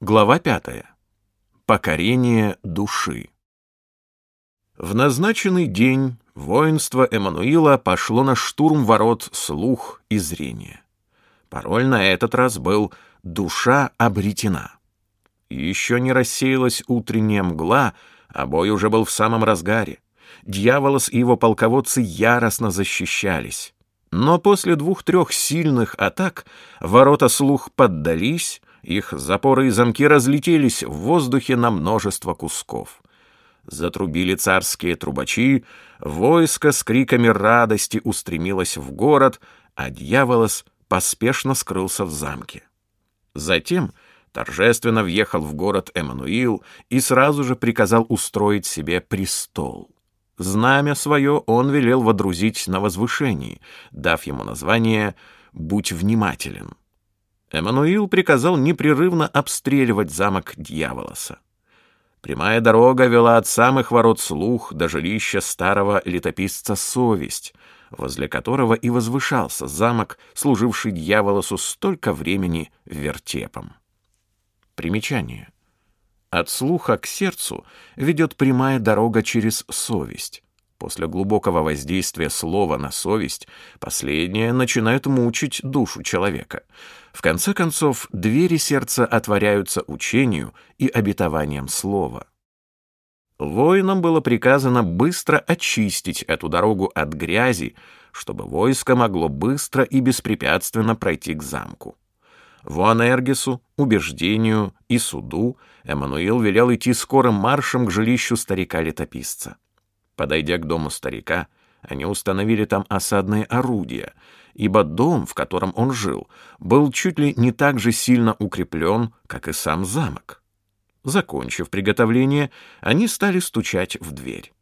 Глава пятая. Покорение души. В назначенный день воинство Эммануила пошло на штурм ворот слух и зрения. Пароль на этот раз был «Душа обретена». Еще не рассеялась утренняя мгла, а бой уже был в самом разгаре. Дьяволос и его полководцы яростно защищались. Но после двух-трех сильных атак ворота слух поддались, их запоры и замки разлетелись в воздухе на множество кусков. Затрубили царские трубачи, войско с криками радости устремилось в город, а дьяволос поспешно скрылся в замке. Затем торжественно въехал в город Эммануил и сразу же приказал устроить себе престол. Знамя свое он велел водрузить на возвышении, дав ему название «Будь внимателен». Эммануил приказал непрерывно обстреливать замок Дьяволоса. Прямая дорога вела от самых ворот слух до жилища старого летописца Совесть, возле которого и возвышался замок, служивший Дьяволосу столько времени вертепом. Примечание. От слуха к сердцу ведет прямая дорога через совесть. После глубокого воздействия слова на совесть последнее начинает мучить душу человека. В конце концов, двери сердца отворяются учению и обетованием слова. Воинам было приказано быстро очистить эту дорогу от грязи, чтобы войско могло быстро и беспрепятственно пройти к замку. Вуанергису, убеждению и суду Эммануил велел идти скорым маршем к жилищу старика-летописца. Подойдя к дому старика, они установили там осадные орудия, ибо дом, в котором он жил, был чуть ли не так же сильно укреплен, как и сам замок. Закончив приготовление, они стали стучать в дверь.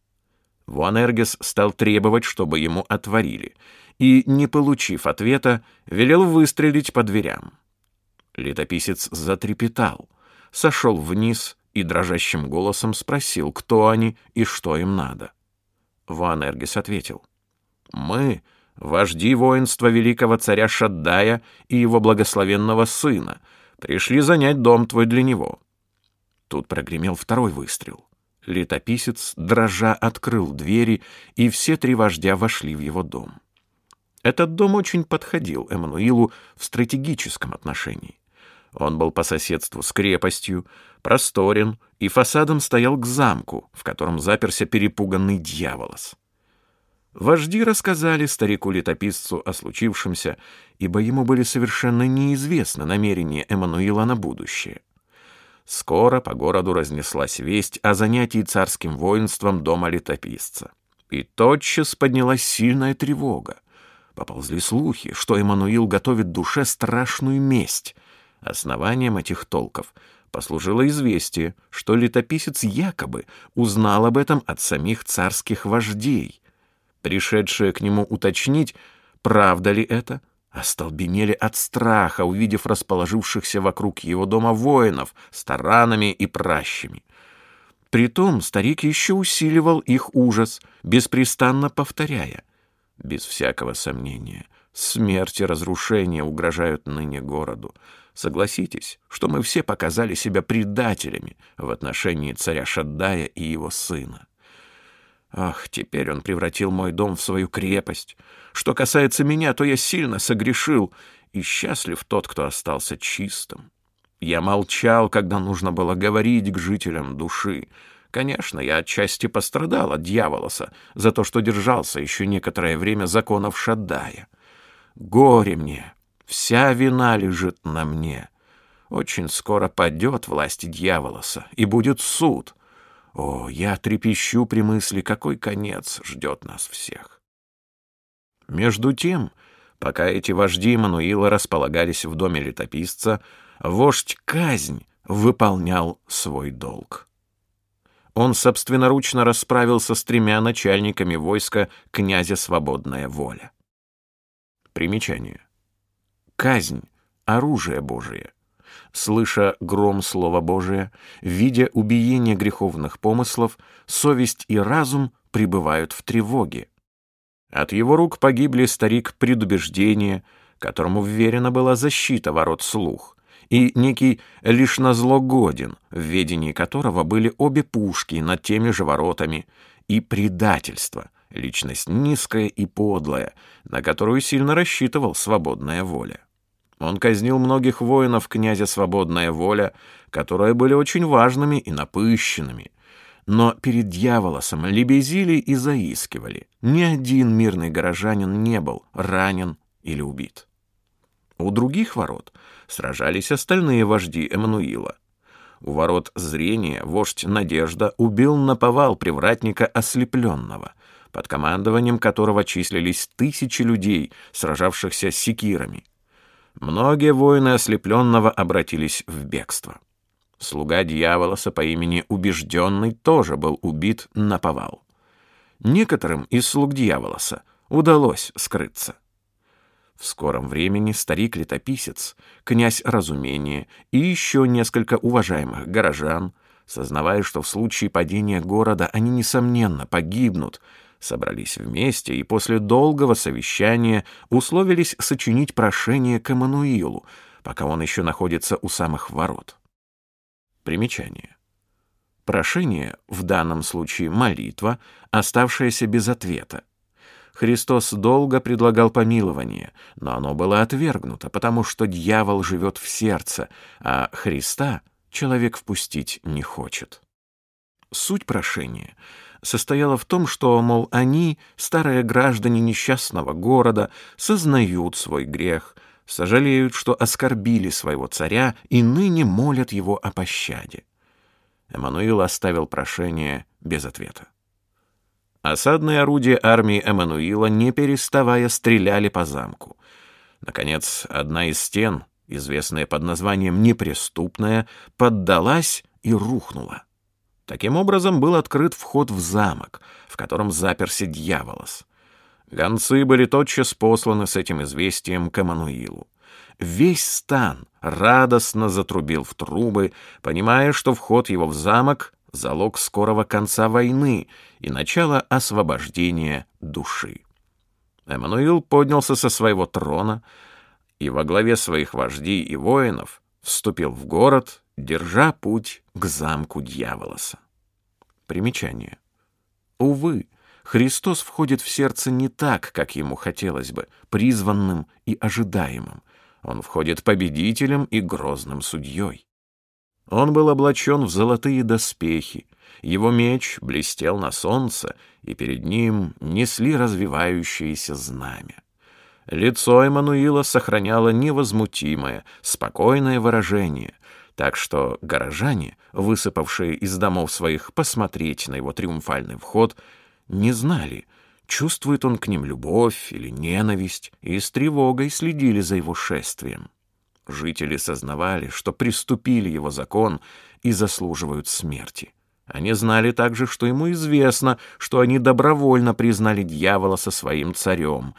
Вуанергес стал требовать, чтобы ему отворили, и, не получив ответа, велел выстрелить по дверям. Летописец затрепетал, сошел вниз и дрожащим голосом спросил, кто они и что им надо. Вуанергис ответил. «Мы — вожди воинства великого царя Шаддая и его благословенного сына, пришли занять дом твой для него». Тут прогремел второй выстрел. Летописец, дрожа, открыл двери, и все три вождя вошли в его дом. Этот дом очень подходил Эммануилу в стратегическом отношении. Он был по соседству с крепостью, просторен и фасадом стоял к замку, в котором заперся перепуганный дьяволос. Вожди рассказали старику-летописцу о случившемся, ибо ему были совершенно неизвестны намерения Эммануила на будущее. Скоро по городу разнеслась весть о занятии царским воинством дома летописца. И тотчас поднялась сильная тревога. Поползли слухи, что Эммануил готовит душе страшную месть — Основанием этих толков послужило известие, что летописец якобы узнал об этом от самих царских вождей. Пришедшие к нему уточнить, правда ли это, остолбенели от страха, увидев расположившихся вокруг его дома воинов с таранами и пращами. Притом старик еще усиливал их ужас, беспрестанно повторяя. Без всякого сомнения, смерть и разрушение угрожают ныне городу. Согласитесь, что мы все показали себя предателями в отношении царя Шаддая и его сына. Ах, теперь он превратил мой дом в свою крепость. Что касается меня, то я сильно согрешил, и счастлив тот, кто остался чистым. Я молчал, когда нужно было говорить к жителям души. Конечно, я отчасти пострадал от дьяволоса за то, что держался еще некоторое время законов Шаддая. Горе мне, Вся вина лежит на мне. Очень скоро падет власть дьяволоса, и будет суд. О, я трепещу при мысли, какой конец ждет нас всех. Между тем, пока эти вожди Мануила располагались в доме летописца, вождь Казнь выполнял свой долг. Он собственноручно расправился с тремя начальниками войска князя Свободная Воля. Примечание казнь, оружие Божие. Слыша гром Слова Божия, видя убиение греховных помыслов, совесть и разум пребывают в тревоге. От его рук погибли старик предубеждения, которому вверена была защита ворот слух, и некий лишь назло Годин, в ведении которого были обе пушки над теми же воротами, и предательство, личность низкая и подлая, на которую сильно рассчитывал свободная воля. Он казнил многих воинов князя Свободная воля, которые были очень важными и напыщенными, но перед дьяволосом лебезили и заискивали. Ни один мирный горожанин не был ранен или убит. У других ворот сражались остальные вожди Эммануила. У ворот зрения вождь Надежда убил наповал привратника ослепленного, под командованием которого числились тысячи людей, сражавшихся с секирами. Многие воины ослепленного обратились в бегство. Слуга дьяволоса по имени Убежденный тоже был убит на повал. Некоторым из слуг дьяволоса удалось скрыться. В скором времени старик-летописец, князь Разумение и еще несколько уважаемых горожан, сознавая, что в случае падения города они, несомненно, погибнут, собрались вместе и после долгого совещания условились сочинить прошение к Эммануилу, пока он еще находится у самых ворот. Примечание. Прошение, в данном случае молитва, оставшаяся без ответа. Христос долго предлагал помилование, но оно было отвергнуто, потому что дьявол живет в сердце, а Христа человек впустить не хочет. Суть прошения состояла в том, что, мол, они, старые граждане несчастного города, сознают свой грех, сожалеют, что оскорбили своего царя и ныне молят его о пощаде. Эммануил оставил прошение без ответа. Осадные орудия армии Эммануила, не переставая, стреляли по замку. Наконец, одна из стен, известная под названием «Неприступная», поддалась и рухнула. Таким образом, был открыт вход в замок, в котором заперся дьяволос — Гонцы были тотчас посланы с этим известием к Эммануилу. Весь стан радостно затрубил в трубы, понимая, что вход его в замок — залог скорого конца войны и начала освобождения души. Эммануил поднялся со своего трона и во главе своих вождей и воинов вступил в город, держа путь к замку дьяволоса. Примечание. Увы, Христос входит в сердце не так, как ему хотелось бы, призванным и ожидаемым. Он входит победителем и грозным судьей. Он был облачен в золотые доспехи, его меч блестел на солнце, и перед ним несли развивающееся знамя. Лицо Эммануила сохраняло невозмутимое, спокойное выражение, так что горожане, высыпавшие из домов своих посмотреть на его триумфальный вход, не знали, чувствует он к ним любовь или ненависть, и с тревогой следили за его шествием. Жители сознавали, что приступили его закон и заслуживают смерти. Они знали также, что ему известно, что они добровольно признали дьявола со своим царем.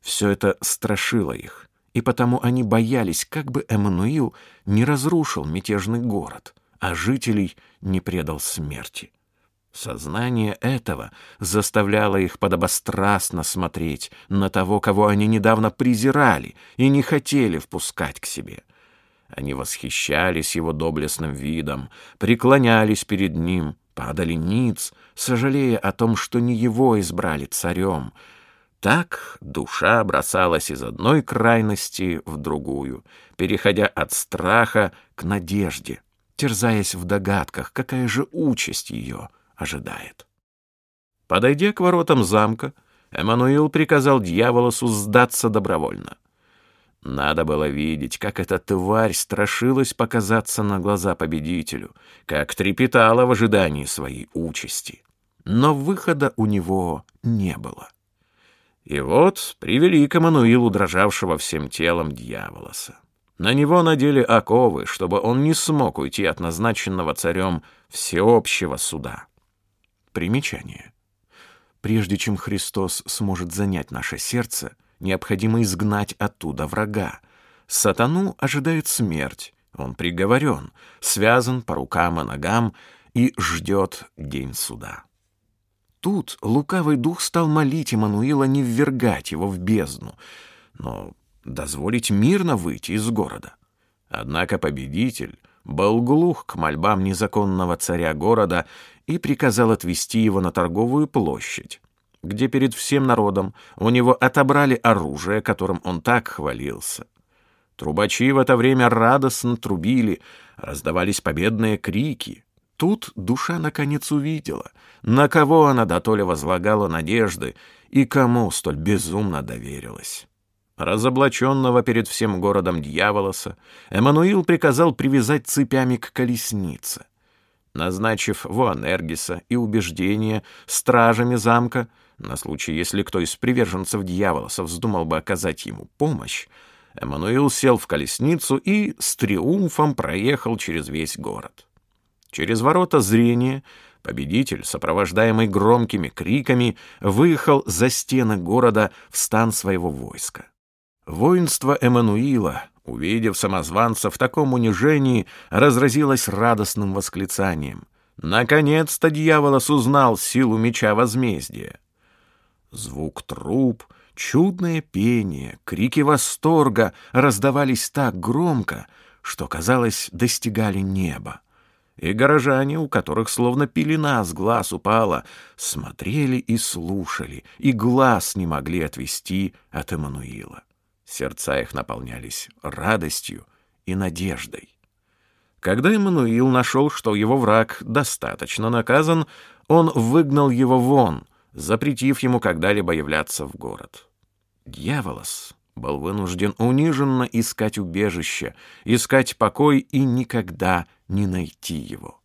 Все это страшило их, и потому они боялись, как бы Эммануил не разрушил мятежный город, а жителей не предал смерти. Сознание этого заставляло их подобострастно смотреть на того, кого они недавно презирали и не хотели впускать к себе. Они восхищались его доблестным видом, преклонялись перед ним, падали ниц, сожалея о том, что не его избрали царем. Так душа бросалась из одной крайности в другую, переходя от страха к надежде, терзаясь в догадках, какая же участь ее — ожидает. Подойдя к воротам замка, Эммануил приказал дьяволосу сдаться добровольно. Надо было видеть, как эта тварь страшилась показаться на глаза победителю, как трепетала в ожидании своей участи. Но выхода у него не было. И вот привели к Эммануилу дрожавшего всем телом дьяволоса. На него надели оковы, чтобы он не смог уйти от назначенного царем всеобщего суда. Примечание. Прежде чем Христос сможет занять наше сердце, необходимо изгнать оттуда врага. Сатану ожидает смерть, он приговорен, связан по рукам и ногам и ждет день суда. Тут лукавый дух стал молить Иммануила не ввергать его в бездну, но дозволить мирно выйти из города. Однако победитель был глух к мольбам незаконного царя города и приказал отвести его на торговую площадь, где перед всем народом у него отобрали оружие, которым он так хвалился. Трубачи в это время радостно трубили, раздавались победные крики. Тут душа наконец увидела, на кого она дотоле возлагала надежды и кому столь безумно доверилась. Разоблаченного перед всем городом дьяволоса, Эммануил приказал привязать цепями к колеснице. Назначив Вуанергиса и убеждения стражами замка, на случай, если кто из приверженцев дьяволоса вздумал бы оказать ему помощь, Эммануил сел в колесницу и с триумфом проехал через весь город. Через ворота зрения победитель, сопровождаемый громкими криками, выехал за стены города в стан своего войска. Воинство Эммануила, увидев самозванца в таком унижении, разразилось радостным восклицанием. Наконец-то дьяволос узнал силу меча возмездия. Звук труп, чудное пение, крики восторга раздавались так громко, что, казалось, достигали неба. И горожане, у которых словно пелена с глаз упала, смотрели и слушали, и глаз не могли отвести от Эммануила. Сердца их наполнялись радостью и надеждой. Когда Эммануил нашел, что его враг достаточно наказан, он выгнал его вон, запретив ему когда-либо являться в город. Дьяволос был вынужден униженно искать убежище, искать покой и никогда не найти его.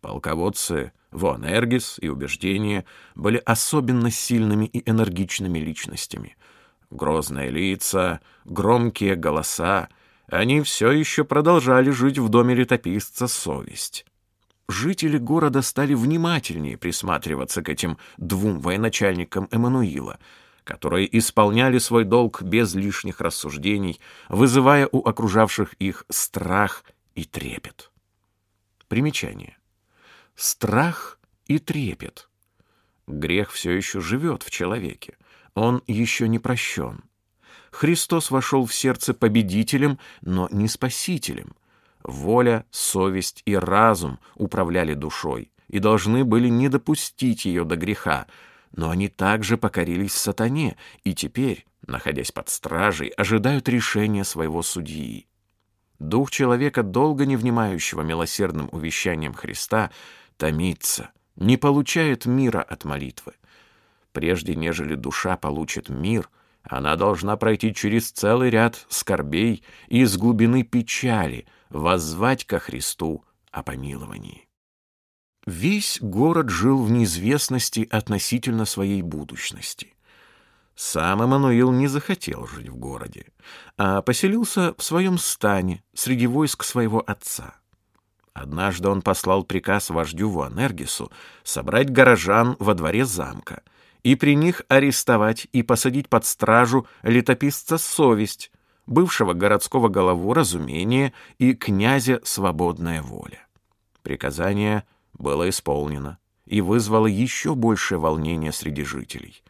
Полководцы Вонергис и убеждения были особенно сильными и энергичными личностями — Грозные лица, громкие голоса. Они все еще продолжали жить в доме летописца «Совесть». Жители города стали внимательнее присматриваться к этим двум военачальникам Эммануила, которые исполняли свой долг без лишних рассуждений, вызывая у окружавших их страх и трепет. Примечание. Страх и трепет. Грех все еще живет в человеке он еще не прощен. Христос вошел в сердце победителем, но не спасителем. Воля, совесть и разум управляли душой и должны были не допустить ее до греха, но они также покорились сатане и теперь, находясь под стражей, ожидают решения своего судьи. Дух человека, долго не внимающего милосердным увещаниям Христа, томится, не получает мира от молитвы. Прежде нежели душа получит мир, она должна пройти через целый ряд скорбей и из глубины печали воззвать ко Христу о помиловании. Весь город жил в неизвестности относительно своей будущности. Сам Эммануил не захотел жить в городе, а поселился в своем стане среди войск своего отца. Однажды он послал приказ вождю Вуанергису собрать горожан во дворе замка — и при них арестовать и посадить под стражу летописца «Совесть», бывшего городского голову «Разумение» и князя «Свободная воля». Приказание было исполнено и вызвало еще большее волнение среди жителей.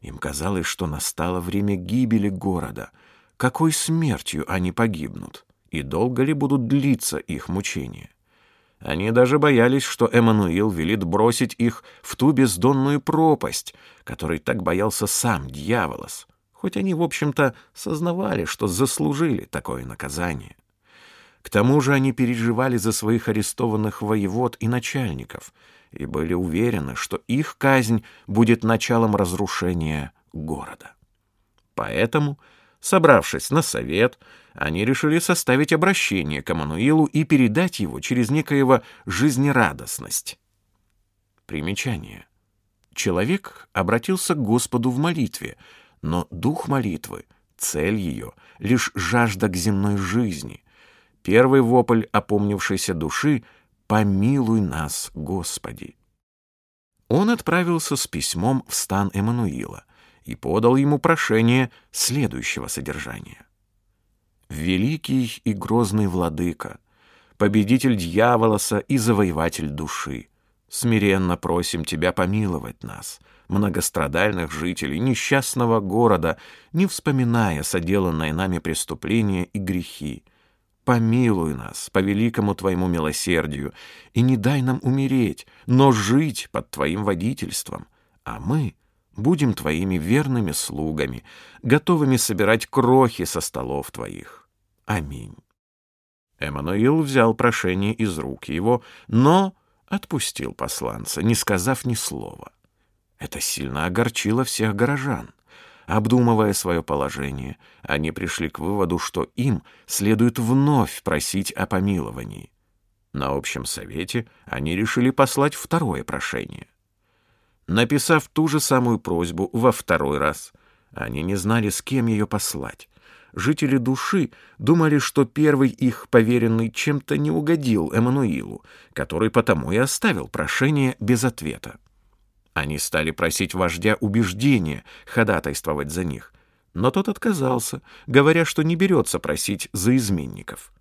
Им казалось, что настало время гибели города. Какой смертью они погибнут? И долго ли будут длиться их мучения? Они даже боялись, что Эммануил велит бросить их в ту бездонную пропасть, которой так боялся сам дьяволос, хоть они, в общем-то, сознавали, что заслужили такое наказание. К тому же они переживали за своих арестованных воевод и начальников и были уверены, что их казнь будет началом разрушения города. Поэтому Собравшись на совет, они решили составить обращение к Амануилу и передать его через некоего жизнерадостность. Примечание. Человек обратился к Господу в молитве, но дух молитвы, цель ее — лишь жажда к земной жизни. Первый вопль опомнившейся души — «Помилуй нас, Господи!» Он отправился с письмом в стан Эммануила и подал ему прошение следующего содержания. «Великий и грозный владыка, победитель дьяволоса и завоеватель души, смиренно просим тебя помиловать нас, многострадальных жителей несчастного города, не вспоминая соделанное нами преступления и грехи. Помилуй нас по великому Твоему милосердию, и не дай нам умереть, но жить под Твоим водительством, а мы будем Твоими верными слугами, готовыми собирать крохи со столов Твоих. Аминь». Эммануил взял прошение из рук его, но отпустил посланца, не сказав ни слова. Это сильно огорчило всех горожан. Обдумывая свое положение, они пришли к выводу, что им следует вновь просить о помиловании. На общем совете они решили послать второе прошение. Написав ту же самую просьбу во второй раз, они не знали, с кем ее послать. Жители души думали, что первый их поверенный чем-то не угодил Эммануилу, который потому и оставил прошение без ответа. Они стали просить вождя убеждения ходатайствовать за них, но тот отказался, говоря, что не берется просить за изменников.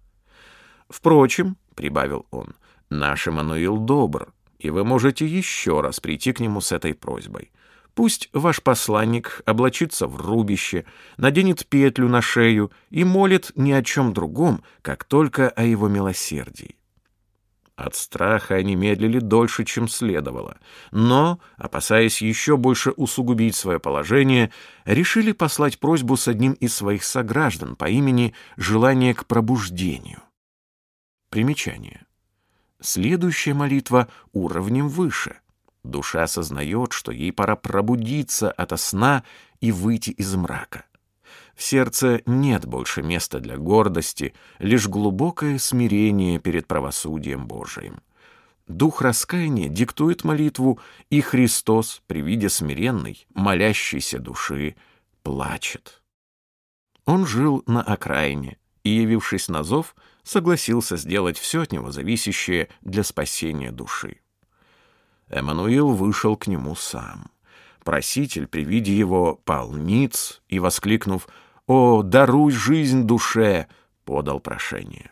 «Впрочем», — прибавил он, — «наш Эммануил добр, и вы можете еще раз прийти к нему с этой просьбой. Пусть ваш посланник облачится в рубище, наденет петлю на шею и молит ни о чем другом, как только о его милосердии. От страха они медлили дольше, чем следовало, но, опасаясь еще больше усугубить свое положение, решили послать просьбу с одним из своих сограждан по имени «Желание к пробуждению». Примечание. Следующая молитва уровнем выше. Душа осознает, что ей пора пробудиться ото сна и выйти из мрака. В сердце нет больше места для гордости, лишь глубокое смирение перед правосудием Божиим. Дух раскаяния диктует молитву, и Христос при виде смиренной, молящейся души плачет. Он жил на окраине и, явившись на зов, согласился сделать все от него зависящее для спасения души. Эммануил вышел к нему сам. Проситель при виде его пал ниц и, воскликнув «О, даруй жизнь душе!» подал прошение.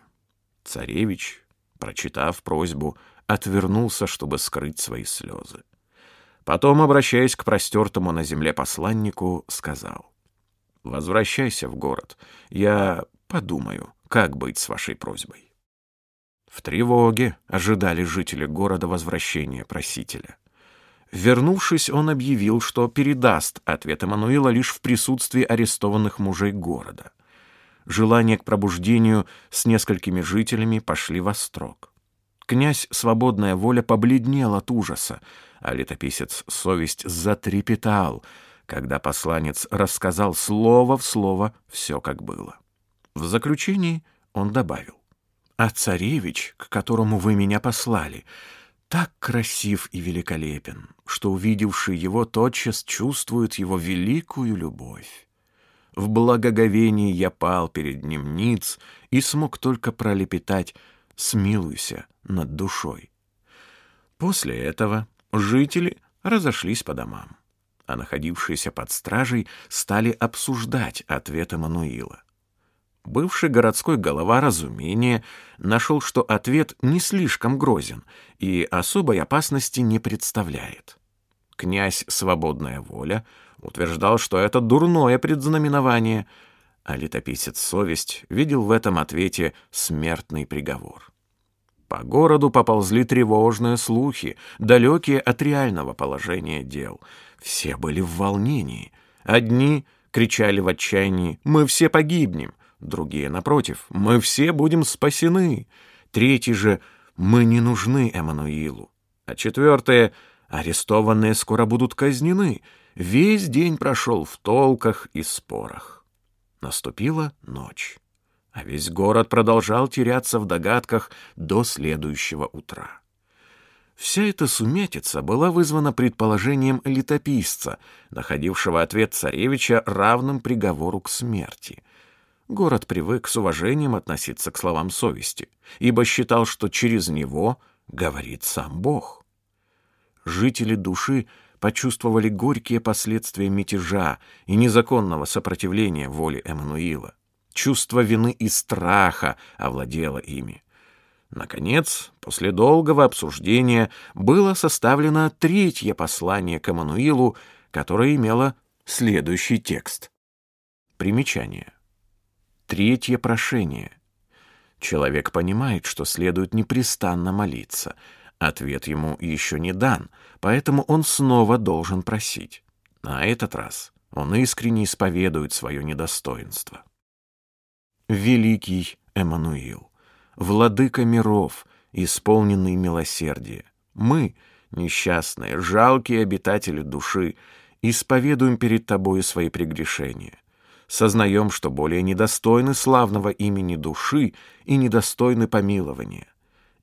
Царевич, прочитав просьбу, отвернулся, чтобы скрыть свои слезы. Потом, обращаясь к простертому на земле посланнику, сказал, «Возвращайся в город, я подумаю, как быть с вашей просьбой». В тревоге ожидали жители города возвращения просителя. Вернувшись, он объявил, что передаст ответ Эммануила лишь в присутствии арестованных мужей города. Желание к пробуждению с несколькими жителями пошли во строк. Князь Свободная Воля побледнел от ужаса, а летописец Совесть затрепетал, когда посланец рассказал слово в слово все, как было. В заключении он добавил. «А царевич, к которому вы меня послали, так красив и великолепен, что увидевший его тотчас чувствует его великую любовь. В благоговении я пал перед ним ниц и смог только пролепетать «Смилуйся над душой». После этого жители разошлись по домам, а находившиеся под стражей стали обсуждать ответ Эммануила. Бывший городской голова разумения нашел, что ответ не слишком грозен и особой опасности не представляет. Князь «Свободная воля» утверждал, что это дурное предзнаменование, а летописец «Совесть» видел в этом ответе смертный приговор. По городу поползли тревожные слухи, далекие от реального положения дел. Все были в волнении. Одни кричали в отчаянии «Мы все погибнем!» Другие, напротив, мы все будем спасены. Третий же, мы не нужны Эммануилу. А четвертое, арестованные скоро будут казнены. Весь день прошел в толках и спорах. Наступила ночь, а весь город продолжал теряться в догадках до следующего утра. Вся эта сумятица была вызвана предположением летописца, находившего ответ царевича равным приговору к смерти — Город привык с уважением относиться к словам совести, ибо считал, что через него говорит сам Бог. Жители души почувствовали горькие последствия мятежа и незаконного сопротивления воле Эммануила. Чувство вины и страха овладело ими. Наконец, после долгого обсуждения было составлено третье послание к Эммануилу, которое имело следующий текст. Примечание. Третье прошение. Человек понимает, что следует непрестанно молиться. Ответ ему еще не дан, поэтому он снова должен просить. На этот раз он искренне исповедует свое недостоинство. Великий Эммануил, владыка миров, исполненный милосердия, мы, несчастные, жалкие обитатели души, исповедуем перед Тобою свои прегрешения. Сознаем, что более недостойны славного имени души и недостойны помилования.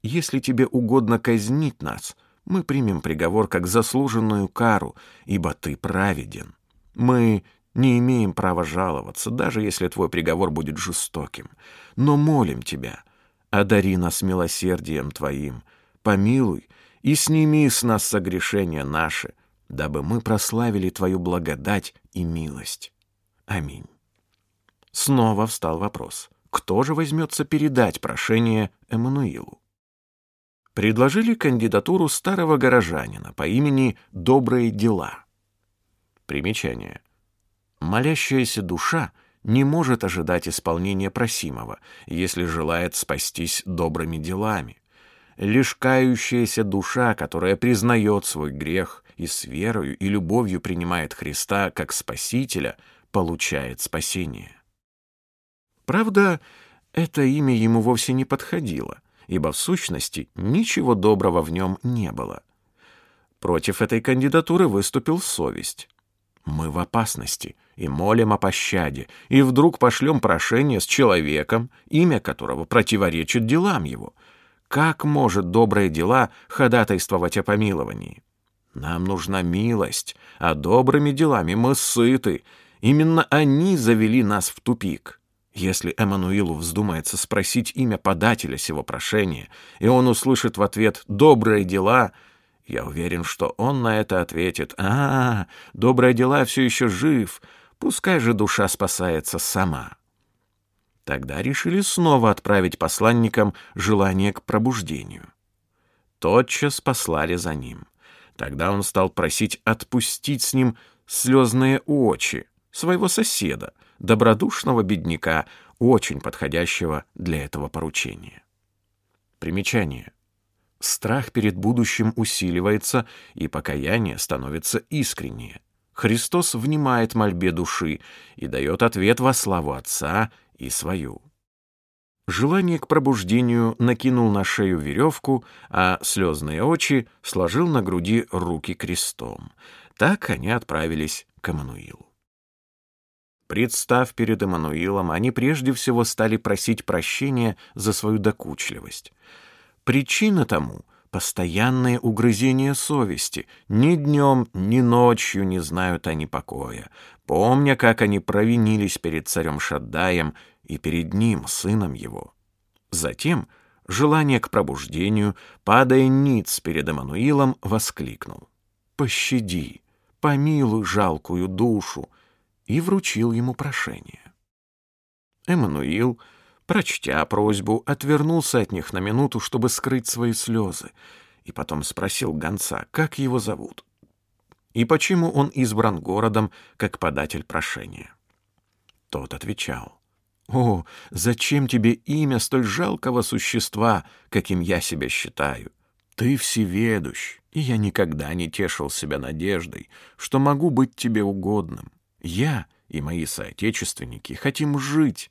Если Тебе угодно казнить нас, мы примем приговор как заслуженную кару, ибо Ты праведен. Мы не имеем права жаловаться, даже если Твой приговор будет жестоким. Но молим Тебя, одари нас милосердием Твоим, помилуй и сними с нас согрешения наши, дабы мы прославили Твою благодать и милость. Аминь. Снова встал вопрос, кто же возьмется передать прошение Эммануилу? Предложили кандидатуру старого горожанина по имени «Добрые дела». Примечание. Молящаяся душа не может ожидать исполнения просимого, если желает спастись добрыми делами. Лишь кающаяся душа, которая признает свой грех, и с верою и любовью принимает Христа как Спасителя, получает спасение. Правда, это имя ему вовсе не подходило, ибо в сущности ничего доброго в нем не было. Против этой кандидатуры выступил совесть. Мы в опасности и молим о пощаде, и вдруг пошлем прошение с человеком, имя которого противоречит делам его. Как может добрые дела ходатайствовать о помиловании? Нам нужна милость, а добрыми делами мы сыты. Именно они завели нас в тупик. Если Эммануилу вздумается спросить имя подателя сего прошения, и он услышит в ответ «добрые дела», я уверен, что он на это ответит «А, добрые дела все еще жив, пускай же душа спасается сама». Тогда решили снова отправить посланникам желание к пробуждению. Тотчас послали за ним. Тогда он стал просить отпустить с ним слезные очи своего соседа, добродушного бедняка, очень подходящего для этого поручения. Примечание. Страх перед будущим усиливается, и покаяние становится искреннее. Христос внимает мольбе души и дает ответ во славу Отца и свою. Желание к пробуждению накинул на шею веревку, а слезные очи сложил на груди руки крестом. Так они отправились к Эммануилу. Представ перед Эммануилом, они прежде всего стали просить прощения за свою докучливость. Причина тому — постоянное угрызение совести. Ни днем, ни ночью не знают они покоя, помня, как они провинились перед царем Шаддаем и перед ним, сыном его. Затем желание к пробуждению, падая ниц перед Эммануилом, воскликнул. «Пощади, помилуй жалкую душу!» И вручил ему прошение. Эммануил, прочтя просьбу, отвернулся от них на минуту, чтобы скрыть свои слезы, и потом спросил гонца, как его зовут, и почему он избран городом как податель прошения. Тот отвечал, «О, зачем тебе имя столь жалкого существа, каким я себя считаю? Ты всеведущ, и я никогда не тешил себя надеждой, что могу быть тебе угодным. Я и мои соотечественники хотим жить,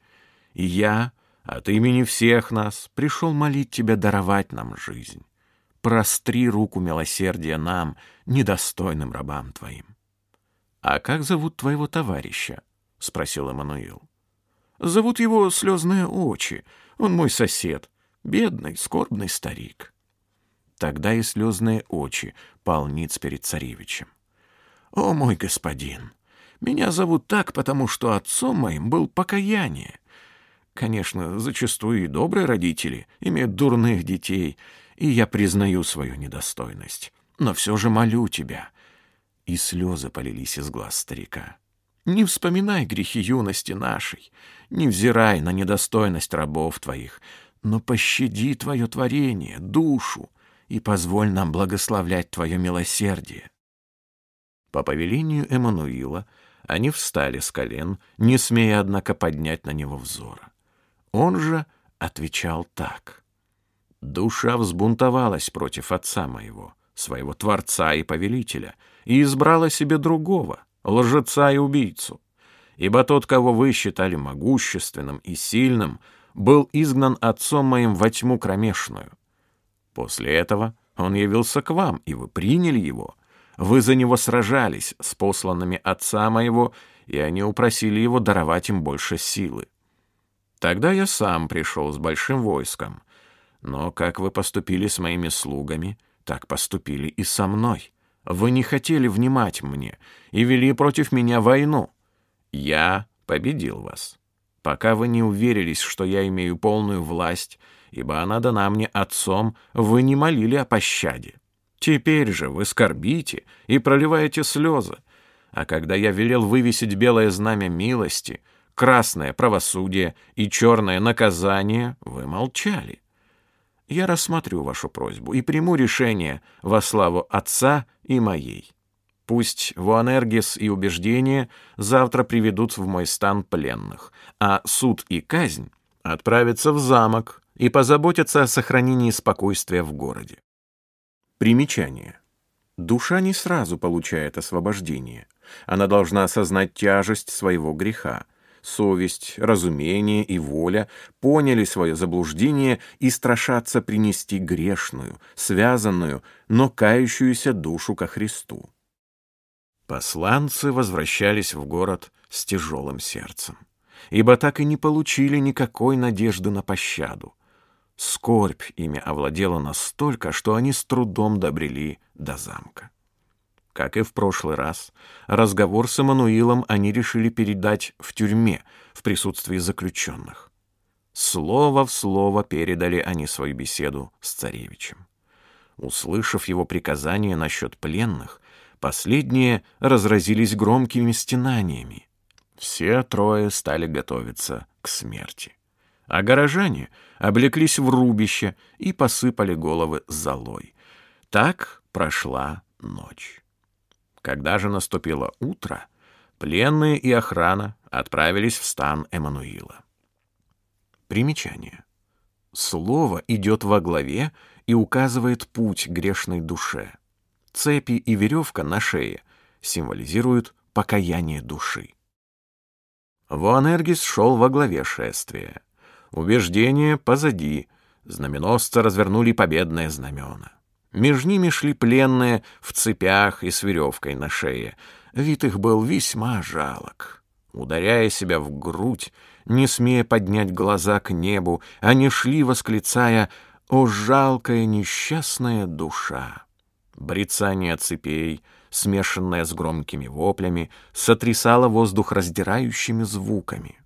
и я от имени всех нас пришел молить тебя даровать нам жизнь. Простри руку милосердия нам, недостойным рабам твоим. — А как зовут твоего товарища? — спросил Эммануил. Зовут его Слезные Очи. Он мой сосед. Бедный, скорбный старик. Тогда и Слезные Очи полниц перед царевичем. О, мой господин! Меня зовут так, потому что отцом моим был покаяние. Конечно, зачастую и добрые родители имеют дурных детей, и я признаю свою недостойность. Но все же молю тебя. И слезы полились из глаз старика. Не вспоминай грехи юности нашей, не взирай на недостойность рабов твоих, но пощади твое творение, душу, и позволь нам благословлять твое милосердие. По повелению Эммануила они встали с колен, не смея, однако, поднять на него взора. Он же отвечал так. «Душа взбунтовалась против отца моего, своего Творца и Повелителя, и избрала себе другого, лжеца и убийцу. Ибо тот, кого вы считали могущественным и сильным, был изгнан отцом моим во тьму кромешную. После этого он явился к вам, и вы приняли его. Вы за него сражались с посланными отца моего, и они упросили его даровать им больше силы. Тогда я сам пришел с большим войском. Но как вы поступили с моими слугами, так поступили и со мной. Вы не хотели внимать мне и вели против меня войну. Я победил вас, пока вы не уверились, что я имею полную власть, ибо она дана мне отцом, вы не молили о пощаде. Теперь же вы скорбите и проливаете слезы, а когда я велел вывесить белое знамя милости, красное правосудие и черное наказание, вы молчали. Я рассмотрю вашу просьбу и приму решение во славу Отца и моей. Пусть Вуанергис и убеждения завтра приведут в мой стан пленных, а суд и казнь отправятся в замок и позаботятся о сохранении спокойствия в городе. Примечание. Душа не сразу получает освобождение. Она должна осознать тяжесть своего греха. Совесть, разумение и воля поняли свое заблуждение и страшатся принести грешную, связанную, но кающуюся душу ко Христу. Посланцы возвращались в город с тяжелым сердцем, ибо так и не получили никакой надежды на пощаду. Скорбь ими овладела настолько, что они с трудом добрели до замка. Как и в прошлый раз, разговор с Эммануилом они решили передать в тюрьме в присутствии заключенных. Слово в слово передали они свою беседу с царевичем. Услышав его приказание насчет пленных, Последние разразились громкими стенаниями. Все трое стали готовиться к смерти. А горожане облеклись в рубище и посыпали головы золой. Так прошла ночь. Когда же наступило утро, пленные и охрана отправились в стан Эммануила. Примечание. Слово идет во главе и указывает путь грешной душе — Цепи и веревка на шее символизируют покаяние души. Вуанергис шел во главе шествия. Убеждение позади, знаменосцы развернули победное знамена. Между ними шли пленные в цепях и с веревкой на шее. Вид их был весьма жалок. Ударяя себя в грудь, не смея поднять глаза к небу, они шли, восклицая «О, жалкая несчастная душа!» Брецание цепей, смешанное с громкими воплями, сотрясало воздух раздирающими звуками.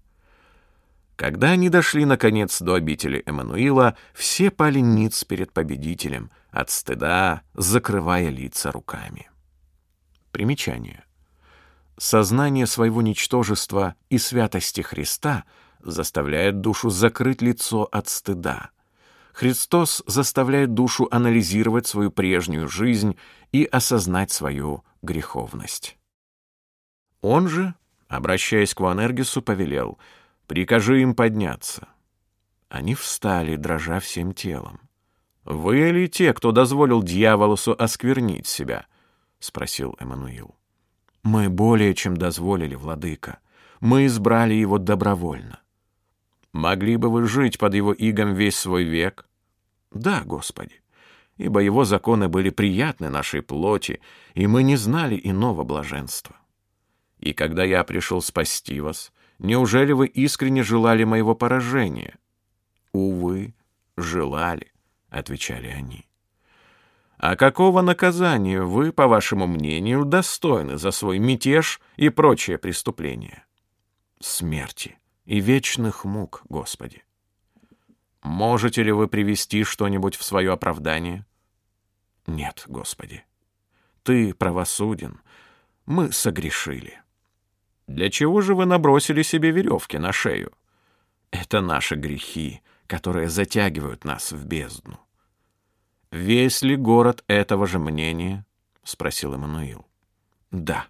Когда они дошли, наконец, до обители Эммануила, все пали ниц перед победителем, от стыда закрывая лица руками. Примечание. Сознание своего ничтожества и святости Христа заставляет душу закрыть лицо от стыда — Христос заставляет душу анализировать свою прежнюю жизнь и осознать свою греховность. Он же, обращаясь к Ванергису, повелел, «Прикажи им подняться». Они встали, дрожа всем телом. «Вы ли те, кто дозволил дьяволосу осквернить себя?» — спросил Эммануил. «Мы более чем дозволили, владыка. Мы избрали его добровольно. Могли бы вы жить под его игом весь свой век? Да, Господи, ибо его законы были приятны нашей плоти, и мы не знали иного блаженства. И когда я пришел спасти вас, неужели вы искренне желали моего поражения? Увы, желали, отвечали они. А какого наказания вы, по вашему мнению, достойны за свой мятеж и прочие преступления? Смерти и вечных мук, Господи. Можете ли вы привести что-нибудь в свое оправдание? Нет, Господи. Ты правосуден. Мы согрешили. Для чего же вы набросили себе веревки на шею? Это наши грехи, которые затягивают нас в бездну. Весь ли город этого же мнения? Спросил Эммануил. Да,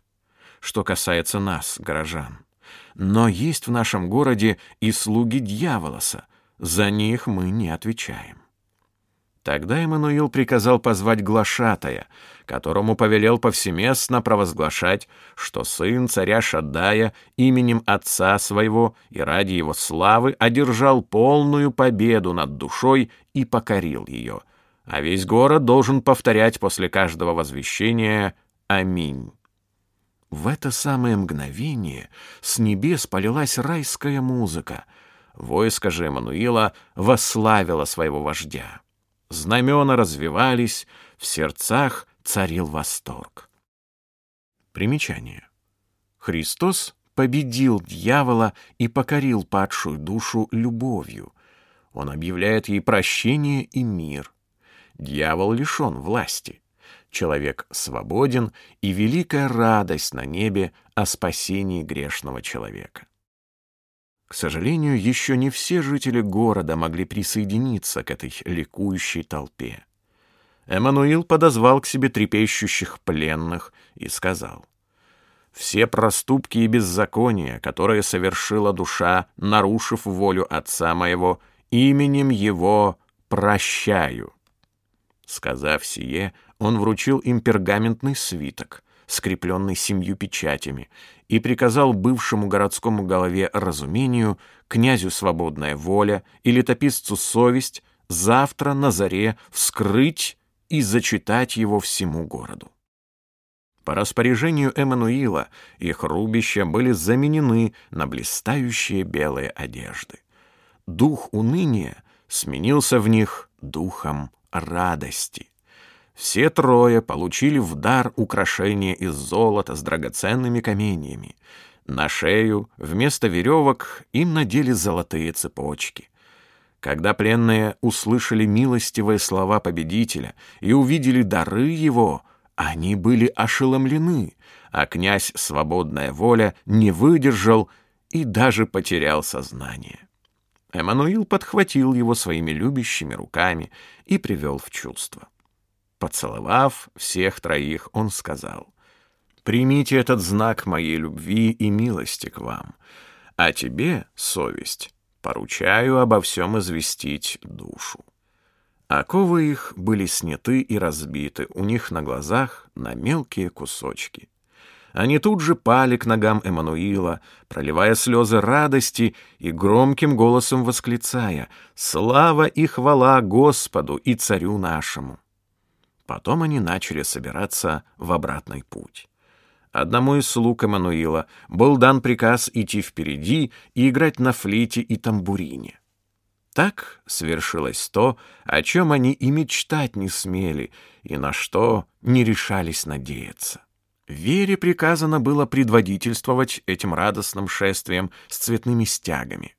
что касается нас, горожан. Но есть в нашем городе и слуги дьяволоса, за них мы не отвечаем. Тогда Эммануил приказал позвать глашатая, которому повелел повсеместно провозглашать, что сын царя Шаддая именем отца своего и ради его славы одержал полную победу над душой и покорил ее, а весь город должен повторять после каждого возвещения «Аминь». В это самое мгновение с небес полилась райская музыка. Войско же Эммануила восславило своего вождя. Знамена развивались, в сердцах царил восторг. Примечание. Христос победил дьявола и покорил падшую душу любовью. Он объявляет ей прощение и мир. Дьявол лишен власти. Человек свободен, и великая радость на небе о спасении грешного человека. К сожалению, еще не все жители города могли присоединиться к этой ликующей толпе. Эммануил подозвал к себе трепещущих пленных и сказал, «Все проступки и беззакония, которые совершила душа, нарушив волю отца моего, именем его прощаю». Сказав сие, он вручил им пергаментный свиток, скрепленный семью печатями, и приказал бывшему городскому голове разумению, князю свободная воля и летописцу совесть завтра на заре вскрыть и зачитать его всему городу. По распоряжению Эммануила их рубища были заменены на блистающие белые одежды. Дух уныния сменился в них духом радости. Все трое получили в дар украшения из золота с драгоценными каменьями. На шею вместо веревок им надели золотые цепочки. Когда пленные услышали милостивые слова победителя и увидели дары его, они были ошеломлены, а князь Свободная Воля не выдержал и даже потерял сознание. Эммануил подхватил его своими любящими руками и привел в чувство. Поцеловав всех троих, он сказал, «Примите этот знак моей любви и милости к вам, а тебе, совесть, поручаю обо всем известить душу». Оковы их были сняты и разбиты у них на глазах на мелкие кусочки. Они тут же пали к ногам Эммануила, проливая слезы радости и громким голосом восклицая «Слава и хвала Господу и Царю нашему!» Потом они начали собираться в обратный путь. Одному из слуг Эммануила был дан приказ идти впереди и играть на флейте и тамбурине. Так свершилось то, о чем они и мечтать не смели, и на что не решались надеяться. Вере приказано было предводительствовать этим радостным шествием с цветными стягами.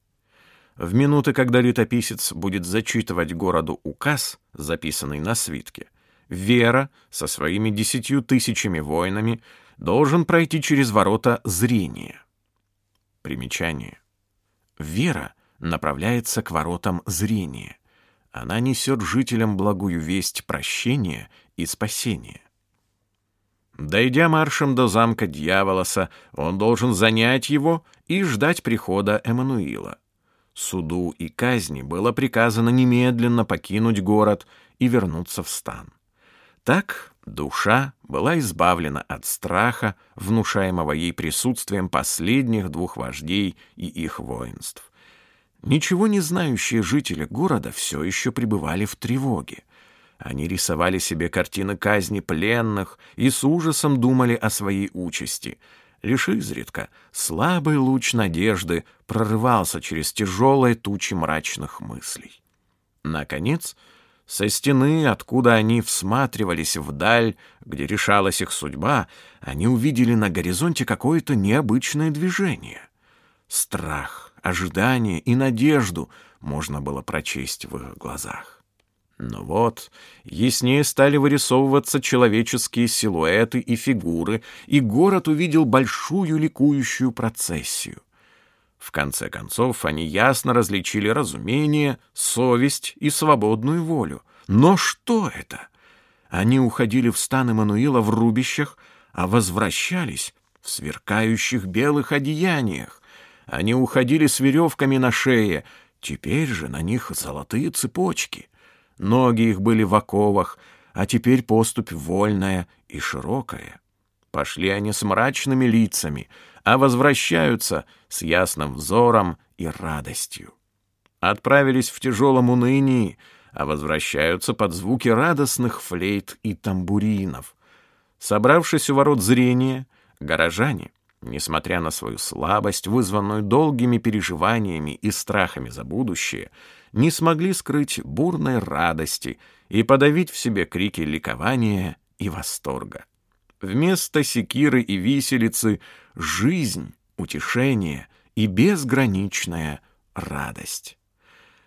В минуты, когда летописец будет зачитывать городу указ, записанный на свитке, Вера со своими десятью тысячами воинами должен пройти через ворота зрения. Примечание. Вера направляется к воротам зрения. Она несет жителям благую весть прощения и спасения. Дойдя маршем до замка Дьяволоса, он должен занять его и ждать прихода Эммануила. Суду и казни было приказано немедленно покинуть город и вернуться в стан. Так душа была избавлена от страха, внушаемого ей присутствием последних двух вождей и их воинств. Ничего не знающие жители города все еще пребывали в тревоге. Они рисовали себе картины казни пленных и с ужасом думали о своей участи. Лишь изредка слабый луч надежды прорывался через тяжелые тучи мрачных мыслей. Наконец, со стены, откуда они всматривались вдаль, где решалась их судьба, они увидели на горизонте какое-то необычное движение. Страх, ожидание и надежду можно было прочесть в их глазах. Но вот яснее стали вырисовываться человеческие силуэты и фигуры, и город увидел большую ликующую процессию. В конце концов, они ясно различили разумение, совесть и свободную волю. Но что это? Они уходили в стан Эммануила в рубищах, а возвращались в сверкающих белых одеяниях. Они уходили с веревками на шее, Теперь же на них золотые цепочки. Ноги их были в оковах, а теперь поступь вольная и широкая. Пошли они с мрачными лицами, а возвращаются с ясным взором и радостью. Отправились в тяжелом унынии, а возвращаются под звуки радостных флейт и тамбуринов. Собравшись у ворот зрения, горожане, несмотря на свою слабость, вызванную долгими переживаниями и страхами за будущее, не смогли скрыть бурной радости и подавить в себе крики ликования и восторга. Вместо секиры и виселицы — жизнь, утешение и безграничная радость.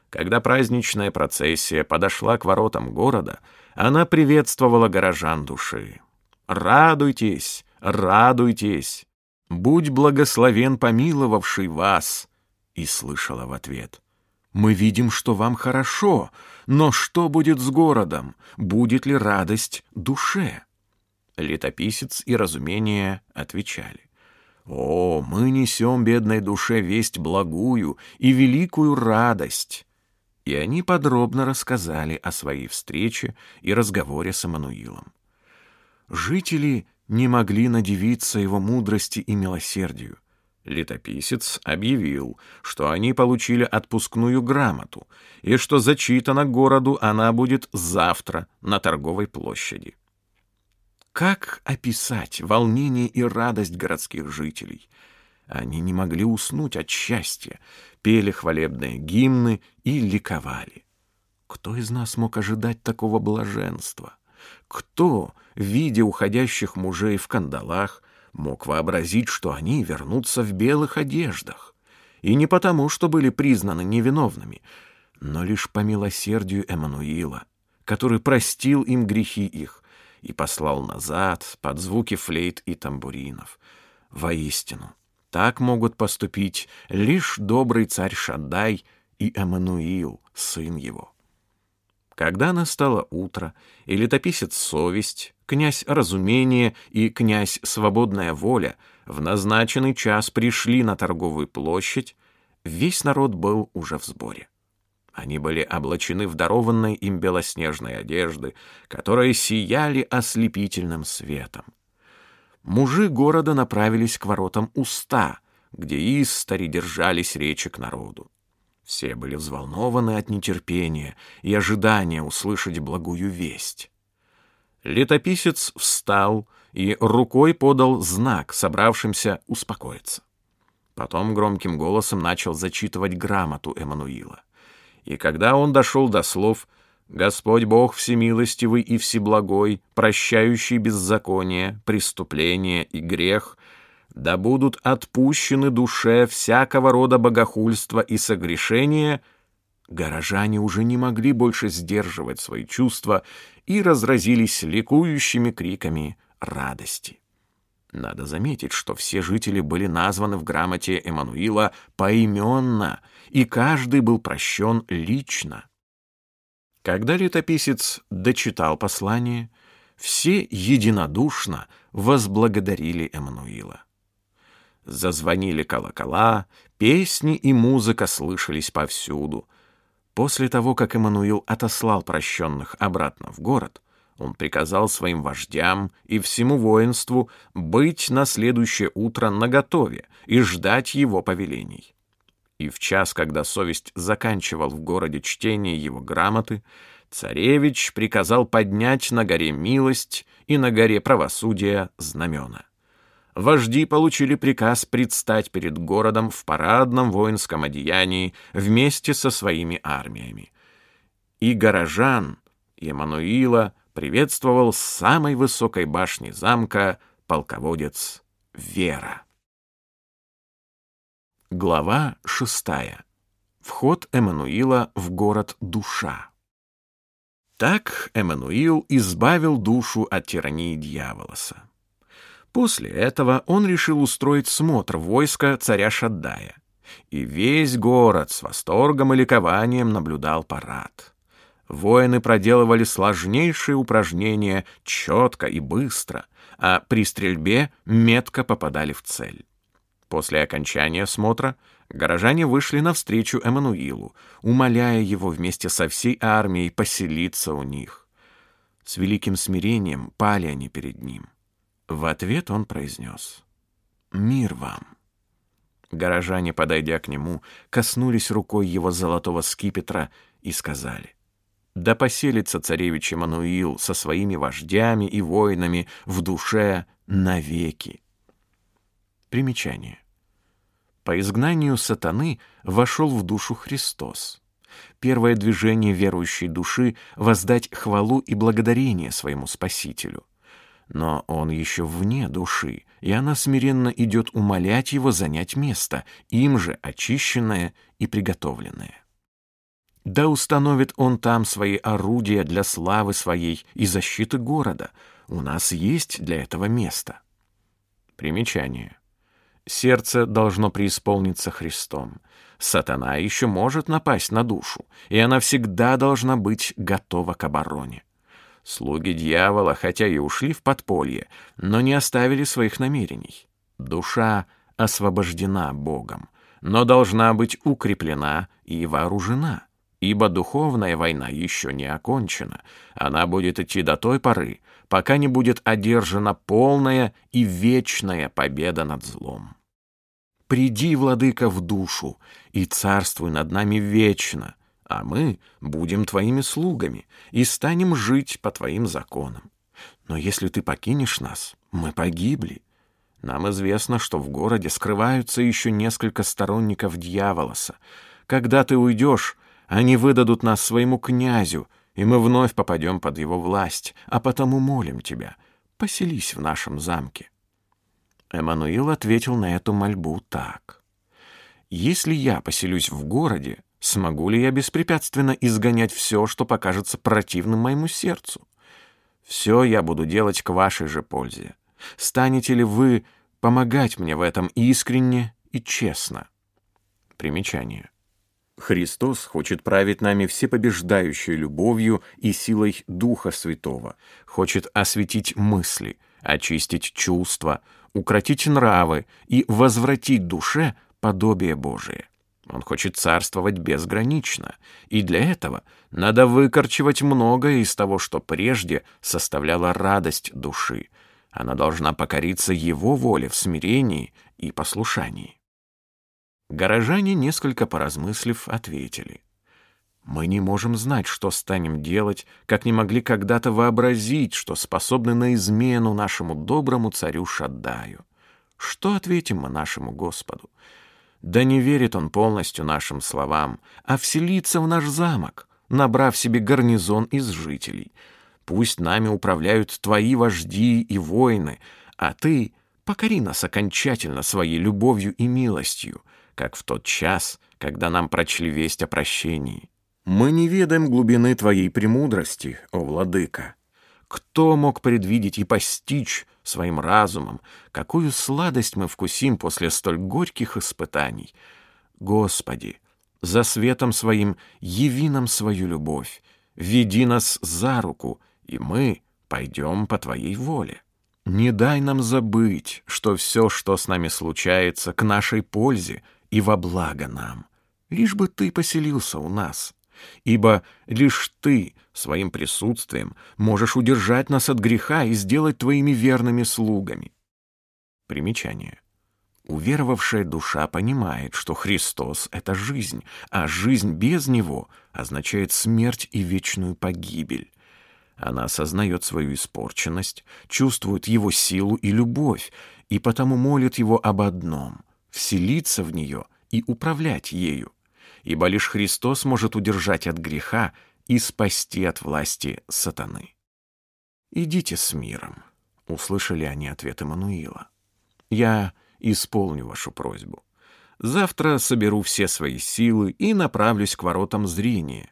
Когда праздничная процессия подошла к воротам города, она приветствовала горожан души. «Радуйтесь, радуйтесь! Будь благословен помиловавший вас!» И слышала в ответ. «Мы видим, что вам хорошо, но что будет с городом? Будет ли радость душе?» Летописец и разумение отвечали. «О, мы несем бедной душе весть благую и великую радость!» И они подробно рассказали о своей встрече и разговоре с Эммануилом. Жители не могли надевиться его мудрости и милосердию. Летописец объявил, что они получили отпускную грамоту и что зачитана городу она будет завтра на торговой площади. Как описать волнение и радость городских жителей? Они не могли уснуть от счастья, пели хвалебные гимны и ликовали. Кто из нас мог ожидать такого блаженства? Кто, видя уходящих мужей в кандалах, мог вообразить, что они вернутся в белых одеждах? И не потому, что были признаны невиновными, но лишь по милосердию Эммануила, который простил им грехи их, и послал назад под звуки флейт и тамбуринов. Воистину, так могут поступить лишь добрый царь Шаддай и Эммануил, сын его. Когда настало утро, и летописец Совесть, князь Разумение и князь Свободная Воля в назначенный час пришли на торговую площадь, весь народ был уже в сборе. Они были облачены в дарованной им белоснежной одежды, которые сияли ослепительным светом. Мужи города направились к воротам уста, где истори держались речи к народу. Все были взволнованы от нетерпения и ожидания услышать благую весть. Летописец встал и рукой подал знак собравшимся успокоиться. Потом громким голосом начал зачитывать грамоту Эммануила. И когда он дошел до слов «Господь Бог всемилостивый и всеблагой, прощающий беззаконие, преступление и грех», да будут отпущены душе всякого рода богохульства и согрешения, горожане уже не могли больше сдерживать свои чувства и разразились ликующими криками радости. Надо заметить, что все жители были названы в грамоте Эммануила поименно, и каждый был прощен лично. Когда летописец дочитал послание, все единодушно возблагодарили Эммануила. Зазвонили колокола, песни и музыка слышались повсюду. После того, как Эммануил отослал прощенных обратно в город, он приказал своим вождям и всему воинству быть на следующее утро наготове и ждать его повелений. И в час, когда совесть заканчивал в городе чтение его грамоты, царевич приказал поднять на горе милость и на горе правосудия знамена. Вожди получили приказ предстать перед городом в парадном воинском одеянии вместе со своими армиями. И горожан, и Эммануила, приветствовал с самой высокой башни замка полководец Вера. Глава шестая. Вход Эммануила в город Душа. Так Эммануил избавил душу от тирании дьяволоса. После этого он решил устроить смотр войска царя Шаддая. И весь город с восторгом и ликованием наблюдал парад. Воины проделывали сложнейшие упражнения четко и быстро, а при стрельбе метко попадали в цель. После окончания смотра горожане вышли навстречу Эммануилу, умоляя его вместе со всей армией поселиться у них. С великим смирением пали они перед ним. В ответ он произнес «Мир вам». Горожане, подойдя к нему, коснулись рукой его золотого скипетра и сказали «Да поселится царевич Эммануил со своими вождями и воинами в душе навеки». Примечание. По изгнанию сатаны вошел в душу Христос. Первое движение верующей души — воздать хвалу и благодарение своему Спасителю. Но он еще вне души, и она смиренно идет умолять его занять место, им же очищенное и приготовленное. Да установит он там свои орудия для славы своей и защиты города. У нас есть для этого место. Примечание. Сердце должно преисполниться Христом. Сатана еще может напасть на душу, и она всегда должна быть готова к обороне. Слуги дьявола, хотя и ушли в подполье, но не оставили своих намерений. Душа освобождена Богом, но должна быть укреплена и вооружена, ибо духовная война еще не окончена. Она будет идти до той поры, пока не будет одержана полная и вечная победа над злом. Приди, владыка, в душу и царствуй над нами вечно, а мы будем твоими слугами и станем жить по твоим законам. Но если ты покинешь нас, мы погибли. Нам известно, что в городе скрываются еще несколько сторонников дьяволоса. Когда ты уйдешь, они выдадут нас своему князю, и мы вновь попадем под его власть, а потому молим тебя, поселись в нашем замке». Эммануил ответил на эту мольбу так. «Если я поселюсь в городе, смогу ли я беспрепятственно изгонять все, что покажется противным моему сердцу? Все я буду делать к вашей же пользе. Станете ли вы помогать мне в этом искренне и честно?» Примечание. Христос хочет править нами всепобеждающей любовью и силой Духа Святого, хочет осветить мысли, очистить чувства, укротить нравы и возвратить душе подобие Божие. Он хочет царствовать безгранично, и для этого надо выкорчевать многое из того, что прежде составляло радость души. Она должна покориться Его воле в смирении и послушании. Горожане, несколько поразмыслив, ответили. «Мы не можем знать, что станем делать, как не могли когда-то вообразить, что способны на измену нашему доброму царю Шаддаю. Что ответим мы нашему Господу? Да не верит он полностью нашим словам, а вселится в наш замок, набрав себе гарнизон из жителей. Пусть нами управляют твои вожди и воины, а ты покори нас окончательно своей любовью и милостью, как в тот час, когда нам прочли весть о прощении. Мы не ведаем глубины Твоей премудрости, о Владыка. Кто мог предвидеть и постичь своим разумом, какую сладость мы вкусим после столь горьких испытаний? Господи, за светом Своим яви нам свою любовь, веди нас за руку, и мы пойдем по Твоей воле. Не дай нам забыть, что все, что с нами случается, к нашей пользе и во благо нам, лишь бы ты поселился у нас. Ибо лишь ты своим присутствием можешь удержать нас от греха и сделать твоими верными слугами. Примечание. Уверовавшая душа понимает, что Христос — это жизнь, а жизнь без Него означает смерть и вечную погибель. Она осознает свою испорченность, чувствует Его силу и любовь, и потому молит Его об одном — вселиться в нее и управлять ею, ибо лишь Христос может удержать от греха и спасти от власти сатаны. «Идите с миром», — услышали они ответ Эммануила. «Я исполню вашу просьбу. Завтра соберу все свои силы и направлюсь к воротам зрения.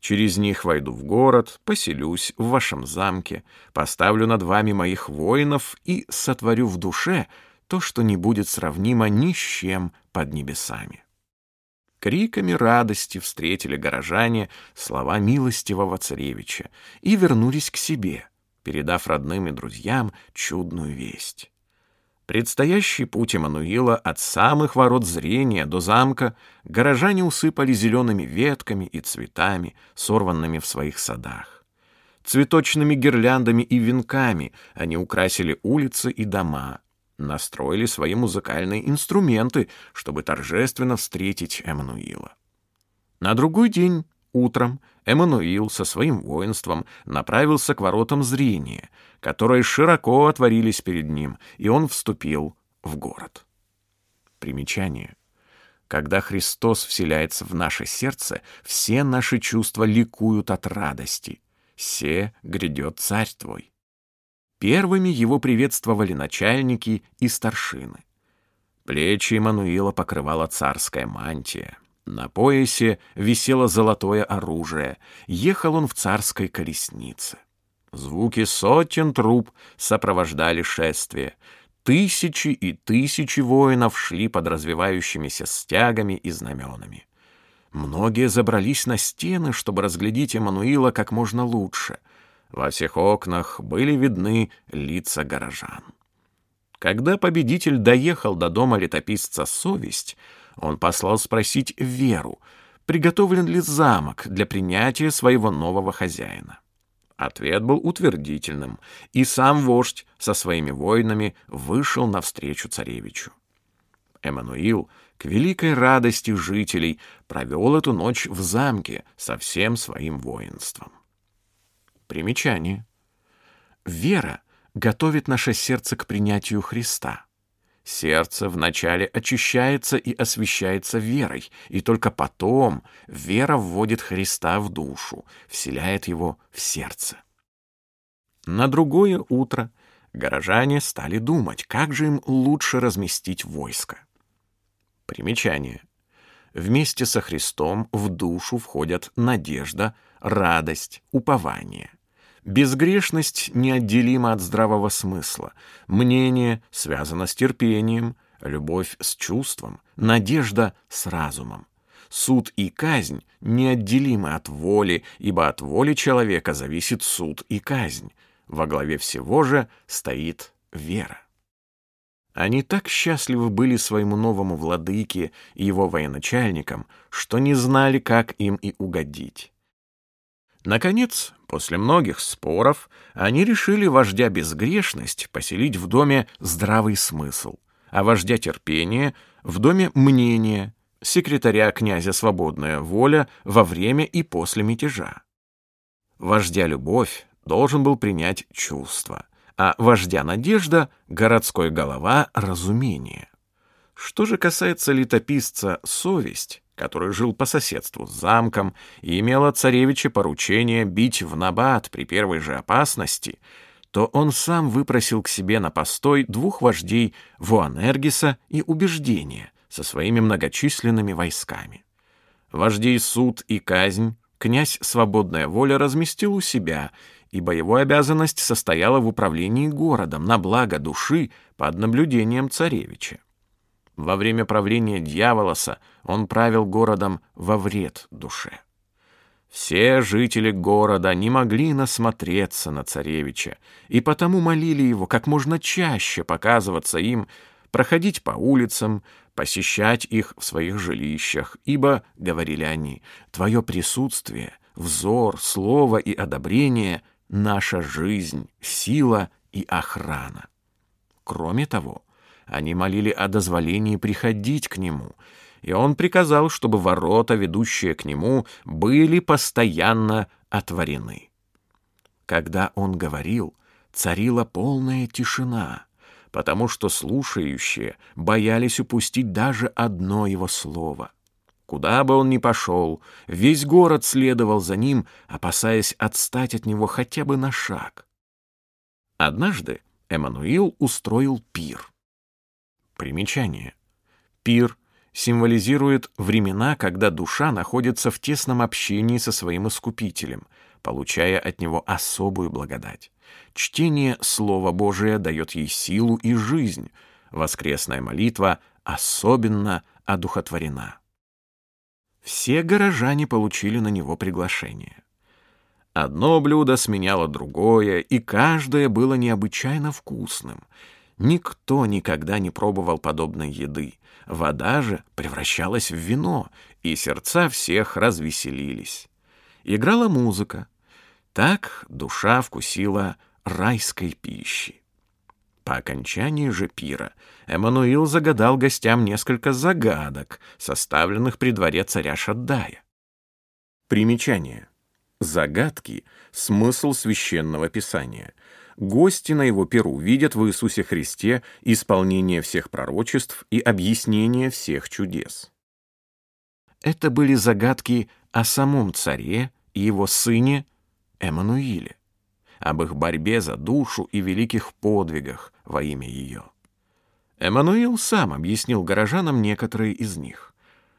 Через них войду в город, поселюсь в вашем замке, поставлю над вами моих воинов и сотворю в душе — то, что не будет сравнимо ни с чем под небесами. Криками радости встретили горожане слова милостивого царевича и вернулись к себе, передав родным и друзьям чудную весть. Предстоящий путь Эммануила от самых ворот зрения до замка горожане усыпали зелеными ветками и цветами, сорванными в своих садах. Цветочными гирляндами и венками они украсили улицы и дома, настроили свои музыкальные инструменты, чтобы торжественно встретить Эммануила. На другой день, утром, Эммануил со своим воинством направился к воротам зрения, которые широко отворились перед ним, и он вступил в город. Примечание. Когда Христос вселяется в наше сердце, все наши чувства ликуют от радости. «Се грядет царь твой». Первыми его приветствовали начальники и старшины. Плечи Иммануила покрывала царская мантия. На поясе висело золотое оружие. Ехал он в царской колеснице. Звуки сотен труб сопровождали шествие. Тысячи и тысячи воинов шли под развивающимися стягами и знаменами. Многие забрались на стены, чтобы разглядеть Эммануила как можно лучше. Во всех окнах были видны лица горожан. Когда победитель доехал до дома летописца «Совесть», он послал спросить Веру, приготовлен ли замок для принятия своего нового хозяина. Ответ был утвердительным, и сам вождь со своими воинами вышел навстречу царевичу. Эммануил, к великой радости жителей, провел эту ночь в замке со всем своим воинством. Примечание. Вера готовит наше сердце к принятию Христа. Сердце вначале очищается и освящается верой, и только потом вера вводит Христа в душу, вселяет его в сердце. На другое утро горожане стали думать, как же им лучше разместить войско. Примечание. Вместе со Христом в душу входят надежда, радость, упование. Безгрешность неотделима от здравого смысла. Мнение связано с терпением, любовь с чувством, надежда с разумом. Суд и казнь неотделимы от воли, ибо от воли человека зависит суд и казнь. Во главе всего же стоит вера. Они так счастливы были своему новому владыке и его военачальникам, что не знали, как им и угодить. Наконец, после многих споров, они решили вождя безгрешность поселить в доме здравый смысл, а вождя терпение — в доме мнения, секретаря князя свободная воля во время и после мятежа. Вождя любовь должен был принять чувство, а вождя надежда — городской голова разумение. Что же касается летописца совесть, который жил по соседству с замком и имел от царевича поручение бить в набат при первой же опасности, то он сам выпросил к себе на постой двух вождей Вуанергиса и Убеждения со своими многочисленными войсками. Вождей суд и казнь князь Свободная Воля разместил у себя, ибо его обязанность состояла в управлении городом на благо души под наблюдением царевича. Во время правления дьяволоса он правил городом во вред душе. Все жители города не могли насмотреться на царевича, и потому молили его как можно чаще показываться им, проходить по улицам, посещать их в своих жилищах, ибо, говорили они, твое присутствие, взор, слово и одобрение — наша жизнь, сила и охрана. Кроме того, они молили о дозволении приходить к нему, и он приказал, чтобы ворота, ведущие к нему, были постоянно отворены. Когда он говорил, царила полная тишина, потому что слушающие боялись упустить даже одно его слово. Куда бы он ни пошел, весь город следовал за ним, опасаясь отстать от него хотя бы на шаг. Однажды Эммануил устроил пир. Примечание. Пир символизирует времена, когда душа находится в тесном общении со своим искупителем, получая от него особую благодать. Чтение Слова Божия дает ей силу и жизнь. Воскресная молитва особенно одухотворена. Все горожане получили на него приглашение. Одно блюдо сменяло другое, и каждое было необычайно вкусным — Никто никогда не пробовал подобной еды. Вода же превращалась в вино, и сердца всех развеселились. Играла музыка. Так душа вкусила райской пищи. По окончании же пира Эммануил загадал гостям несколько загадок, составленных при дворе царя Шаддая. Примечание. Загадки — смысл священного писания. Гости на его перу видят в Иисусе Христе исполнение всех пророчеств и объяснение всех чудес. Это были загадки о самом царе и его сыне Эммануиле, об их борьбе за душу и великих подвигах во имя ее. Эммануил сам объяснил горожанам некоторые из них.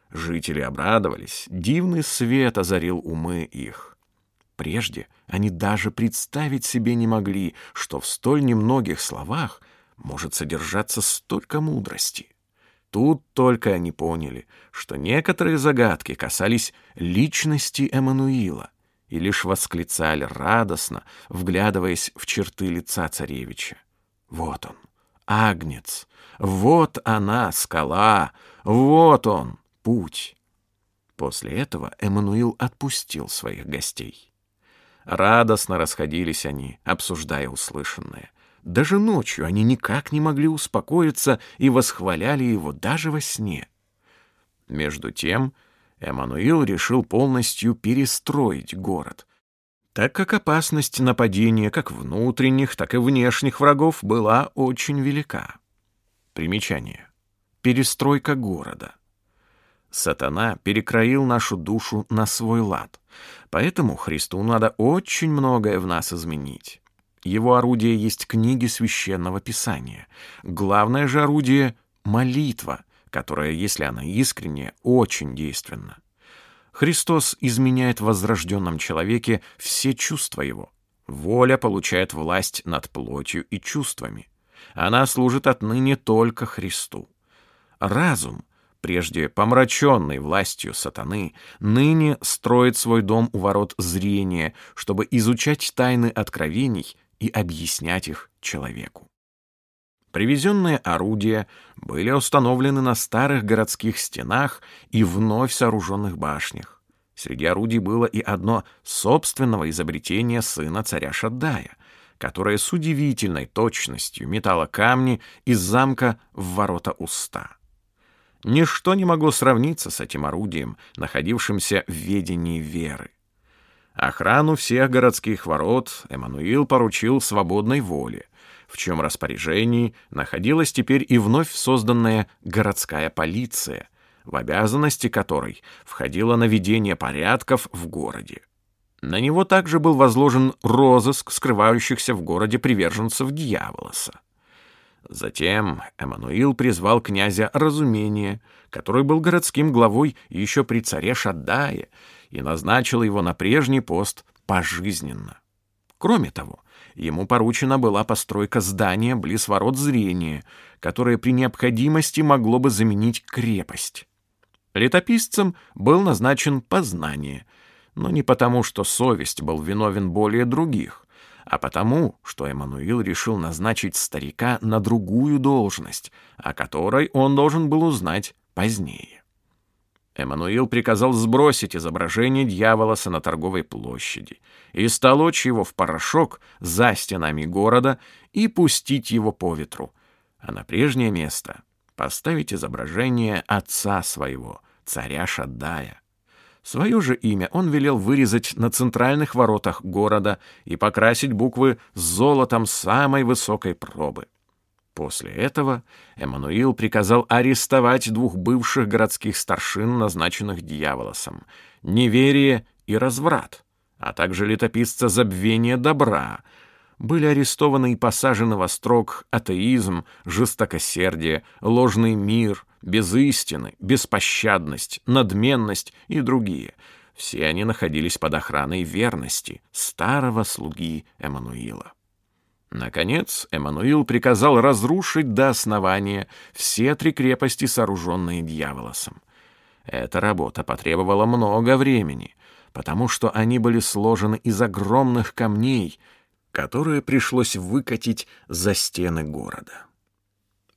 Жители обрадовались, дивный свет озарил умы их. Прежде они даже представить себе не могли, что в столь немногих словах может содержаться столько мудрости. Тут только они поняли, что некоторые загадки касались личности Эммануила и лишь восклицали радостно, вглядываясь в черты лица царевича. Вот он, агнец, вот она, скала, вот он, путь. После этого Эммануил отпустил своих гостей. Радостно расходились они, обсуждая услышанное. Даже ночью они никак не могли успокоиться и восхваляли его даже во сне. Между тем, Эммануил решил полностью перестроить город, так как опасность нападения как внутренних, так и внешних врагов была очень велика. Примечание. Перестройка города. Сатана перекроил нашу душу на свой лад — Поэтому Христу надо очень многое в нас изменить. Его орудие есть книги священного писания. Главное же орудие — молитва, которая, если она искренняя, очень действенна. Христос изменяет в возрожденном человеке все чувства его. Воля получает власть над плотью и чувствами. Она служит отныне только Христу. Разум — прежде помраченный властью сатаны, ныне строит свой дом у ворот зрения, чтобы изучать тайны откровений и объяснять их человеку. Привезенные орудия были установлены на старых городских стенах и вновь сооруженных башнях. Среди орудий было и одно собственного изобретения сына царя Шаддая, которое с удивительной точностью метало камни из замка в ворота уста. Ничто не могло сравниться с этим орудием, находившимся в ведении веры. Охрану всех городских ворот Эммануил поручил свободной воле, в чем распоряжении находилась теперь и вновь созданная городская полиция, в обязанности которой входило наведение порядков в городе. На него также был возложен розыск скрывающихся в городе приверженцев дьяволоса. Затем Эммануил призвал князя Разумения, который был городским главой еще при царе Шаддае, и назначил его на прежний пост пожизненно. Кроме того, ему поручена была постройка здания близ ворот зрения, которое при необходимости могло бы заменить крепость. Летописцем был назначен Познание, но не потому, что совесть был виновен более других, а потому, что Эммануил решил назначить старика на другую должность, о которой он должен был узнать позднее. Эммануил приказал сбросить изображение дьяволоса на торговой площади и столочь его в порошок за стенами города и пустить его по ветру, а на прежнее место поставить изображение отца своего, царя Шаддая. Свое же имя он велел вырезать на центральных воротах города и покрасить буквы золотом самой высокой пробы. После этого Эммануил приказал арестовать двух бывших городских старшин, назначенных дьяволосом, неверие и разврат, а также летописца забвения добра, были арестованы и посажены во строк атеизм, жестокосердие, ложный мир, без истины, беспощадность, надменность и другие. Все они находились под охраной верности старого слуги Эммануила. Наконец, Эммануил приказал разрушить до основания все три крепости, сооруженные дьяволосом. Эта работа потребовала много времени, потому что они были сложены из огромных камней, которые пришлось выкатить за стены города.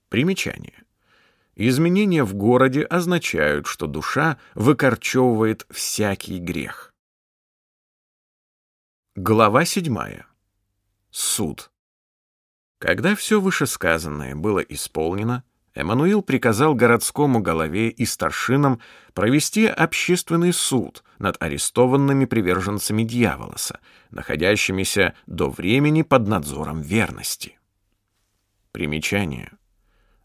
Примечание. Изменения в городе означают, что душа выкорчевывает всякий грех. Глава седьмая. Суд. Когда все вышесказанное было исполнено, Эммануил приказал городскому голове и старшинам провести общественный суд над арестованными приверженцами дьяволоса, находящимися до времени под надзором верности. Примечание.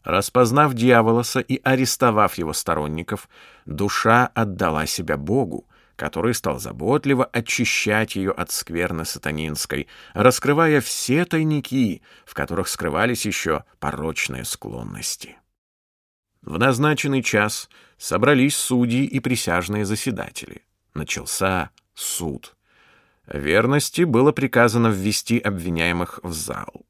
Распознав дьяволоса и арестовав его сторонников, душа отдала себя Богу, который стал заботливо очищать ее от скверны сатанинской, раскрывая все тайники, в которых скрывались еще порочные склонности. В назначенный час собрались судьи и присяжные заседатели. Начался суд. Верности было приказано ввести обвиняемых в зал.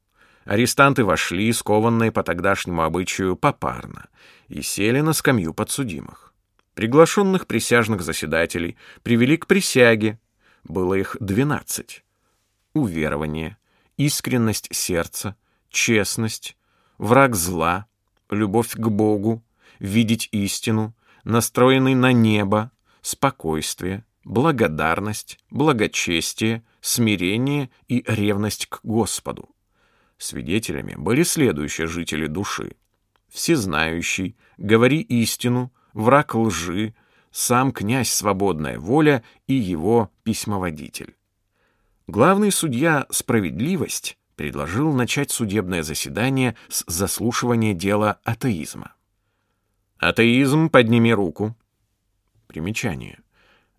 Арестанты вошли, скованные по тогдашнему обычаю, попарно, и сели на скамью подсудимых. Приглашенных присяжных заседателей привели к присяге. Было их двенадцать. Уверование, искренность сердца, честность, враг зла, любовь к Богу, видеть истину, настроенный на небо, спокойствие, благодарность, благочестие, смирение и ревность к Господу. Свидетелями были следующие жители души. Всезнающий, говори истину, враг лжи, сам князь Свободная Воля и его письмоводитель. Главный судья «Справедливость» предложил начать судебное заседание с заслушивания дела атеизма. Атеизм, подними руку. Примечание.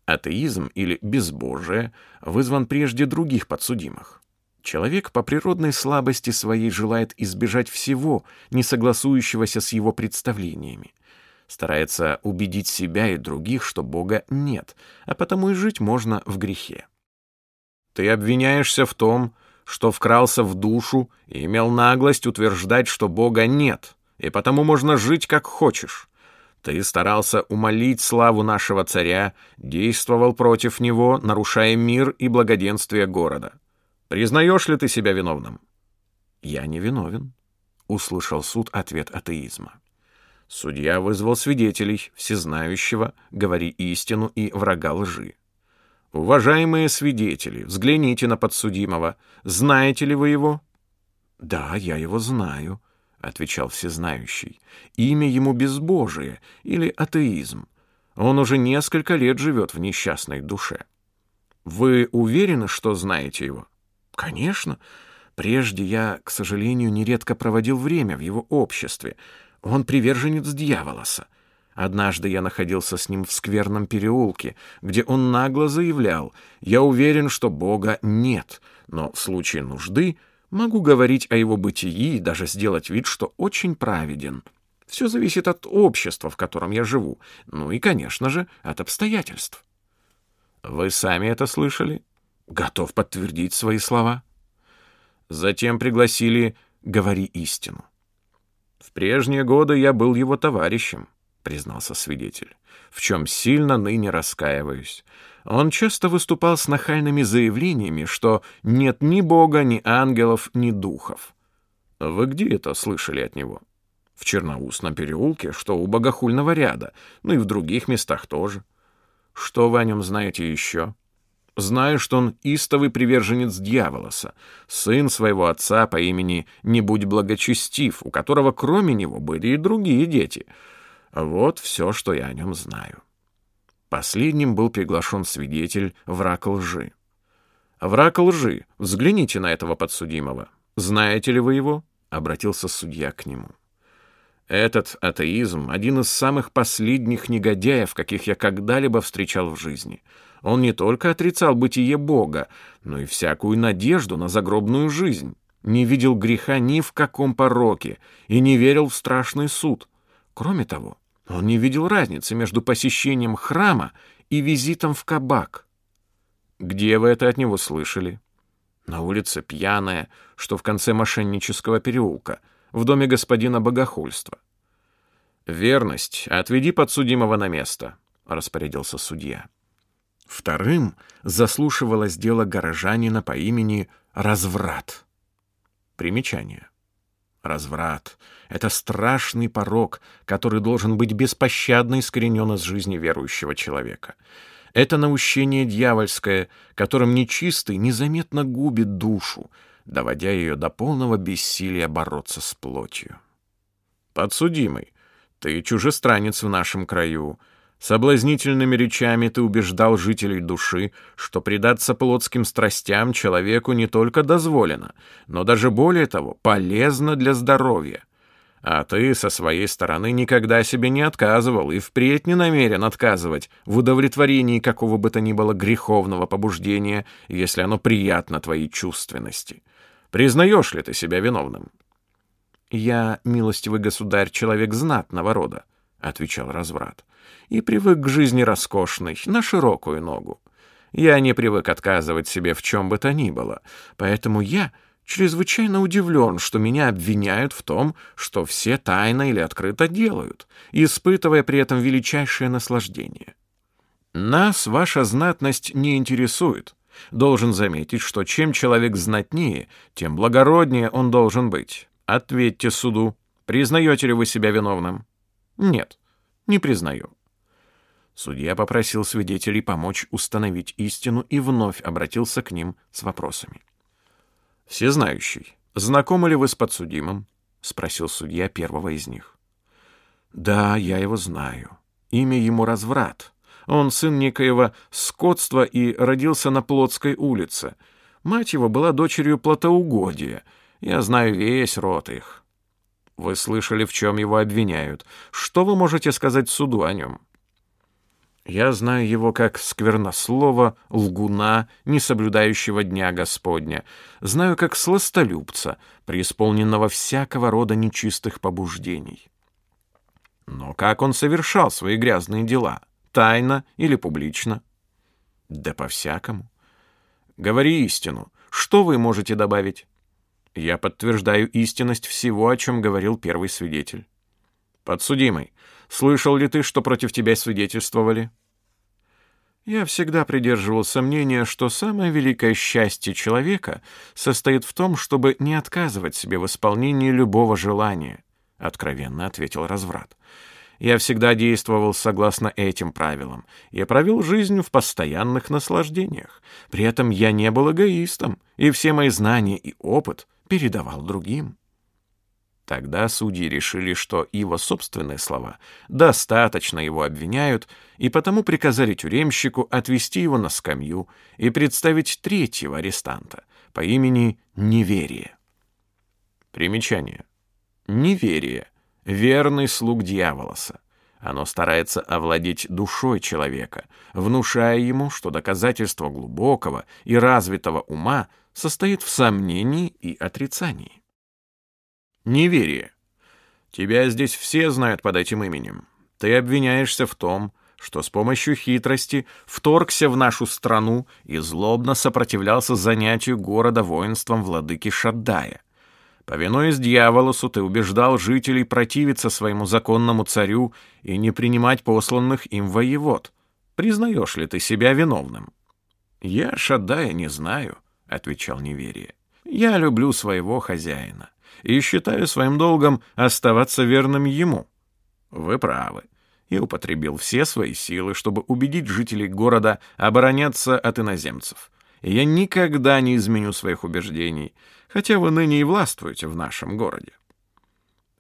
Атеизм или безбожие вызван прежде других подсудимых. Человек по природной слабости своей желает избежать всего, не согласующегося с его представлениями. Старается убедить себя и других, что Бога нет, а потому и жить можно в грехе. Ты обвиняешься в том, что вкрался в душу и имел наглость утверждать, что Бога нет, и потому можно жить как хочешь. Ты старался умолить славу нашего царя, действовал против него, нарушая мир и благоденствие города. Признаешь ли ты себя виновным? Я не виновен, услышал суд ответ атеизма. Судья вызвал свидетелей, всезнающего, говори истину и врага лжи. Уважаемые свидетели, взгляните на подсудимого. Знаете ли вы его? Да, я его знаю, отвечал всезнающий. Имя ему безбожие или атеизм. Он уже несколько лет живет в несчастной душе. Вы уверены, что знаете его? Конечно. Прежде я, к сожалению, нередко проводил время в его обществе. Он приверженец дьяволоса. Однажды я находился с ним в скверном переулке, где он нагло заявлял, «Я уверен, что Бога нет, но в случае нужды могу говорить о его бытии и даже сделать вид, что очень праведен. Все зависит от общества, в котором я живу, ну и, конечно же, от обстоятельств». «Вы сами это слышали?» Готов подтвердить свои слова. Затем пригласили «Говори истину». «В прежние годы я был его товарищем», — признался свидетель, «в чем сильно ныне раскаиваюсь. Он часто выступал с нахальными заявлениями, что нет ни Бога, ни ангелов, ни духов. Вы где это слышали от него?» «В Черноусном переулке, что у богохульного ряда, ну и в других местах тоже. Что вы о нем знаете еще?» Знаю, что он истовый приверженец дьяволоса, сын своего отца по имени «Не будь благочестив», у которого кроме него были и другие дети. Вот все, что я о нем знаю. Последним был приглашен свидетель враг лжи. «Враг лжи, взгляните на этого подсудимого. Знаете ли вы его?» — обратился судья к нему. «Этот атеизм — один из самых последних негодяев, каких я когда-либо встречал в жизни». Он не только отрицал бытие Бога, но и всякую надежду на загробную жизнь, не видел греха ни в каком пороке и не верил в страшный суд. Кроме того, он не видел разницы между посещением храма и визитом в кабак. Где вы это от него слышали? На улице пьяная, что в конце мошеннического переулка, в доме господина Богохульства. «Верность, отведи подсудимого на место», — распорядился судья. Вторым заслушивалось дело горожанина по имени Разврат. Примечание. Разврат — это страшный порог, который должен быть беспощадно искоренен из жизни верующего человека. Это наущение дьявольское, которым нечистый незаметно губит душу, доводя ее до полного бессилия бороться с плотью. Подсудимый, ты чужестранец в нашем краю, Соблазнительными речами ты убеждал жителей души, что предаться плотским страстям человеку не только дозволено, но даже более того, полезно для здоровья. А ты со своей стороны никогда себе не отказывал и впредь не намерен отказывать в удовлетворении какого бы то ни было греховного побуждения, если оно приятно твоей чувственности. Признаешь ли ты себя виновным? «Я, милостивый государь, человек знатного рода», — отвечал разврат и привык к жизни роскошной, на широкую ногу. Я не привык отказывать себе в чем бы то ни было, поэтому я чрезвычайно удивлен, что меня обвиняют в том, что все тайно или открыто делают, испытывая при этом величайшее наслаждение. Нас ваша знатность не интересует. Должен заметить, что чем человек знатнее, тем благороднее он должен быть. Ответьте суду, признаете ли вы себя виновным? Нет, не признаю. Судья попросил свидетелей помочь установить истину и вновь обратился к ним с вопросами. «Всезнающий, знакомы ли вы с подсудимым?» — спросил судья первого из них. «Да, я его знаю. Имя ему Разврат. Он сын некоего скотства и родился на Плотской улице. Мать его была дочерью плотоугодия. Я знаю весь род их». «Вы слышали, в чем его обвиняют. Что вы можете сказать суду о нем?» Я знаю его как сквернослова, лгуна, несоблюдающего дня Господня. Знаю как сластолюбца, преисполненного всякого рода нечистых побуждений. Но как он совершал свои грязные дела? Тайно или публично? Да по-всякому. Говори истину. Что вы можете добавить? Я подтверждаю истинность всего, о чем говорил первый свидетель. Подсудимый, слышал ли ты, что против тебя свидетельствовали? Я всегда придерживался мнения, что самое великое счастье человека состоит в том, чтобы не отказывать себе в исполнении любого желания, откровенно ответил разврат. Я всегда действовал согласно этим правилам. Я провел жизнь в постоянных наслаждениях. При этом я не был эгоистом, и все мои знания и опыт передавал другим. Тогда судьи решили, что его собственные слова достаточно его обвиняют, и потому приказали тюремщику отвести его на скамью и представить третьего арестанта по имени Неверие. Примечание. Неверие — верный слуг дьяволоса. Оно старается овладеть душой человека, внушая ему, что доказательство глубокого и развитого ума состоит в сомнении и отрицании. Неверие. Тебя здесь все знают под этим именем. Ты обвиняешься в том, что с помощью хитрости вторгся в нашу страну и злобно сопротивлялся занятию города воинством владыки Шаддая. Повинуясь дьяволосу, ты убеждал жителей противиться своему законному царю и не принимать посланных им воевод. Признаешь ли ты себя виновным? «Я Шаддая не знаю», — отвечал неверие. «Я люблю своего хозяина и считаю своим долгом оставаться верным ему. Вы правы. И употребил все свои силы, чтобы убедить жителей города обороняться от иноземцев. Я никогда не изменю своих убеждений, хотя вы ныне и властвуете в нашем городе.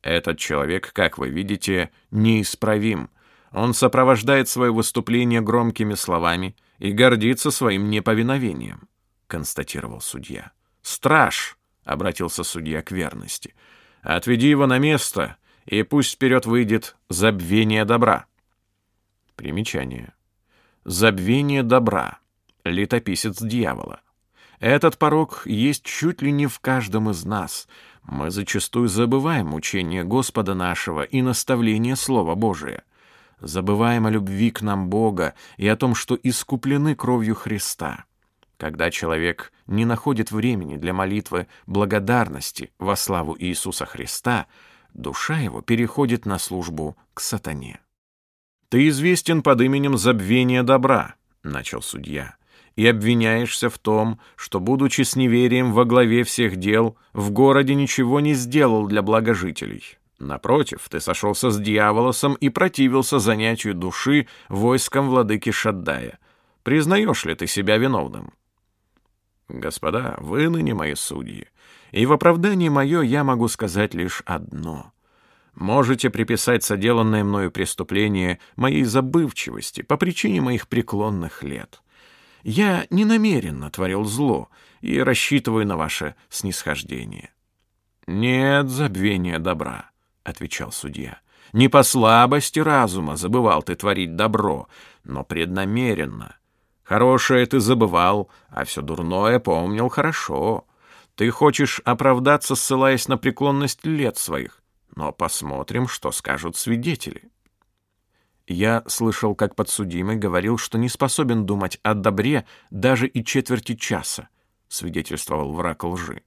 Этот человек, как вы видите, неисправим. Он сопровождает свое выступление громкими словами и гордится своим неповиновением, констатировал судья. Страж обратился судья к верности. Отведи его на место, и пусть вперед выйдет забвение добра. Примечание. Забвение добра. Летописец дьявола. Этот порог есть чуть ли не в каждом из нас. Мы зачастую забываем учение Господа нашего и наставление Слова Божия. Забываем о любви к нам Бога и о том, что искуплены кровью Христа. Когда человек не находит времени для молитвы благодарности во славу Иисуса Христа, душа его переходит на службу к сатане. «Ты известен под именем забвения добра», — начал судья, и обвиняешься в том, что, будучи с неверием во главе всех дел, в городе ничего не сделал для благожителей. Напротив, ты сошелся с дьяволосом и противился занятию души войском владыки Шаддая. Признаешь ли ты себя виновным? Господа, вы ныне мои судьи, и в оправдании мое я могу сказать лишь одно. Можете приписать соделанное мною преступление моей забывчивости по причине моих преклонных лет. Я не намеренно творил зло и рассчитываю на ваше снисхождение. Нет забвения добра отвечал судья. Не по слабости разума забывал ты творить добро, но преднамеренно. Хорошее ты забывал, а все дурное помнил хорошо. Ты хочешь оправдаться, ссылаясь на преклонность лет своих, но посмотрим, что скажут свидетели. Я слышал, как подсудимый говорил, что не способен думать о добре даже и четверти часа, свидетельствовал враг лжи.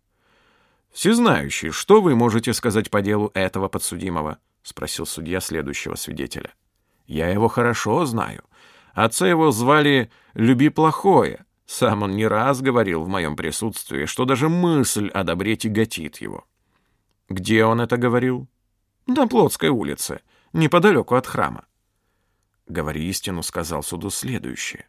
«Всезнающий, что вы можете сказать по делу этого подсудимого?» — спросил судья следующего свидетеля. «Я его хорошо знаю. Отца его звали «Люби плохое». Сам он не раз говорил в моем присутствии, что даже мысль о добре тяготит его. Где он это говорил? На Плотской улице, неподалеку от храма. «Говори истину», — сказал суду следующее.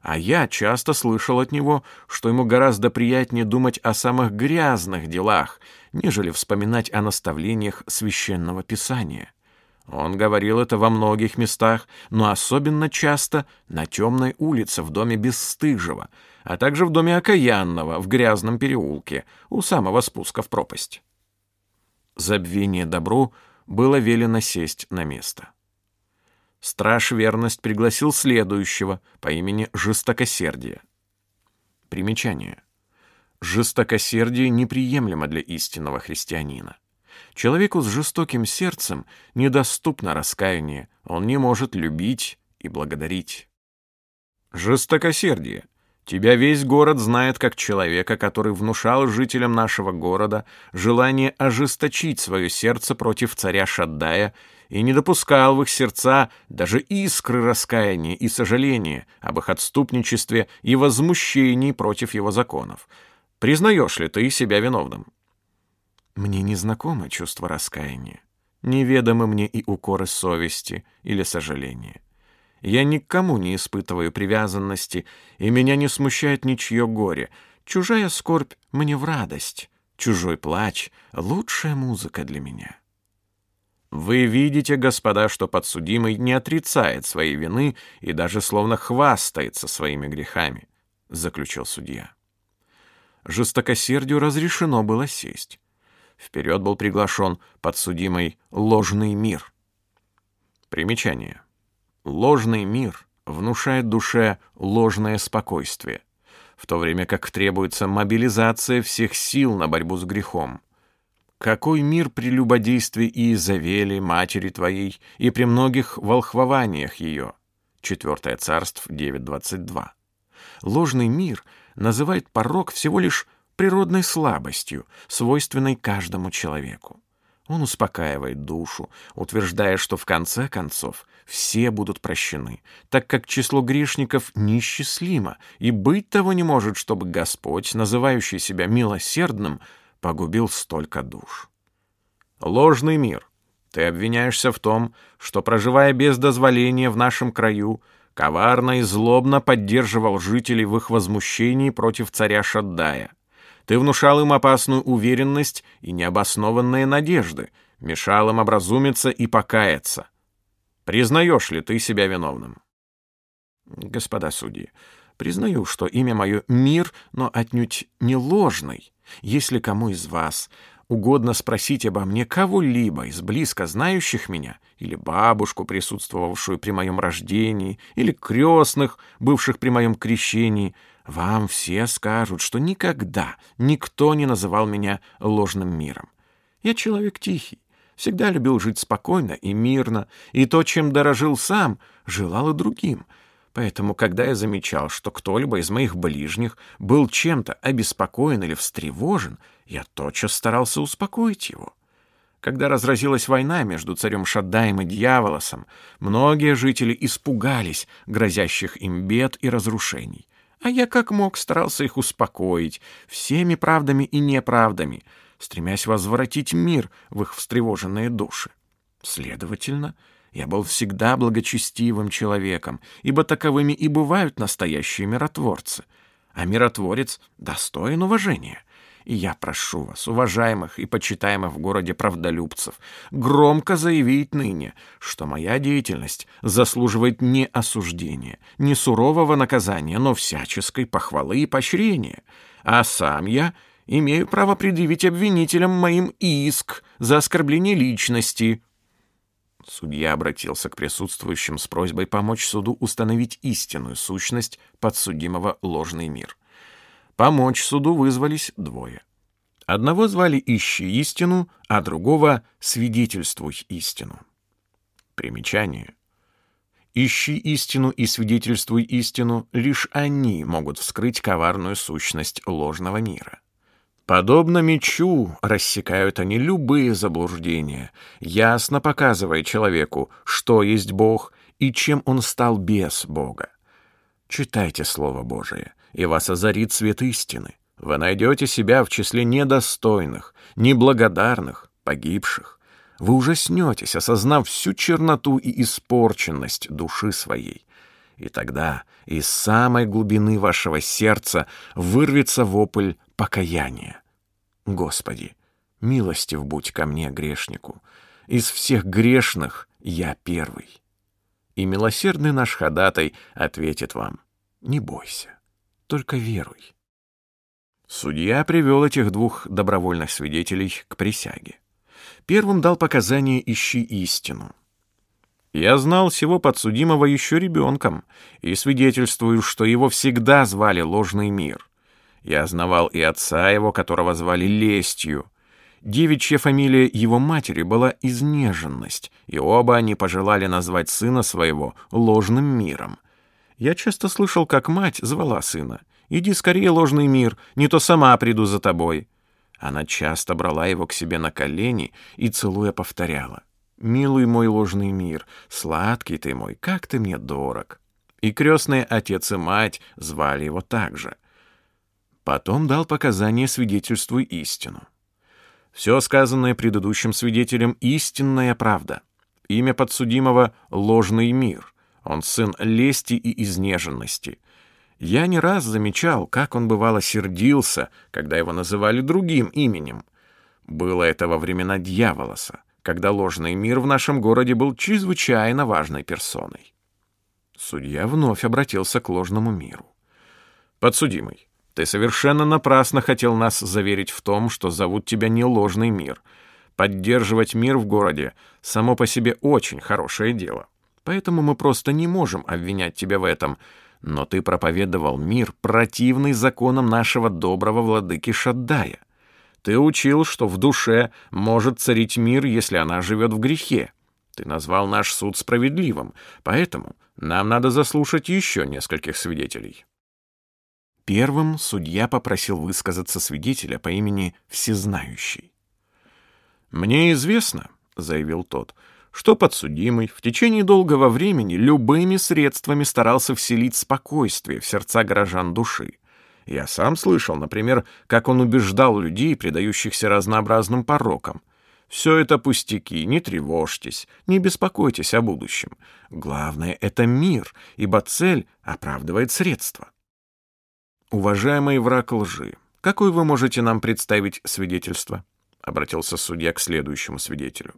А я часто слышал от него, что ему гораздо приятнее думать о самых грязных делах, нежели вспоминать о наставлениях священного писания. Он говорил это во многих местах, но особенно часто на темной улице в доме Бесстыжего, а также в доме Окаянного в грязном переулке у самого спуска в пропасть. Забвение добру было велено сесть на место. Страж верность пригласил следующего по имени Жестокосердие. Примечание. Жестокосердие неприемлемо для истинного христианина. Человеку с жестоким сердцем недоступно раскаяние, он не может любить и благодарить. Жестокосердие. Тебя весь город знает как человека, который внушал жителям нашего города желание ожесточить свое сердце против царя Шаддая и не допускал в их сердца даже искры раскаяния и сожаления об их отступничестве и возмущении против его законов. Признаешь ли ты себя виновным? Мне не знакомо чувство раскаяния, неведомы мне и укоры совести или сожаления. Я никому не испытываю привязанности, и меня не смущает ничье горе. Чужая скорбь мне в радость, чужой плач — лучшая музыка для меня. Вы видите, господа, что подсудимый не отрицает своей вины и даже словно хвастается своими грехами, заключил судья. Жестокосердию разрешено было сесть. Вперед был приглашен подсудимый ложный мир. Примечание. Ложный мир внушает душе ложное спокойствие, в то время как требуется мобилизация всех сил на борьбу с грехом. Какой мир при любодействе Иезавели, матери твоей, и при многих волхвованиях ее? Четвертое царство 9.22. Ложный мир называет порог всего лишь природной слабостью, свойственной каждому человеку. Он успокаивает душу, утверждая, что в конце концов все будут прощены, так как число грешников неисчислимо, и быть того не может, чтобы Господь, называющий себя милосердным, погубил столько душ. Ложный мир. Ты обвиняешься в том, что, проживая без дозволения в нашем краю, коварно и злобно поддерживал жителей в их возмущении против царя Шаддая. Ты внушал им опасную уверенность и необоснованные надежды, мешал им образумиться и покаяться. Признаешь ли ты себя виновным? Господа судьи, признаю, что имя мое — мир, но отнюдь не ложный. Если кому из вас угодно спросить обо мне кого-либо из близко знающих меня, или бабушку, присутствовавшую при моем рождении, или крестных, бывших при моем крещении, вам все скажут, что никогда никто не называл меня ложным миром. Я человек тихий, всегда любил жить спокойно и мирно, и то, чем дорожил сам, желал и другим — Поэтому, когда я замечал, что кто-либо из моих ближних был чем-то обеспокоен или встревожен, я тотчас старался успокоить его. Когда разразилась война между царем Шаддаем и Дьяволосом, многие жители испугались грозящих им бед и разрушений. А я как мог старался их успокоить всеми правдами и неправдами, стремясь возвратить мир в их встревоженные души. Следовательно, я был всегда благочестивым человеком, ибо таковыми и бывают настоящие миротворцы. А миротворец достоин уважения. И я прошу вас, уважаемых и почитаемых в городе правдолюбцев, громко заявить ныне, что моя деятельность заслуживает не осуждения, не сурового наказания, но всяческой похвалы и поощрения. А сам я имею право предъявить обвинителям моим иск за оскорбление личности, Судья обратился к присутствующим с просьбой помочь суду установить истинную сущность подсудимого ложный мир. Помочь суду вызвались двое. Одного звали «Ищи истину», а другого «Свидетельствуй истину». Примечание. «Ищи истину и свидетельствуй истину» — лишь они могут вскрыть коварную сущность ложного мира. Подобно мечу рассекают они любые заблуждения, ясно показывая человеку, что есть Бог и чем он стал без Бога. Читайте Слово Божие, и вас озарит свет истины. Вы найдете себя в числе недостойных, неблагодарных, погибших. Вы ужаснетесь, осознав всю черноту и испорченность души своей. И тогда из самой глубины вашего сердца вырвется вопль покаяния. Господи, милостив будь ко мне, грешнику. Из всех грешных я первый. И милосердный наш ходатай ответит вам, не бойся, только веруй. Судья привел этих двух добровольных свидетелей к присяге. Первым дал показания «Ищи истину». Я знал всего подсудимого еще ребенком и свидетельствую, что его всегда звали ложный мир. Я знавал и отца его, которого звали Лестью. Девичья фамилия его матери была Изнеженность, и оба они пожелали назвать сына своего ложным миром. Я часто слышал, как мать звала сына. «Иди скорее, ложный мир, не то сама приду за тобой». Она часто брала его к себе на колени и, целуя, повторяла. «Милый мой ложный мир, сладкий ты мой, как ты мне дорог». И крестные отец и мать звали его так же — Потом дал показания свидетельству истину. Все сказанное предыдущим свидетелем — истинная правда. Имя подсудимого — ложный мир. Он сын лести и изнеженности. Я не раз замечал, как он бывало сердился, когда его называли другим именем. Было это во времена дьяволоса, когда ложный мир в нашем городе был чрезвычайно важной персоной. Судья вновь обратился к ложному миру. «Подсудимый, ты совершенно напрасно хотел нас заверить в том, что зовут тебя не ложный мир. Поддерживать мир в городе — само по себе очень хорошее дело. Поэтому мы просто не можем обвинять тебя в этом. Но ты проповедовал мир, противный законам нашего доброго владыки Шаддая. Ты учил, что в душе может царить мир, если она живет в грехе. Ты назвал наш суд справедливым, поэтому нам надо заслушать еще нескольких свидетелей. Первым судья попросил высказаться свидетеля по имени Всезнающий. «Мне известно», — заявил тот, — что подсудимый в течение долгого времени любыми средствами старался вселить спокойствие в сердца горожан души. Я сам слышал, например, как он убеждал людей, предающихся разнообразным порокам. Все это пустяки, не тревожьтесь, не беспокойтесь о будущем. Главное — это мир, ибо цель оправдывает средства. «Уважаемый враг лжи, какое вы можете нам представить свидетельство?» — обратился судья к следующему свидетелю.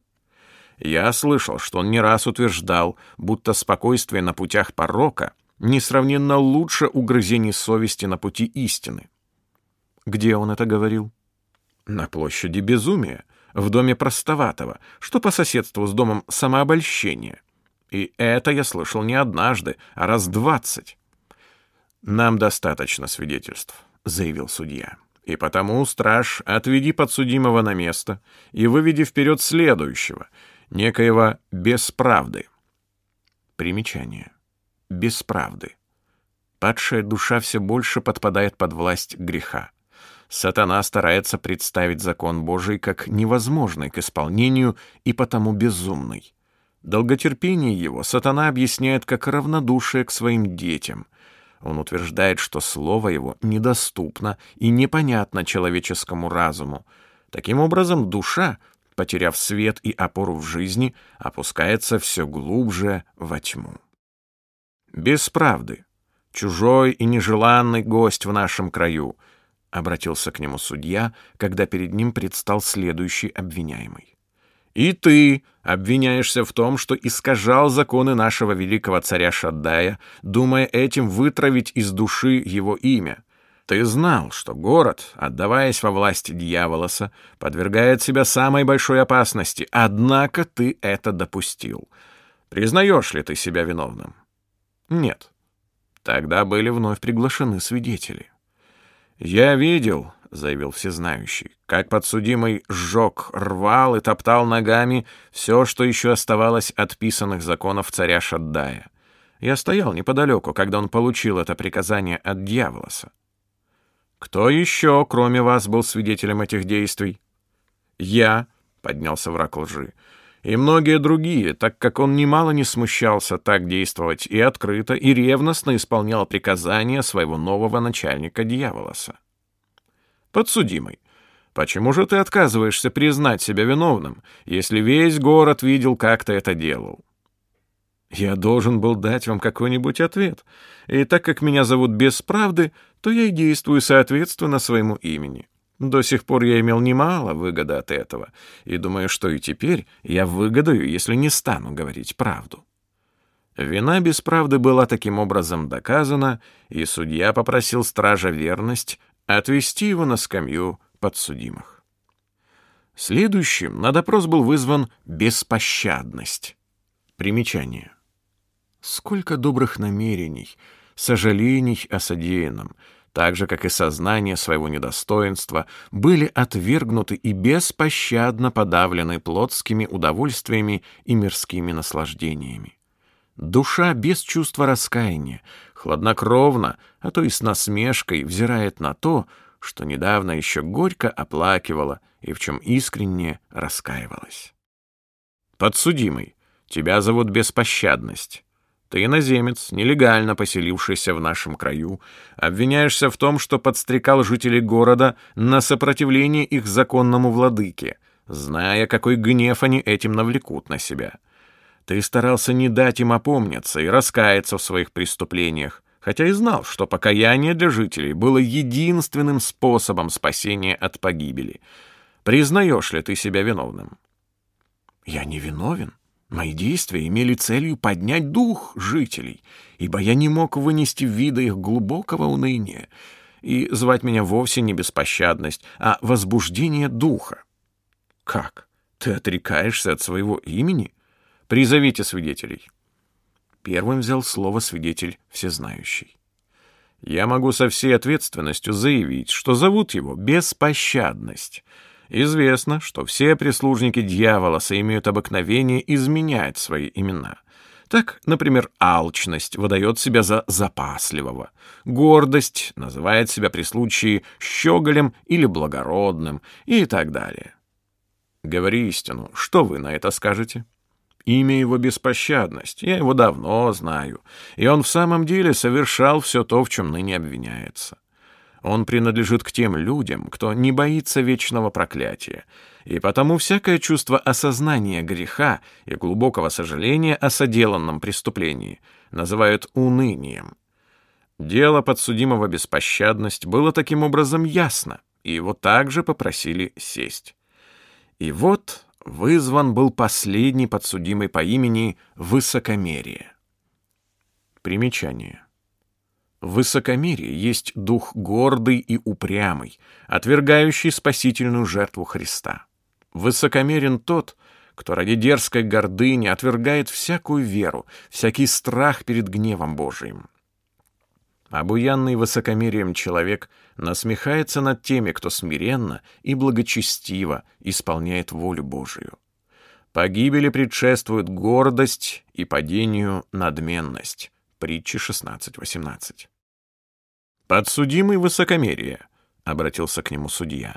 «Я слышал, что он не раз утверждал, будто спокойствие на путях порока несравненно лучше угрызений совести на пути истины». «Где он это говорил?» «На площади Безумия, в доме Простоватого, что по соседству с домом Самообольщения. И это я слышал не однажды, а раз двадцать». «Нам достаточно свидетельств», — заявил судья. «И потому, страж, отведи подсудимого на место и выведи вперед следующего, некоего бесправды». Примечание. Бесправды. Падшая душа все больше подпадает под власть греха. Сатана старается представить закон Божий как невозможный к исполнению и потому безумный. Долготерпение его сатана объясняет как равнодушие к своим детям — Он утверждает, что слово его недоступно и непонятно человеческому разуму. Таким образом, душа, потеряв свет и опору в жизни, опускается все глубже во тьму. Без правды. Чужой и нежеланный гость в нашем краю —— обратился к нему судья, когда перед ним предстал следующий обвиняемый. «И ты обвиняешься в том, что искажал законы нашего великого царя Шаддая, думая этим вытравить из души его имя. Ты знал, что город, отдаваясь во власть дьяволоса, подвергает себя самой большой опасности, однако ты это допустил. Признаешь ли ты себя виновным?» «Нет». Тогда были вновь приглашены свидетели. «Я видел», — заявил всезнающий, «как подсудимый сжег, рвал и топтал ногами все, что еще оставалось от писанных законов царя Шаддая. Я стоял неподалеку, когда он получил это приказание от дьяволоса. Кто еще, кроме вас, был свидетелем этих действий?» «Я», — поднялся враг лжи, и многие другие, так как он немало не смущался так действовать и открыто, и ревностно исполнял приказания своего нового начальника дьяволоса. «Подсудимый, почему же ты отказываешься признать себя виновным, если весь город видел, как ты это делал?» «Я должен был дать вам какой-нибудь ответ, и так как меня зовут без правды, то я и действую соответственно своему имени». До сих пор я имел немало выгоды от этого, и думаю, что и теперь я выгодаю, если не стану говорить правду. Вина без правды была таким образом доказана, и судья попросил стража верность отвести его на скамью подсудимых. Следующим на допрос был вызван беспощадность. Примечание. Сколько добрых намерений, сожалений о содеянном — так же, как и сознание своего недостоинства, были отвергнуты и беспощадно подавлены плотскими удовольствиями и мирскими наслаждениями. Душа без чувства раскаяния, хладнокровно, а то и с насмешкой взирает на то, что недавно еще горько оплакивала и в чем искренне раскаивалась. «Подсудимый, тебя зовут Беспощадность. Ты иноземец, нелегально поселившийся в нашем краю, обвиняешься в том, что подстрекал жителей города на сопротивление их законному владыке, зная, какой гнев они этим навлекут на себя. Ты старался не дать им опомниться и раскаяться в своих преступлениях, хотя и знал, что покаяние для жителей было единственным способом спасения от погибели. Признаешь ли ты себя виновным? Я не виновен, Мои действия имели целью поднять дух жителей, ибо я не мог вынести вида их глубокого уныния, и звать меня вовсе не беспощадность, а возбуждение духа. Как? Ты отрекаешься от своего имени? Призовите свидетелей. Первым взял слово свидетель всезнающий. Я могу со всей ответственностью заявить, что зовут его Беспощадность — Известно, что все прислужники дьяволоса имеют обыкновение изменять свои имена. Так, например, алчность выдает себя за запасливого, гордость называет себя при случае щеголем или благородным и так далее. Говори истину, что вы на это скажете? Имя его беспощадность, я его давно знаю, и он в самом деле совершал все то, в чем ныне обвиняется. Он принадлежит к тем людям, кто не боится вечного проклятия, и потому всякое чувство осознания греха и глубокого сожаления о соделанном преступлении называют унынием. Дело подсудимого беспощадность было таким образом ясно, и его также попросили сесть. И вот вызван был последний подсудимый по имени Высокомерие. Примечание. В высокомерии есть дух гордый и упрямый, отвергающий спасительную жертву Христа. Высокомерен тот, кто ради дерзкой гордыни отвергает всякую веру, всякий страх перед гневом Божиим. Обуянный высокомерием человек насмехается над теми, кто смиренно и благочестиво исполняет волю Божию. Погибели предшествует гордость и падению надменность. Притчи 16.18. «Подсудимый высокомерие», — обратился к нему судья.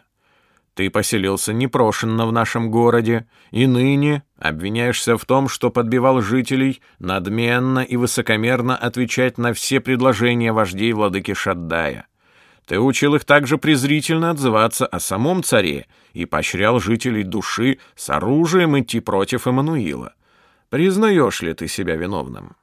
Ты поселился непрошенно в нашем городе, и ныне обвиняешься в том, что подбивал жителей надменно и высокомерно отвечать на все предложения вождей владыки Шаддая. Ты учил их также презрительно отзываться о самом царе и поощрял жителей души с оружием идти против Эммануила. Признаешь ли ты себя виновным?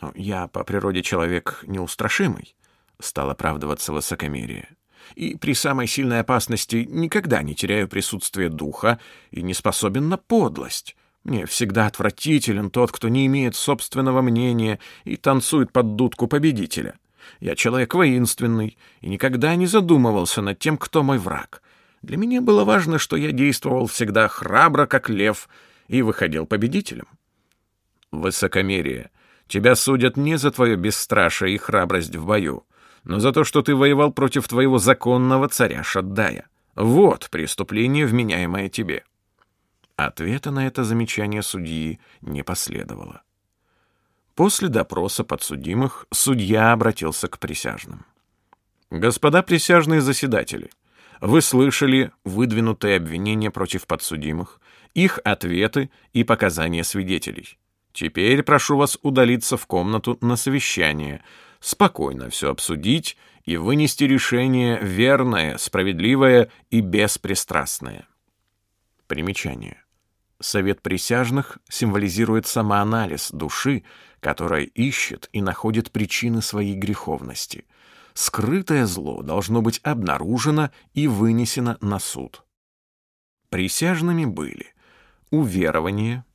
«Ну, «Я по природе человек неустрашимый», — стал оправдываться высокомерие и при самой сильной опасности никогда не теряю присутствие духа и не способен на подлость. Мне всегда отвратителен тот, кто не имеет собственного мнения и танцует под дудку победителя. Я человек воинственный и никогда не задумывался над тем, кто мой враг. Для меня было важно, что я действовал всегда храбро, как лев, и выходил победителем. Высокомерие. Тебя судят не за твое бесстрашие и храбрость в бою, но за то, что ты воевал против твоего законного царя Шаддая. Вот преступление, вменяемое тебе». Ответа на это замечание судьи не последовало. После допроса подсудимых судья обратился к присяжным. «Господа присяжные заседатели, вы слышали выдвинутые обвинения против подсудимых, их ответы и показания свидетелей. Теперь прошу вас удалиться в комнату на совещание, спокойно все обсудить и вынести решение верное, справедливое и беспристрастное. Примечание. Совет присяжных символизирует самоанализ души, которая ищет и находит причины своей греховности. Скрытое зло должно быть обнаружено и вынесено на суд. Присяжными были уверование,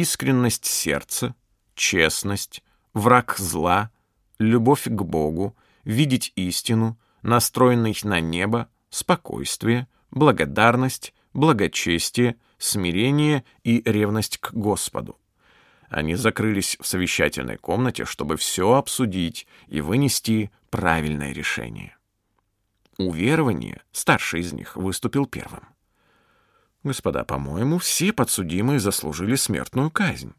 искренность сердца, честность, враг зла, любовь к Богу, видеть истину, настроенность на небо, спокойствие, благодарность, благочестие, смирение и ревность к Господу. Они закрылись в совещательной комнате, чтобы все обсудить и вынести правильное решение. Уверование, старший из них, выступил первым. «Господа, по-моему, все подсудимые заслужили смертную казнь».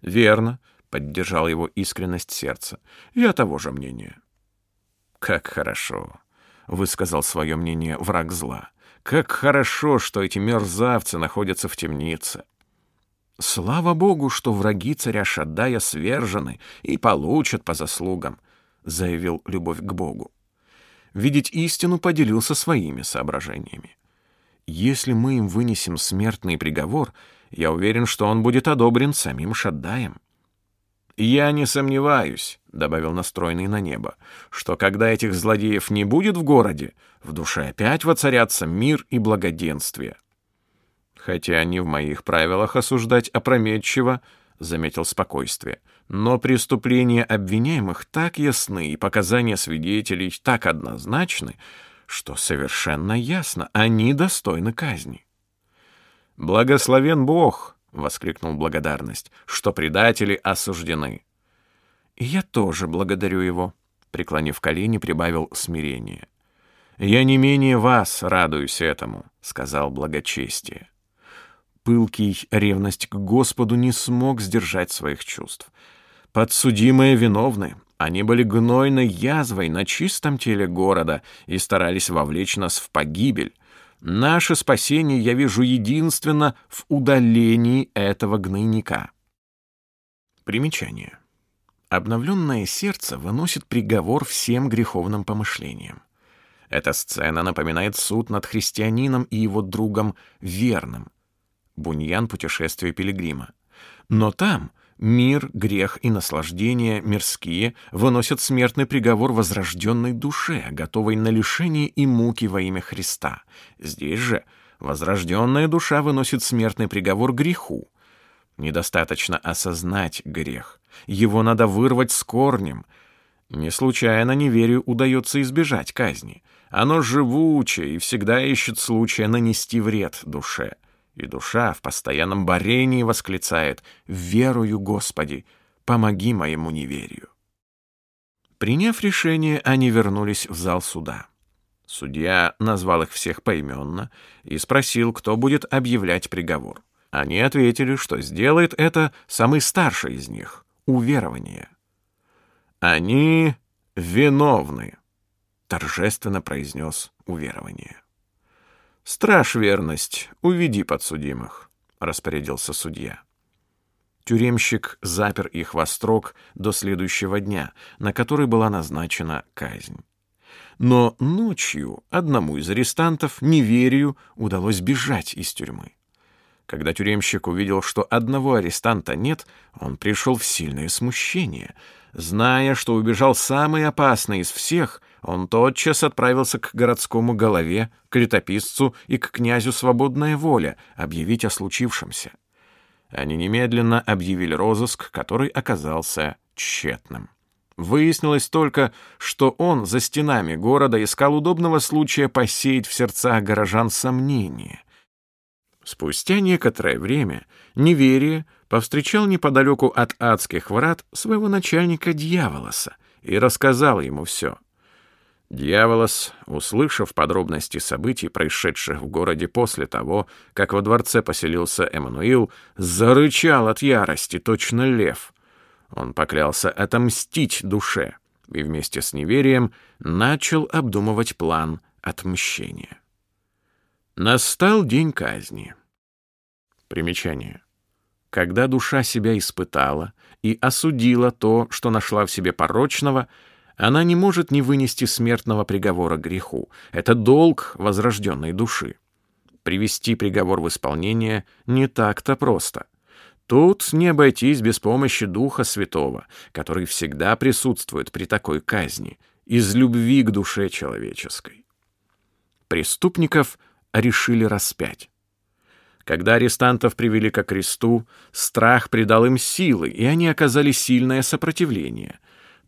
«Верно», поддержал его искренность сердца. «Я того же мнения». «Как хорошо», — высказал свое мнение враг зла. «Как хорошо, что эти мерзавцы находятся в темнице». «Слава Богу, что враги царя Шаддая свержены и получат по заслугам», — заявил любовь к Богу. Видеть истину поделился своими соображениями. «Если мы им вынесем смертный приговор, я уверен, что он будет одобрен самим Шаддаем. «Я не сомневаюсь», — добавил настроенный на небо, «что когда этих злодеев не будет в городе, в душе опять воцарятся мир и благоденствие». «Хотя не в моих правилах осуждать опрометчиво», — заметил спокойствие, «но преступления обвиняемых так ясны и показания свидетелей так однозначны, что совершенно ясно, они достойны казни». «Благословен Бог», — воскликнул благодарность, — что предатели осуждены. И я тоже благодарю его, — преклонив колени, прибавил смирение. Я не менее вас радуюсь этому, — сказал благочестие. Пылкий ревность к Господу не смог сдержать своих чувств. Подсудимые виновны, они были гнойной язвой на чистом теле города и старались вовлечь нас в погибель, Наше спасение я вижу единственно в удалении этого гнойника. Примечание. Обновленное сердце выносит приговор всем греховным помышлениям. Эта сцена напоминает суд над христианином и его другом Верным. Буньян «Путешествие пилигрима». Но там Мир, грех и наслаждения мирские выносят смертный приговор возрожденной душе, готовой на лишение и муки во имя Христа. Здесь же возрожденная душа выносит смертный приговор греху. Недостаточно осознать грех. Его надо вырвать с корнем. Не случайно неверию удается избежать казни. Оно живучее и всегда ищет случая нанести вред душе и душа в постоянном борении восклицает «Верую, Господи, помоги моему неверию». Приняв решение, они вернулись в зал суда. Судья назвал их всех поименно и спросил, кто будет объявлять приговор. Они ответили, что сделает это самый старший из них — уверование. «Они виновны», — торжественно произнес уверование. «Страж верность, уведи подсудимых», — распорядился судья. Тюремщик запер их во строк до следующего дня, на который была назначена казнь. Но ночью одному из арестантов, неверию, удалось бежать из тюрьмы. Когда тюремщик увидел, что одного арестанта нет, он пришел в сильное смущение. Зная, что убежал самый опасный из всех, он тотчас отправился к городскому голове, к летописцу и к князю «Свободная воля» объявить о случившемся. Они немедленно объявили розыск, который оказался тщетным. Выяснилось только, что он за стенами города искал удобного случая посеять в сердцах горожан сомнения. Спустя некоторое время неверие повстречал неподалеку от адских врат своего начальника Дьяволоса и рассказал ему все. Дьяволос, услышав подробности событий, происшедших в городе после того, как во дворце поселился Эммануил, зарычал от ярости, точно лев. Он поклялся отомстить душе и вместе с неверием начал обдумывать план отмщения. Настал день казни. Примечание. Когда душа себя испытала и осудила то, что нашла в себе порочного, она не может не вынести смертного приговора греху. Это долг возрожденной души. Привести приговор в исполнение не так-то просто. Тут не обойтись без помощи Духа Святого, который всегда присутствует при такой казни, из любви к душе человеческой. Преступников решили распять. Когда арестантов привели ко кресту, страх придал им силы, и они оказали сильное сопротивление.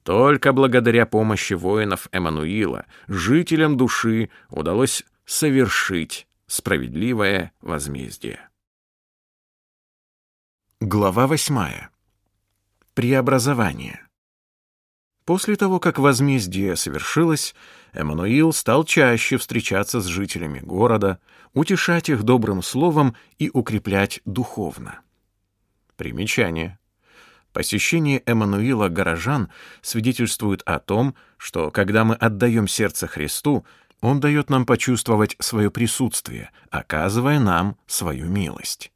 Только благодаря помощи воинов Эммануила жителям души удалось совершить справедливое возмездие. Глава восьмая. Преобразование. После того, как возмездие совершилось, Эммануил стал чаще встречаться с жителями города, утешать их добрым словом и укреплять духовно. Примечание. Посещение Эммануила горожан свидетельствует о том, что когда мы отдаем сердце Христу, Он дает нам почувствовать свое присутствие, оказывая нам свою милость.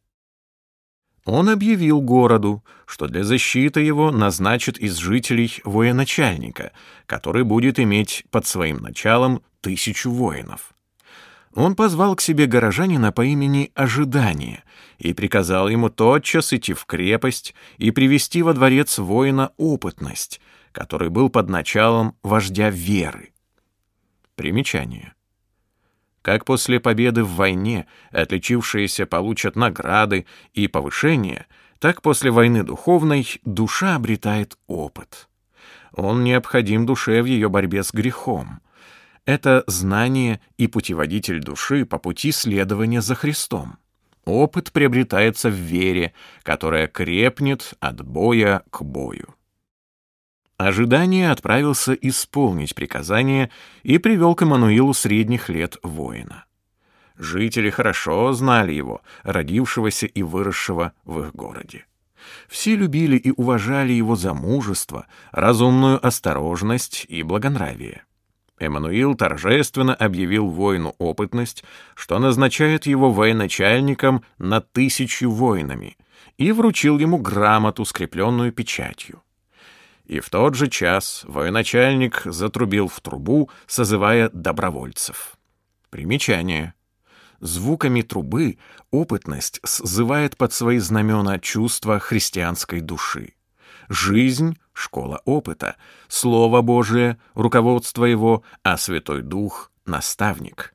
Он объявил городу, что для защиты его назначит из жителей военачальника, который будет иметь под своим началом тысячу воинов. Он позвал к себе горожанина по имени Ожидание и приказал ему тотчас идти в крепость и привести во дворец воина опытность, который был под началом вождя веры. Примечание. Как после победы в войне отличившиеся получат награды и повышения, так после войны духовной душа обретает опыт. Он необходим душе в ее борьбе с грехом. Это знание и путеводитель души по пути следования за Христом. Опыт приобретается в вере, которая крепнет от боя к бою. Ожидание отправился исполнить приказание и привел к Эммануилу средних лет воина. Жители хорошо знали его, родившегося и выросшего в их городе. Все любили и уважали его за мужество, разумную осторожность и благонравие. Эммануил торжественно объявил воину опытность, что назначает его военачальником над тысячу воинами, и вручил ему грамоту, скрепленную печатью. И в тот же час военачальник затрубил в трубу, созывая добровольцев. Примечание. Звуками трубы опытность сзывает под свои знамена чувства христианской души. Жизнь — школа опыта, Слово Божие — руководство его, а Святой Дух — наставник.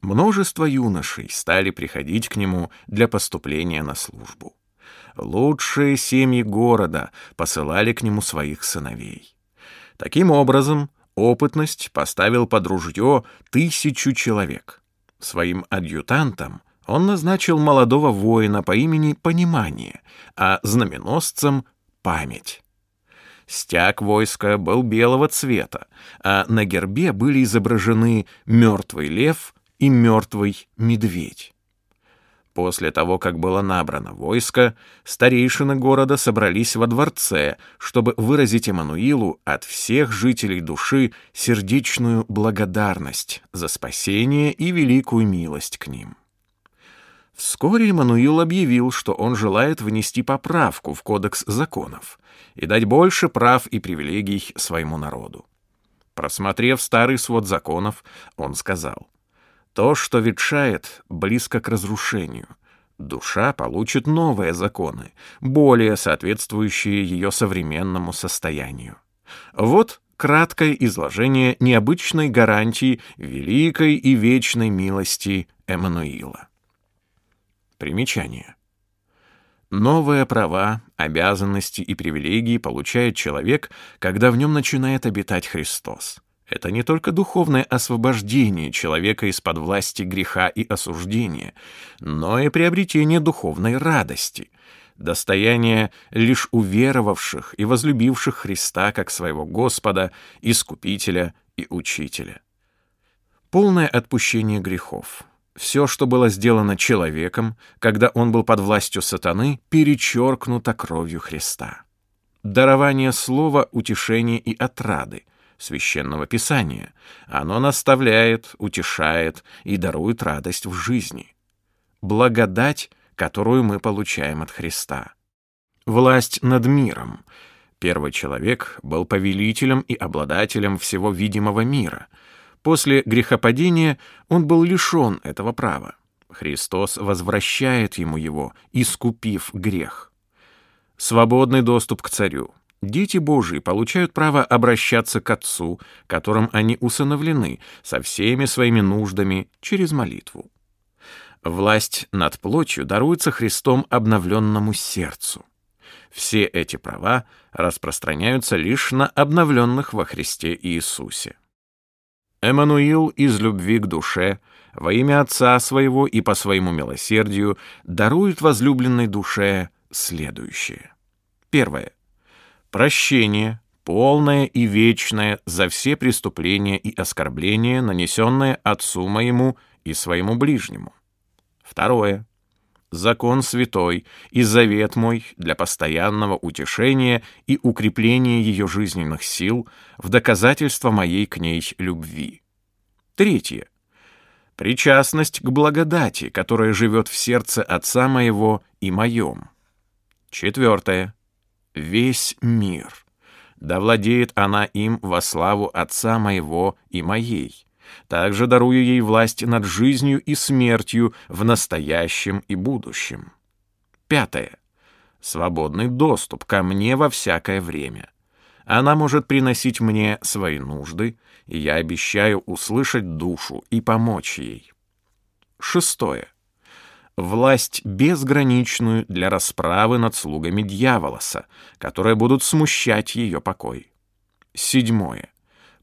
Множество юношей стали приходить к нему для поступления на службу. Лучшие семьи города посылали к нему своих сыновей. Таким образом, опытность поставил под ружье тысячу человек. Своим адъютантом он назначил молодого воина по имени Понимание, а знаменосцем — Память. Стяг войска был белого цвета, а на гербе были изображены мертвый лев и мертвый медведь. После того, как было набрано войско, старейшины города собрались во дворце, чтобы выразить Эммануилу от всех жителей души сердечную благодарность за спасение и великую милость к ним. Вскоре Эммануил объявил, что он желает внести поправку в Кодекс законов и дать больше прав и привилегий своему народу. Просмотрев старый свод законов, он сказал — то, что ветшает, близко к разрушению. Душа получит новые законы, более соответствующие ее современному состоянию. Вот краткое изложение необычной гарантии великой и вечной милости Эммануила. Примечание. Новые права, обязанности и привилегии получает человек, когда в нем начинает обитать Христос. Это не только духовное освобождение человека из-под власти греха и осуждения, но и приобретение духовной радости, достояние лишь уверовавших и возлюбивших Христа как своего Господа, Искупителя и Учителя. Полное отпущение грехов. Все, что было сделано человеком, когда он был под властью сатаны, перечеркнуто кровью Христа. Дарование слова, утешения и отрады — священного писания. Оно наставляет, утешает и дарует радость в жизни. Благодать, которую мы получаем от Христа. Власть над миром. Первый человек был повелителем и обладателем всего видимого мира. После грехопадения он был лишен этого права. Христос возвращает ему его, искупив грех. Свободный доступ к царю, Дети Божии получают право обращаться к Отцу, которым они усыновлены, со всеми своими нуждами через молитву. Власть над плотью даруется Христом обновленному сердцу. Все эти права распространяются лишь на обновленных во Христе Иисусе. Эммануил из любви к душе, во имя Отца Своего и по своему милосердию, дарует возлюбленной душе следующее. Первое прощение, полное и вечное за все преступления и оскорбления, нанесенные отцу моему и своему ближнему. Второе. Закон святой и завет мой для постоянного утешения и укрепления ее жизненных сил в доказательство моей к ней любви. Третье. Причастность к благодати, которая живет в сердце Отца моего и моем. Четвертое весь мир. Да владеет она им во славу Отца моего и моей. Также дарую ей власть над жизнью и смертью в настоящем и будущем. Пятое. Свободный доступ ко мне во всякое время. Она может приносить мне свои нужды, и я обещаю услышать душу и помочь ей. Шестое власть безграничную для расправы над слугами дьяволоса, которые будут смущать ее покой. Седьмое.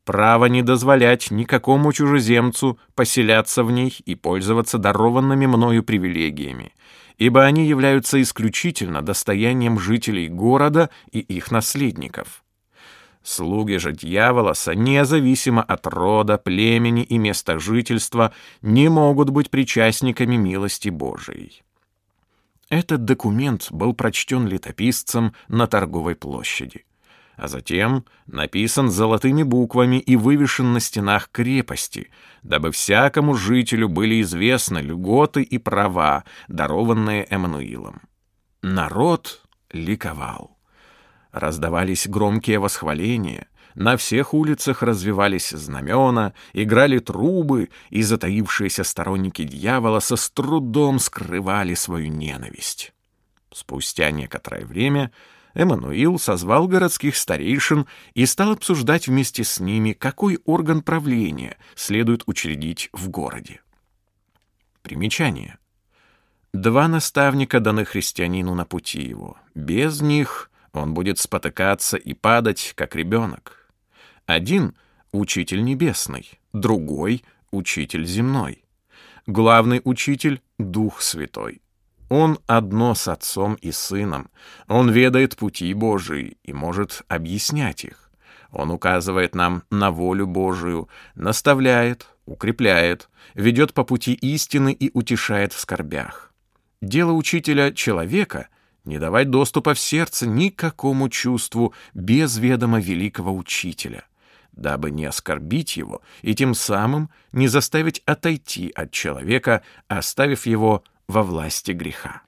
Право не дозволять никакому чужеземцу поселяться в ней и пользоваться дарованными мною привилегиями, ибо они являются исключительно достоянием жителей города и их наследников. Слуги же дьяволоса, независимо от рода, племени и места жительства, не могут быть причастниками милости Божией. Этот документ был прочтен летописцем на торговой площади, а затем написан золотыми буквами и вывешен на стенах крепости, дабы всякому жителю были известны льготы и права, дарованные Эммануилом. Народ ликовал. Раздавались громкие восхваления, на всех улицах развивались знамена, играли трубы, и затаившиеся сторонники дьявола со с трудом скрывали свою ненависть. Спустя некоторое время Эммануил созвал городских старейшин и стал обсуждать вместе с ними, какой орган правления следует учредить в городе. Примечание. Два наставника даны христианину на пути его. Без них он будет спотыкаться и падать, как ребенок. Один — учитель небесный, другой — учитель земной. Главный учитель — Дух Святой. Он одно с Отцом и Сыном. Он ведает пути Божии и может объяснять их. Он указывает нам на волю Божию, наставляет, укрепляет, ведет по пути истины и утешает в скорбях. Дело учителя человека — не давать доступа в сердце никакому чувству без ведома великого учителя, дабы не оскорбить его и тем самым не заставить отойти от человека, оставив его во власти греха.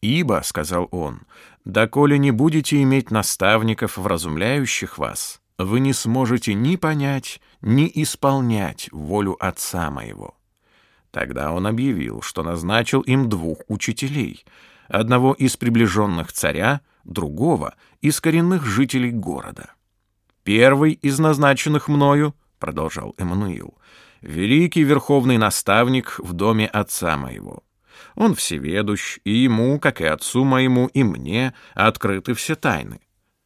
«Ибо, — сказал он, — доколе не будете иметь наставников, вразумляющих вас, вы не сможете ни понять, ни исполнять волю Отца моего». Тогда он объявил, что назначил им двух учителей, одного из приближенных царя, другого — из коренных жителей города. «Первый из назначенных мною, — продолжал Эммануил, — великий верховный наставник в доме отца моего» Он всеведущ, и ему, как и отцу моему, и мне, открыты все тайны.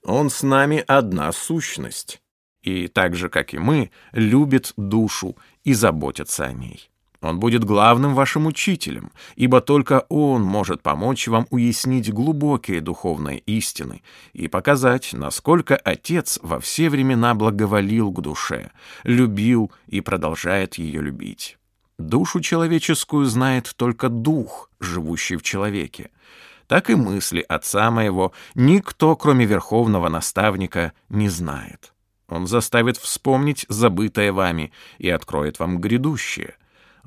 Он с нами одна сущность, и так же, как и мы, любит душу и заботится о ней. Он будет главным вашим учителем, ибо только он может помочь вам уяснить глубокие духовные истины и показать, насколько Отец во все времена благоволил к душе, любил и продолжает ее любить. Душу человеческую знает только дух, живущий в человеке. Так и мысли отца моего никто, кроме верховного наставника, не знает. Он заставит вспомнить забытое вами и откроет вам грядущее.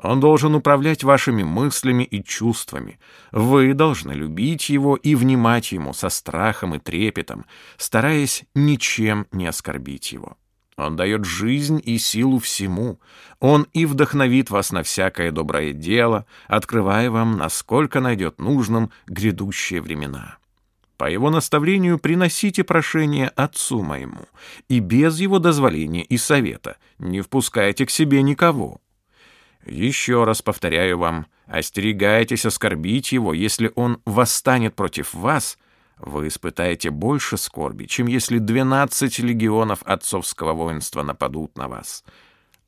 Он должен управлять вашими мыслями и чувствами. Вы должны любить его и внимать ему со страхом и трепетом, стараясь ничем не оскорбить его. Он дает жизнь и силу всему. Он и вдохновит вас на всякое доброе дело, открывая вам, насколько найдет нужным грядущие времена. По его наставлению приносите прошение отцу моему, и без его дозволения и совета не впускайте к себе никого. Еще раз повторяю вам, остерегайтесь оскорбить его, если он восстанет против вас — вы испытаете больше скорби, чем если двенадцать легионов отцовского воинства нападут на вас.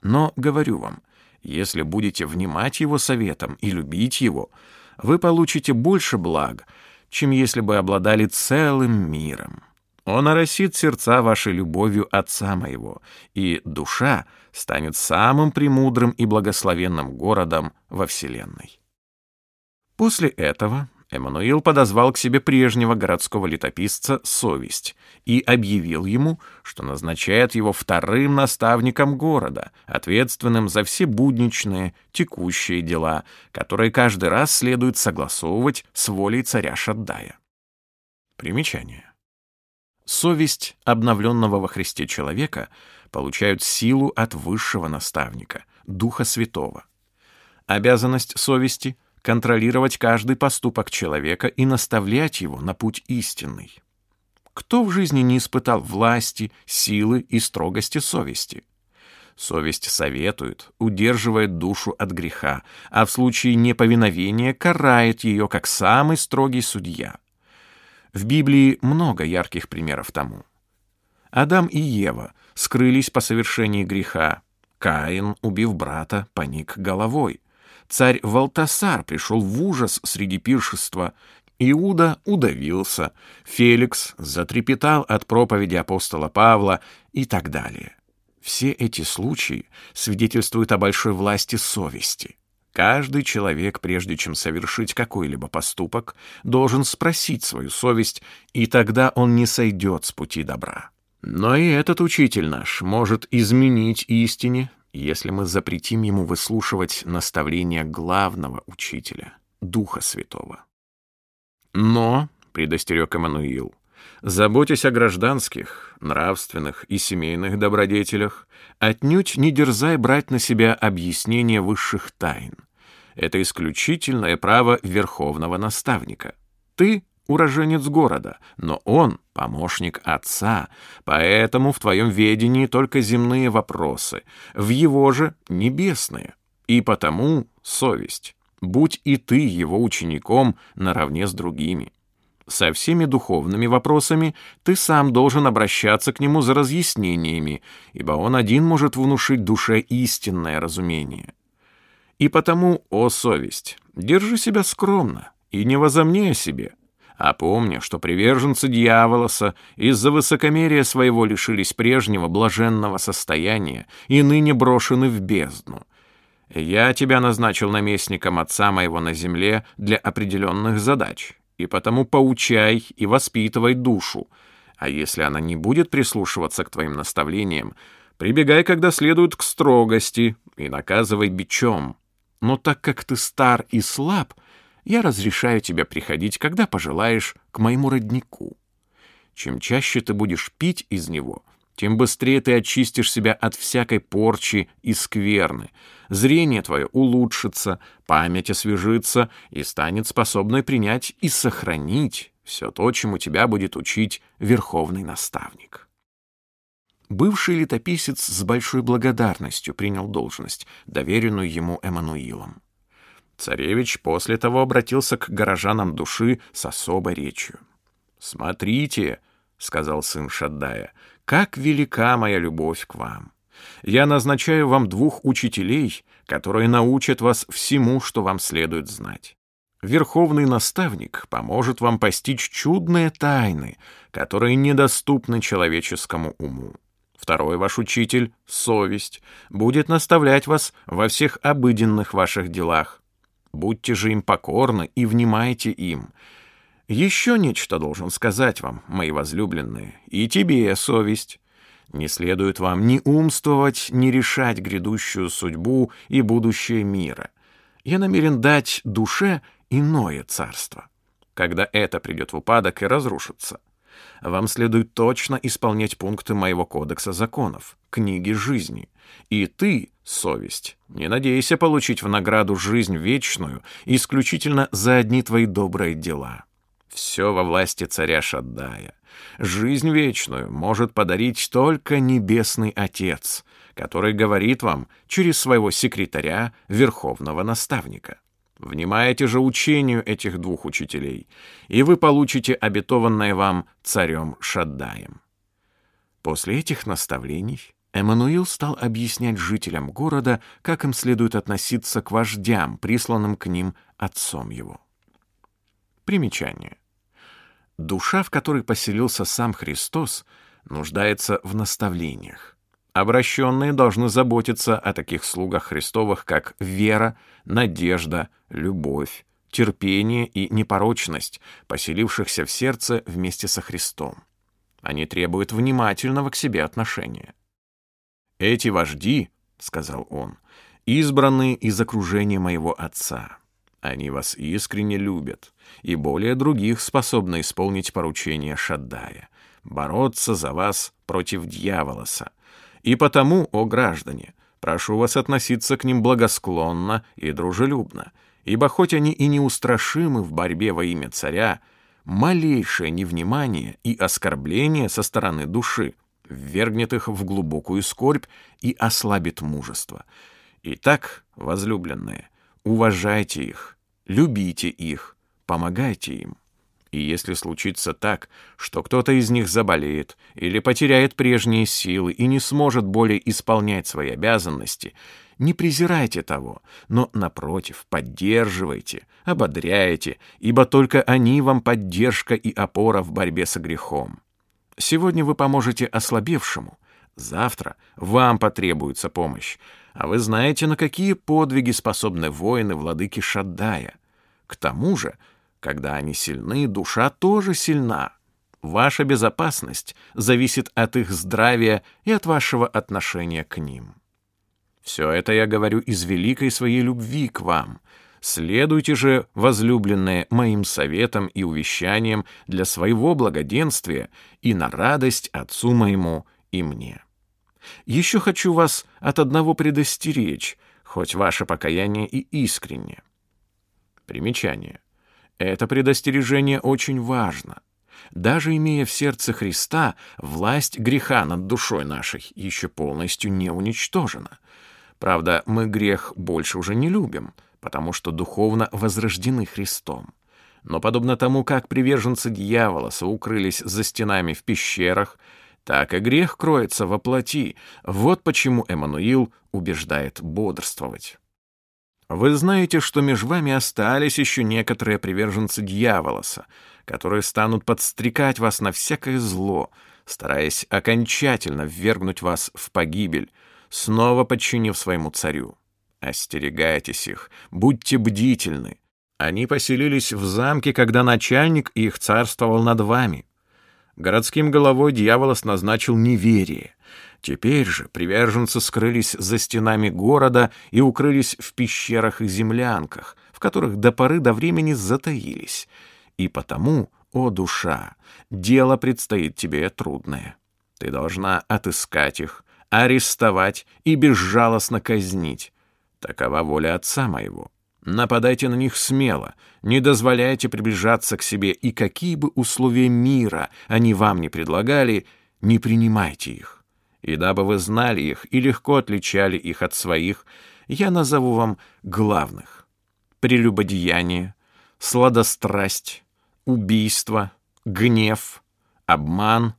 Но, говорю вам, если будете внимать его советам и любить его, вы получите больше благ, чем если бы обладали целым миром. Он оросит сердца вашей любовью Отца моего, и душа станет самым премудрым и благословенным городом во Вселенной. После этого Эммануил подозвал к себе прежнего городского летописца Совесть и объявил ему, что назначает его вторым наставником города, ответственным за все будничные, текущие дела, которые каждый раз следует согласовывать с волей царя Шаддая. Примечание. Совесть обновленного во Христе человека получают силу от высшего наставника, Духа Святого. Обязанность совести — контролировать каждый поступок человека и наставлять его на путь истинный. Кто в жизни не испытал власти, силы и строгости совести? Совесть советует, удерживает душу от греха, а в случае неповиновения карает ее как самый строгий судья. В Библии много ярких примеров тому. Адам и Ева скрылись по совершении греха. Каин, убив брата, поник головой. Царь Валтасар пришел в ужас среди пиршества. Иуда удавился, Феликс затрепетал от проповеди апостола Павла и так далее. Все эти случаи свидетельствуют о большой власти совести. Каждый человек, прежде чем совершить какой-либо поступок, должен спросить свою совесть, и тогда он не сойдет с пути добра. Но и этот учитель наш может изменить истине, если мы запретим ему выслушивать наставления главного учителя, Духа Святого. Но, — предостерег Эммануил, — заботясь о гражданских, нравственных и семейных добродетелях, отнюдь не дерзай брать на себя объяснение высших тайн. Это исключительное право верховного наставника. Ты уроженец города, но он — помощник отца, поэтому в твоем ведении только земные вопросы, в его же — небесные, и потому совесть. Будь и ты его учеником наравне с другими. Со всеми духовными вопросами ты сам должен обращаться к нему за разъяснениями, ибо он один может внушить душе истинное разумение. И потому, о совесть, держи себя скромно и не возомни о себе — а помни, что приверженцы дьяволоса из-за высокомерия своего лишились прежнего блаженного состояния и ныне брошены в бездну. Я тебя назначил наместником отца моего на земле для определенных задач, и потому поучай и воспитывай душу, а если она не будет прислушиваться к твоим наставлениям, прибегай, когда следует к строгости, и наказывай бичом. Но так как ты стар и слаб, я разрешаю тебе приходить, когда пожелаешь, к моему роднику. Чем чаще ты будешь пить из него, тем быстрее ты очистишь себя от всякой порчи и скверны. Зрение твое улучшится, память освежится и станет способной принять и сохранить все то, чему тебя будет учить верховный наставник. Бывший летописец с большой благодарностью принял должность, доверенную ему Эммануилом. Царевич после того обратился к горожанам души с особой речью. «Смотрите», — сказал сын Шаддая, — «как велика моя любовь к вам. Я назначаю вам двух учителей, которые научат вас всему, что вам следует знать. Верховный наставник поможет вам постичь чудные тайны, которые недоступны человеческому уму. Второй ваш учитель, совесть, будет наставлять вас во всех обыденных ваших делах. Будьте же им покорны и внимайте им. Еще нечто должен сказать вам, мои возлюбленные, и тебе, совесть. Не следует вам ни умствовать, ни решать грядущую судьбу и будущее мира. Я намерен дать душе иное царство, когда это придет в упадок и разрушится вам следует точно исполнять пункты моего кодекса законов, книги жизни. И ты, совесть, не надейся получить в награду жизнь вечную исключительно за одни твои добрые дела. Все во власти царя Шаддая. Жизнь вечную может подарить только Небесный Отец, который говорит вам через своего секретаря, верховного наставника. Внимаете же учению этих двух учителей, и вы получите обетованное вам царем Шаддаем. После этих наставлений Эммануил стал объяснять жителям города, как им следует относиться к вождям, присланным к ним отцом его. Примечание. Душа, в которой поселился сам Христос, нуждается в наставлениях. Обращенные должны заботиться о таких слугах Христовых, как вера, надежда, любовь, терпение и непорочность, поселившихся в сердце вместе со Христом. Они требуют внимательного к себе отношения. «Эти вожди, — сказал он, — избранные из окружения моего Отца. Они вас искренне любят, и более других способны исполнить поручение Шаддая, бороться за вас против дьяволоса, и потому, о граждане, прошу вас относиться к ним благосклонно и дружелюбно, ибо хоть они и неустрашимы в борьбе во имя царя, малейшее невнимание и оскорбление со стороны души ввергнет их в глубокую скорбь и ослабит мужество. Итак, возлюбленные, уважайте их, любите их, помогайте им. И если случится так, что кто-то из них заболеет или потеряет прежние силы и не сможет более исполнять свои обязанности, не презирайте того, но, напротив, поддерживайте, ободряйте, ибо только они вам поддержка и опора в борьбе со грехом. Сегодня вы поможете ослабевшему, завтра вам потребуется помощь, а вы знаете, на какие подвиги способны воины владыки Шаддая. К тому же, когда они сильны, душа тоже сильна. Ваша безопасность зависит от их здравия и от вашего отношения к ним. Все это я говорю из великой своей любви к вам. Следуйте же, возлюбленные, моим советам и увещаниям для своего благоденствия и на радость отцу моему и мне. Еще хочу вас от одного предостеречь, хоть ваше покаяние и искренне. Примечание. Это предостережение очень важно. Даже имея в сердце Христа, власть греха над душой нашей еще полностью не уничтожена. Правда, мы грех больше уже не любим, потому что духовно возрождены Христом. Но подобно тому, как приверженцы дьявола соукрылись за стенами в пещерах, так и грех кроется во плоти. Вот почему Эммануил убеждает бодрствовать. Вы знаете, что между вами остались еще некоторые приверженцы дьяволоса, которые станут подстрекать вас на всякое зло, стараясь окончательно ввергнуть вас в погибель, снова подчинив своему царю. Остерегайтесь их, будьте бдительны. Они поселились в замке, когда начальник их царствовал над вами. Городским головой дьяволос назначил неверие. Теперь же приверженцы скрылись за стенами города и укрылись в пещерах и землянках, в которых до поры до времени затаились. И потому, о душа, дело предстоит тебе трудное. Ты должна отыскать их, арестовать и безжалостно казнить. Такова воля отца моего. Нападайте на них смело, не дозволяйте приближаться к себе, и какие бы условия мира они вам не предлагали, не принимайте их. И дабы вы знали их и легко отличали их от своих, я назову вам главных. Прелюбодеяние, сладострасть, убийство, гнев, обман,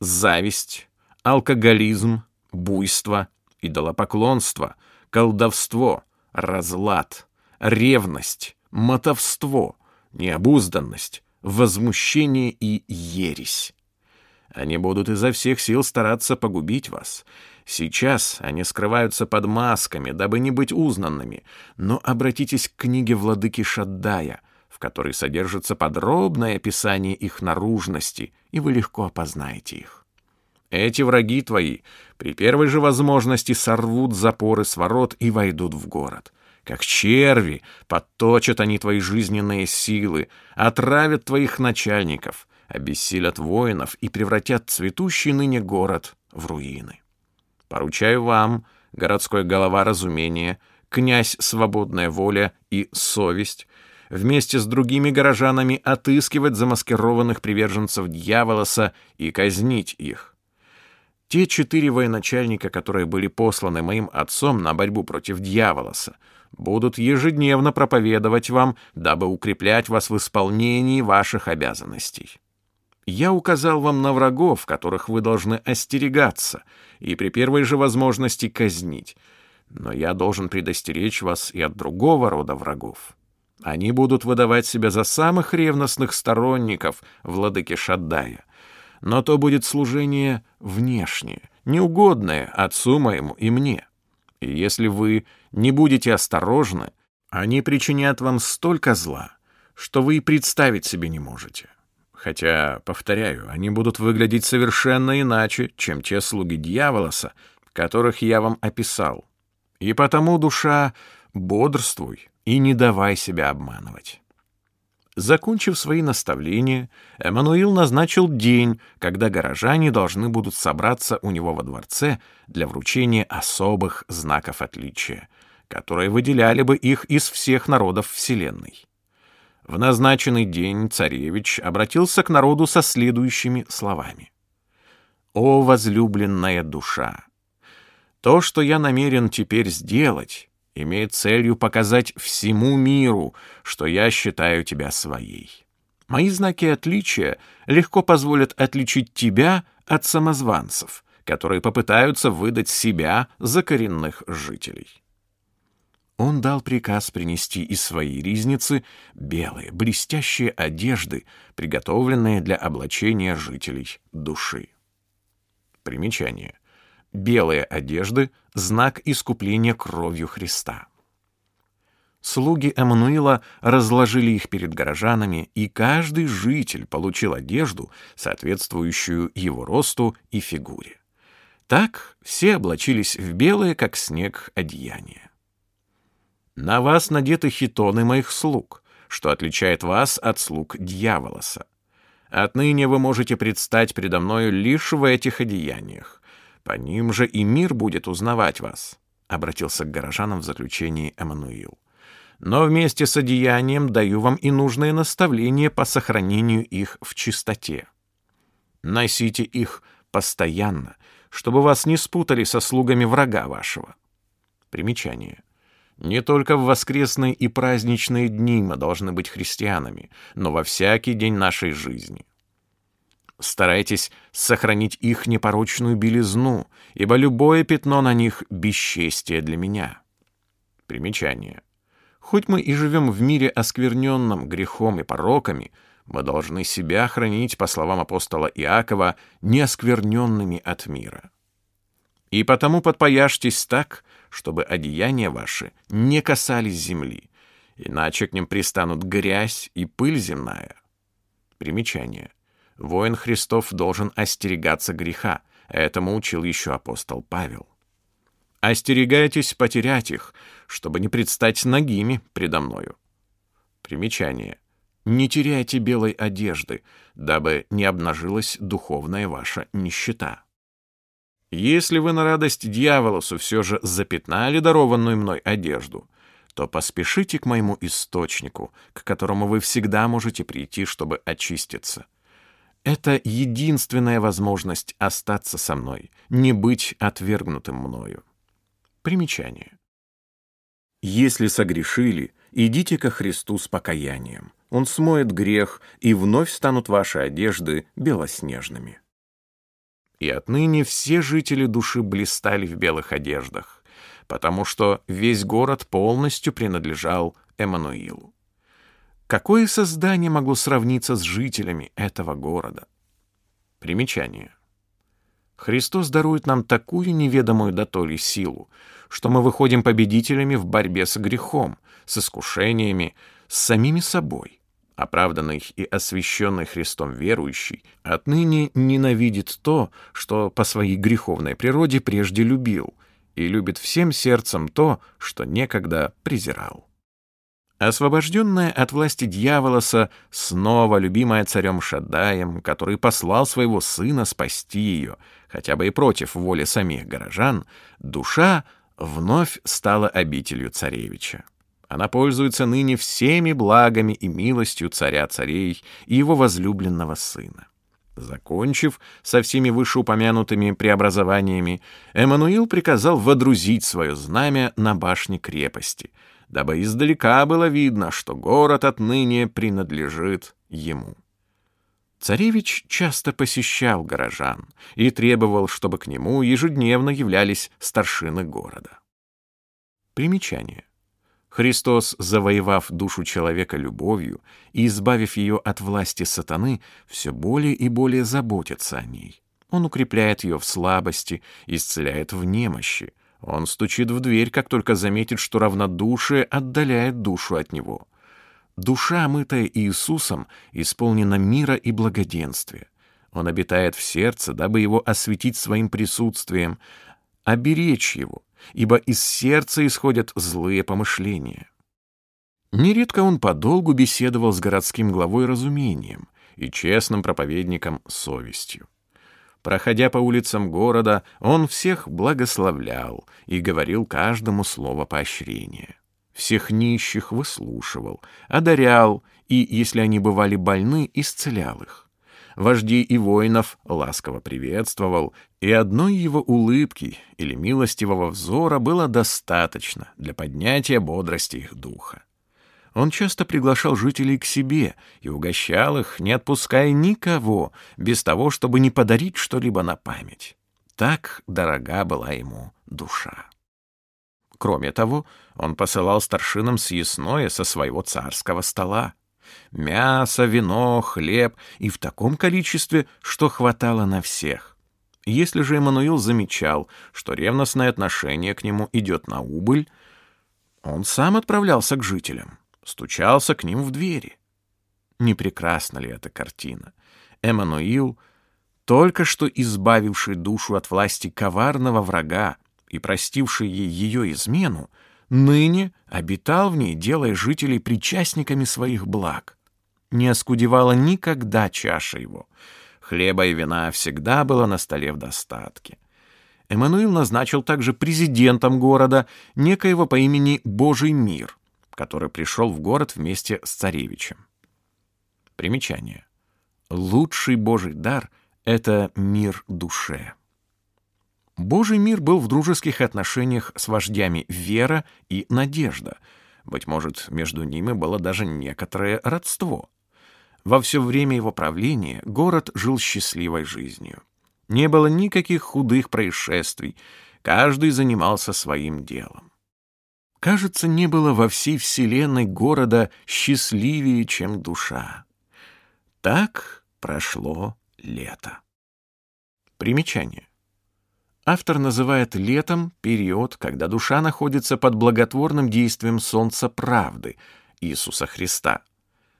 зависть, алкоголизм, буйство, идолопоклонство, колдовство, разлад — ревность, мотовство, необузданность, возмущение и ересь. Они будут изо всех сил стараться погубить вас. Сейчас они скрываются под масками, дабы не быть узнанными, но обратитесь к книге владыки Шаддая, в которой содержится подробное описание их наружности, и вы легко опознаете их. Эти враги твои при первой же возможности сорвут запоры с ворот и войдут в город. Как черви, подточат они твои жизненные силы, отравят твоих начальников, обессилят воинов и превратят цветущий ныне город в руины. Поручаю вам, городской голова разумения, князь свободная воля и совесть, вместе с другими горожанами отыскивать замаскированных приверженцев дьяволоса и казнить их. Те четыре военачальника, которые были посланы моим отцом на борьбу против дьяволоса, будут ежедневно проповедовать вам, дабы укреплять вас в исполнении ваших обязанностей. Я указал вам на врагов, которых вы должны остерегаться, и при первой же возможности казнить. Но я должен предостеречь вас и от другого рода врагов. Они будут выдавать себя за самых ревностных сторонников владыки Шаддая. Но то будет служение внешнее, неугодное отцу моему и мне. И если вы не будете осторожны, они причинят вам столько зла, что вы и представить себе не можете. Хотя, повторяю, они будут выглядеть совершенно иначе, чем те слуги дьяволоса, которых я вам описал. И потому, душа, бодрствуй и не давай себя обманывать. Закончив свои наставления, Эммануил назначил день, когда горожане должны будут собраться у него во дворце для вручения особых знаков отличия, которые выделяли бы их из всех народов Вселенной. В назначенный день царевич обратился к народу со следующими словами. «О, возлюбленная душа! То, что я намерен теперь сделать, имеет целью показать всему миру, что я считаю тебя своей. Мои знаки отличия легко позволят отличить тебя от самозванцев, которые попытаются выдать себя за коренных жителей. Он дал приказ принести из своей ризницы белые, блестящие одежды, приготовленные для облачения жителей души. Примечание — белые одежды — знак искупления кровью Христа. Слуги Эммануила разложили их перед горожанами, и каждый житель получил одежду, соответствующую его росту и фигуре. Так все облачились в белое, как снег, одеяние. На вас надеты хитоны моих слуг, что отличает вас от слуг дьяволоса. Отныне вы можете предстать передо мною лишь в этих одеяниях. По ним же и мир будет узнавать вас», — обратился к горожанам в заключении Эммануил. «Но вместе с одеянием даю вам и нужные наставления по сохранению их в чистоте. Носите их постоянно, чтобы вас не спутали со слугами врага вашего». Примечание. Не только в воскресные и праздничные дни мы должны быть христианами, но во всякий день нашей жизни. Старайтесь сохранить их непорочную белизну, ибо любое пятно на них — бесчестие для меня. Примечание. Хоть мы и живем в мире оскверненном грехом и пороками, мы должны себя хранить, по словам апостола Иакова, неоскверненными от мира. И потому подпояжьтесь так, чтобы одеяния ваши не касались земли, иначе к ним пристанут грязь и пыль земная. Примечание. Воин Христов должен остерегаться греха, этому учил еще апостол Павел. Остерегайтесь потерять их, чтобы не предстать нагими предо мною. Примечание. Не теряйте белой одежды, дабы не обнажилась духовная ваша нищета. Если вы на радость дьяволосу все же запятнали дарованную мной одежду, то поспешите к моему источнику, к которому вы всегда можете прийти, чтобы очиститься. Это единственная возможность остаться со мной, не быть отвергнутым мною. Примечание. Если согрешили, идите ко Христу с покаянием. Он смоет грех, и вновь станут ваши одежды белоснежными. И отныне все жители души блистали в белых одеждах, потому что весь город полностью принадлежал Эммануилу. Какое создание могло сравниться с жителями этого города? Примечание. Христос дарует нам такую неведомую дотоле силу, что мы выходим победителями в борьбе с грехом, с искушениями, с самими собой оправданный и освященный Христом верующий, отныне ненавидит то, что по своей греховной природе прежде любил, и любит всем сердцем то, что некогда презирал. Освобожденная от власти дьяволоса, снова любимая царем Шадаем, который послал своего сына спасти ее, хотя бы и против воли самих горожан, душа вновь стала обителью царевича. Она пользуется ныне всеми благами и милостью царя царей и его возлюбленного сына. Закончив со всеми вышеупомянутыми преобразованиями, Эммануил приказал водрузить свое знамя на башне крепости, дабы издалека было видно, что город отныне принадлежит ему. Царевич часто посещал горожан и требовал, чтобы к нему ежедневно являлись старшины города. Примечание. Христос, завоевав душу человека любовью и избавив ее от власти сатаны, все более и более заботится о ней. Он укрепляет ее в слабости, исцеляет в немощи. Он стучит в дверь, как только заметит, что равнодушие отдаляет душу от него. Душа, мытая Иисусом, исполнена мира и благоденствия. Он обитает в сердце, дабы его осветить своим присутствием, оберечь его, ибо из сердца исходят злые помышления. Нередко он подолгу беседовал с городским главой разумением и честным проповедником совестью. Проходя по улицам города, он всех благословлял и говорил каждому слово поощрения. Всех нищих выслушивал, одарял и, если они бывали больны, исцелял их вождей и воинов ласково приветствовал, и одной его улыбки или милостивого взора было достаточно для поднятия бодрости их духа. Он часто приглашал жителей к себе и угощал их, не отпуская никого, без того, чтобы не подарить что-либо на память. Так дорога была ему душа. Кроме того, он посылал старшинам съестное со своего царского стола. Мясо, вино, хлеб и в таком количестве, что хватало на всех. Если же Эммануил замечал, что ревностное отношение к нему идет на убыль, он сам отправлялся к жителям, стучался к ним в двери. Не прекрасна ли эта картина? Эммануил, только что избавивший душу от власти коварного врага и простивший ей ее измену, ныне обитал в ней, делая жителей причастниками своих благ. Не оскудевала никогда чаша его. Хлеба и вина всегда было на столе в достатке. Эммануил назначил также президентом города некоего по имени Божий мир, который пришел в город вместе с царевичем. Примечание. Лучший Божий дар — это мир душе. Божий мир был в дружеских отношениях с вождями Вера и Надежда. Быть может, между ними было даже некоторое родство. Во все время его правления город жил счастливой жизнью. Не было никаких худых происшествий, каждый занимался своим делом. Кажется, не было во всей вселенной города счастливее, чем душа. Так прошло лето. Примечание. автор называет летом период, когда душа находится под благотворным действием солнца правды, Иисуса Христа.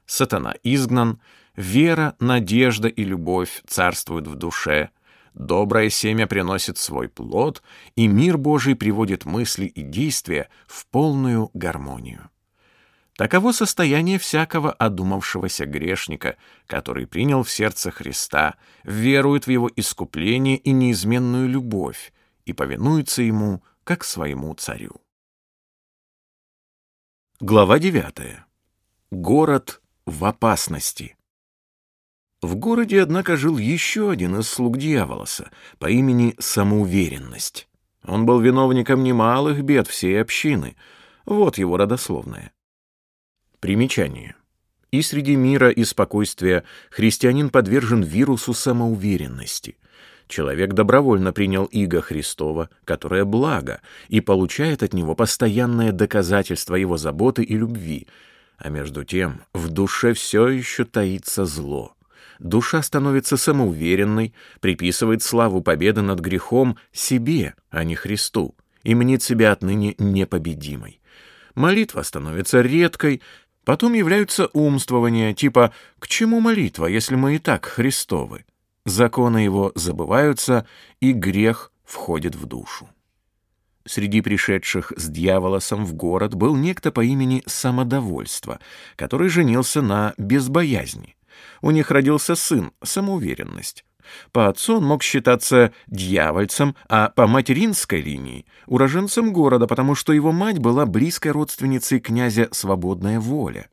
Сатана изгнан, вера, надежда и любовь царствуют в душе, доброе семя приносит свой плод, и мир Божий приводит мысли и действия в полную гармонию. Таково состояние всякого одумавшегося грешника, который принял в сердце Христа, верует в его искупление и неизменную любовь и повинуется ему, как своему царю. Глава 9. Город в опасности. В городе, однако, жил еще один из слуг дьяволоса по имени Самоуверенность. Он был виновником немалых бед всей общины. Вот его родословная. Примечание. И среди мира и спокойствия христианин подвержен вирусу самоуверенности. Человек добровольно принял иго Христова, которое благо, и получает от него постоянное доказательство его заботы и любви — а между тем в душе все еще таится зло. Душа становится самоуверенной, приписывает славу победы над грехом себе, а не Христу, и мнит себя отныне непобедимой. Молитва становится редкой, потом являются умствования, типа «К чему молитва, если мы и так Христовы?» Законы его забываются, и грех входит в душу. Среди пришедших с дьяволосом в город был некто по имени Самодовольство, который женился на безбоязни. У них родился сын, самоуверенность. По отцу он мог считаться дьявольцем, а по материнской линии — уроженцем города, потому что его мать была близкой родственницей князя Свободная воля.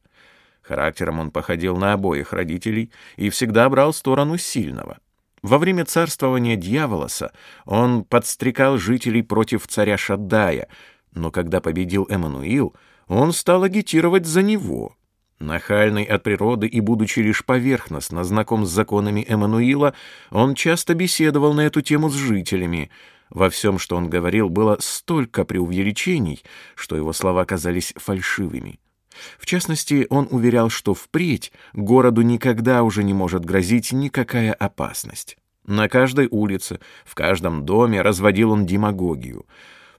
Характером он походил на обоих родителей и всегда брал сторону сильного. Во время царствования дьяволоса он подстрекал жителей против царя Шаддая, но когда победил Эммануил, он стал агитировать за него. Нахальный от природы и будучи лишь поверхностно знаком с законами Эммануила, он часто беседовал на эту тему с жителями. Во всем, что он говорил, было столько преувеличений, что его слова казались фальшивыми. В частности, он уверял, что впредь городу никогда уже не может грозить никакая опасность. На каждой улице, в каждом доме разводил он демагогию.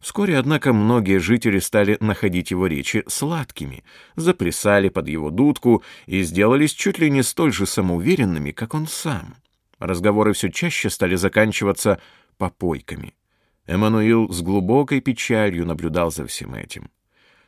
Вскоре, однако, многие жители стали находить его речи сладкими, заплясали под его дудку и сделались чуть ли не столь же самоуверенными, как он сам. Разговоры все чаще стали заканчиваться попойками. Эммануил с глубокой печалью наблюдал за всем этим.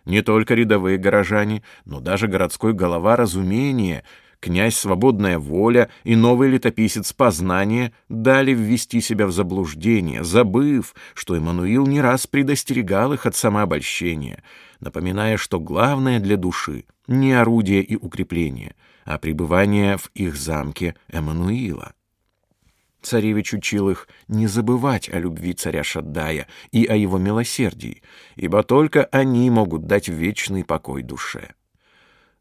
Не только рядовые горожане, но даже городской голова разумения, князь Свободная Воля и новый летописец Познания дали ввести себя в заблуждение, забыв, что Эммануил не раз предостерегал их от самообольщения, напоминая, что главное для души — не орудие и укрепление, а пребывание в их замке Эммануила. Царевич учил их не забывать о любви царя Шаддая и о его милосердии, ибо только они могут дать вечный покой душе.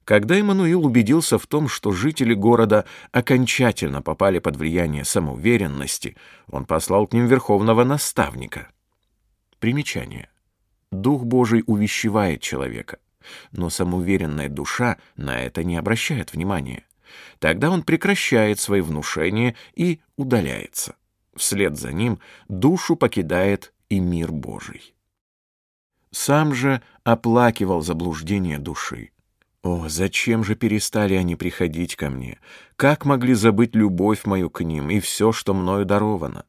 Когда Эммануил убедился в том, что жители города окончательно попали под влияние самоуверенности, он послал к ним верховного наставника. Примечание. Дух Божий увещевает человека, но самоуверенная душа на это не обращает внимания. Тогда он прекращает свои внушения и удаляется. Вслед за ним душу покидает и мир Божий. Сам же оплакивал заблуждение души. О, зачем же перестали они приходить ко мне? Как могли забыть любовь мою к ним и все, что мною даровано?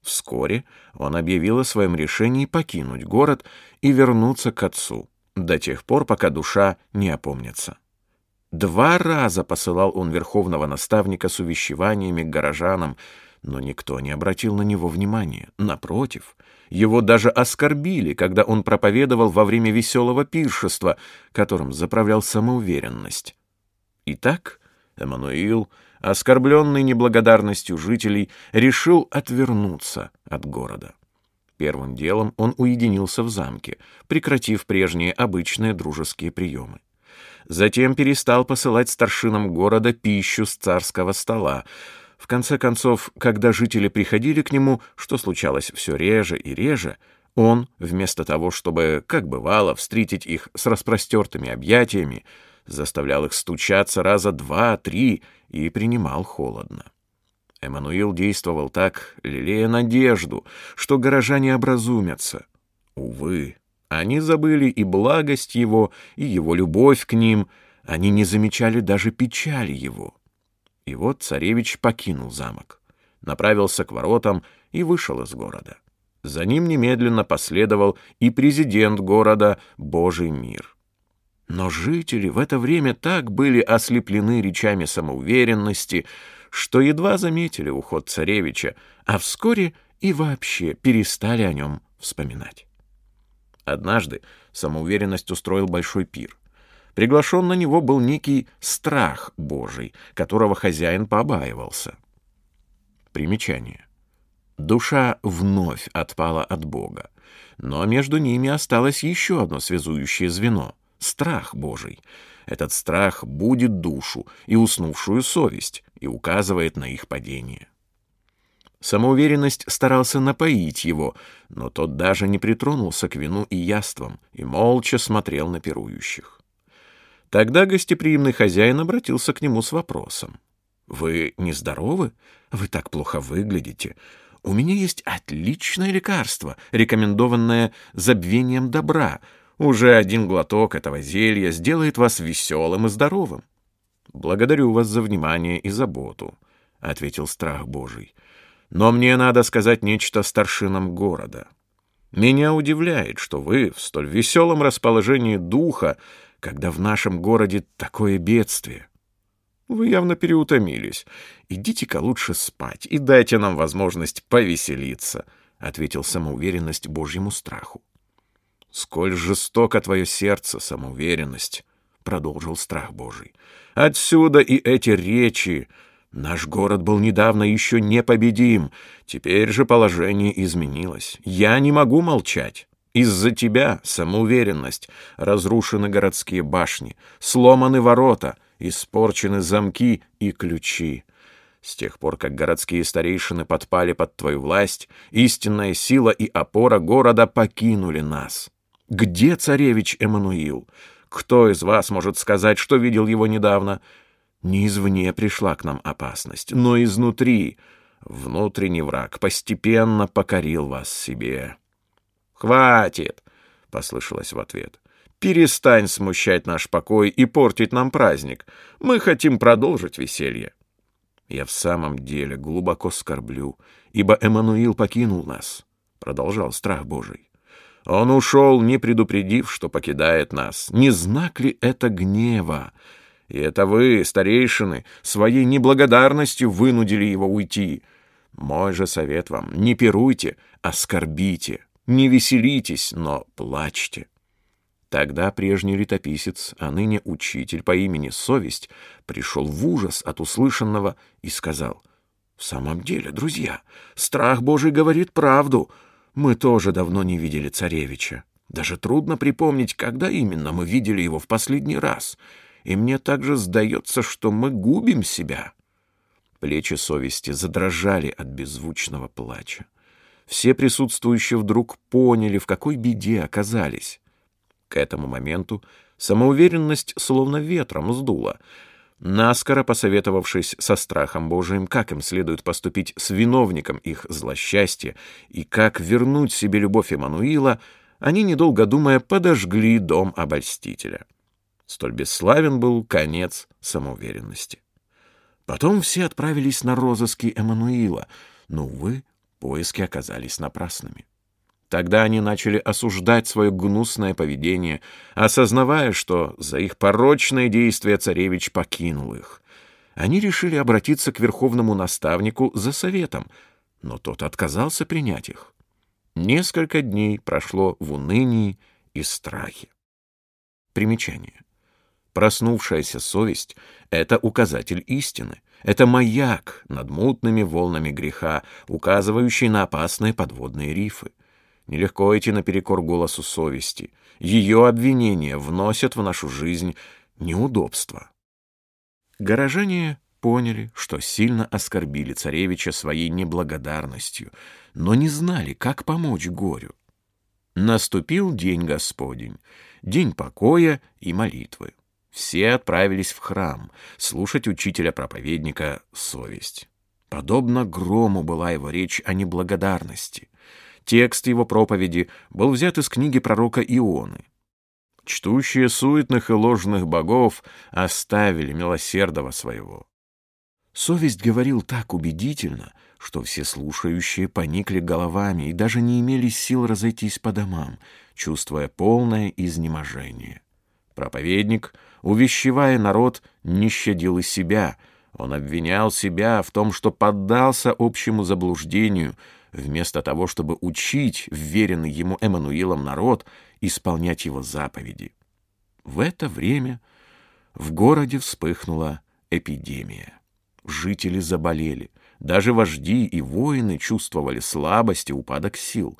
Вскоре он объявил о своем решении покинуть город и вернуться к отцу, до тех пор, пока душа не опомнится. Два раза посылал он верховного наставника с увещеваниями к горожанам, но никто не обратил на него внимания. Напротив, его даже оскорбили, когда он проповедовал во время веселого пиршества, которым заправлял самоуверенность. Итак, Эммануил, оскорбленный неблагодарностью жителей, решил отвернуться от города. Первым делом он уединился в замке, прекратив прежние обычные дружеские приемы. Затем перестал посылать старшинам города пищу с царского стола. В конце концов, когда жители приходили к нему, что случалось все реже и реже, он, вместо того, чтобы, как бывало, встретить их с распростертыми объятиями, заставлял их стучаться раза два-три и принимал холодно. Эммануил действовал так, лелея надежду, что горожане образумятся. Увы, они забыли и благость его, и его любовь к ним, они не замечали даже печали его. И вот царевич покинул замок, направился к воротам и вышел из города. За ним немедленно последовал и президент города Божий мир. Но жители в это время так были ослеплены речами самоуверенности, что едва заметили уход царевича, а вскоре и вообще перестали о нем вспоминать. Однажды самоуверенность устроил большой пир. Приглашен на него был некий страх Божий, которого хозяин побаивался. Примечание. Душа вновь отпала от Бога, но между ними осталось еще одно связующее звено — страх Божий. Этот страх будет душу и уснувшую совесть и указывает на их падение. Самоуверенность старался напоить его, но тот даже не притронулся к вину и яствам и молча смотрел на пирующих. Тогда гостеприимный хозяин обратился к нему с вопросом. «Вы нездоровы? Вы так плохо выглядите. У меня есть отличное лекарство, рекомендованное забвением добра. Уже один глоток этого зелья сделает вас веселым и здоровым. «Благодарю вас за внимание и заботу», — ответил страх Божий. «Но мне надо сказать нечто старшинам города. Меня удивляет, что вы в столь веселом расположении духа, когда в нашем городе такое бедствие. Вы явно переутомились. Идите-ка лучше спать и дайте нам возможность повеселиться», — ответил самоуверенность Божьему страху. «Сколь жестоко твое сердце, самоуверенность!» — продолжил страх Божий. «Отсюда и эти речи. Наш город был недавно еще непобедим. Теперь же положение изменилось. Я не могу молчать. Из-за тебя, самоуверенность, разрушены городские башни, сломаны ворота, испорчены замки и ключи. С тех пор, как городские старейшины подпали под твою власть, истинная сила и опора города покинули нас. Где царевич Эммануил? Кто из вас может сказать, что видел его недавно? Не извне пришла к нам опасность, но изнутри. Внутренний враг постепенно покорил вас себе. «Хватит!» — послышалось в ответ. «Перестань смущать наш покой и портить нам праздник. Мы хотим продолжить веселье». «Я в самом деле глубоко скорблю, ибо Эммануил покинул нас», — продолжал страх Божий. Он ушел, не предупредив, что покидает нас. Не знак ли это гнева? И это вы, старейшины, своей неблагодарностью вынудили его уйти. Мой же совет вам — не пируйте, а скорбите, не веселитесь, но плачьте. Тогда прежний летописец, а ныне учитель по имени Совесть, пришел в ужас от услышанного и сказал, «В самом деле, друзья, страх Божий говорит правду». Мы тоже давно не видели царевича. Даже трудно припомнить, когда именно мы видели его в последний раз. И мне также сдается, что мы губим себя. Плечи совести задрожали от беззвучного плача. Все присутствующие вдруг поняли, в какой беде оказались. К этому моменту самоуверенность словно ветром сдула — Наскоро посоветовавшись со страхом Божиим, как им следует поступить с виновником их злосчастья и как вернуть себе любовь Эммануила, они, недолго думая, подожгли дом обольстителя. Столь бесславен был конец самоуверенности. Потом все отправились на розыски Эммануила, но, увы, поиски оказались напрасными. Тогда они начали осуждать свое гнусное поведение, осознавая, что за их порочные действия царевич покинул их. Они решили обратиться к верховному наставнику за советом, но тот отказался принять их. Несколько дней прошло в унынии и страхе. Примечание. Проснувшаяся совесть — это указатель истины, это маяк над мутными волнами греха, указывающий на опасные подводные рифы. Нелегко идти наперекор голосу совести. Ее обвинения вносят в нашу жизнь неудобства. Горожане поняли, что сильно оскорбили царевича своей неблагодарностью, но не знали, как помочь горю. Наступил день Господень, день покоя и молитвы. Все отправились в храм слушать учителя-проповедника совесть. Подобно грому была его речь о неблагодарности. Текст его проповеди был взят из книги пророка Ионы. Чтущие суетных и ложных богов оставили милосердного своего. Совесть говорил так убедительно, что все слушающие поникли головами и даже не имели сил разойтись по домам, чувствуя полное изнеможение. Проповедник, увещевая народ, не щадил и себя. Он обвинял себя в том, что поддался общему заблуждению, вместо того, чтобы учить вверенный ему Эммануилом народ исполнять его заповеди. В это время в городе вспыхнула эпидемия. Жители заболели, даже вожди и воины чувствовали слабость и упадок сил.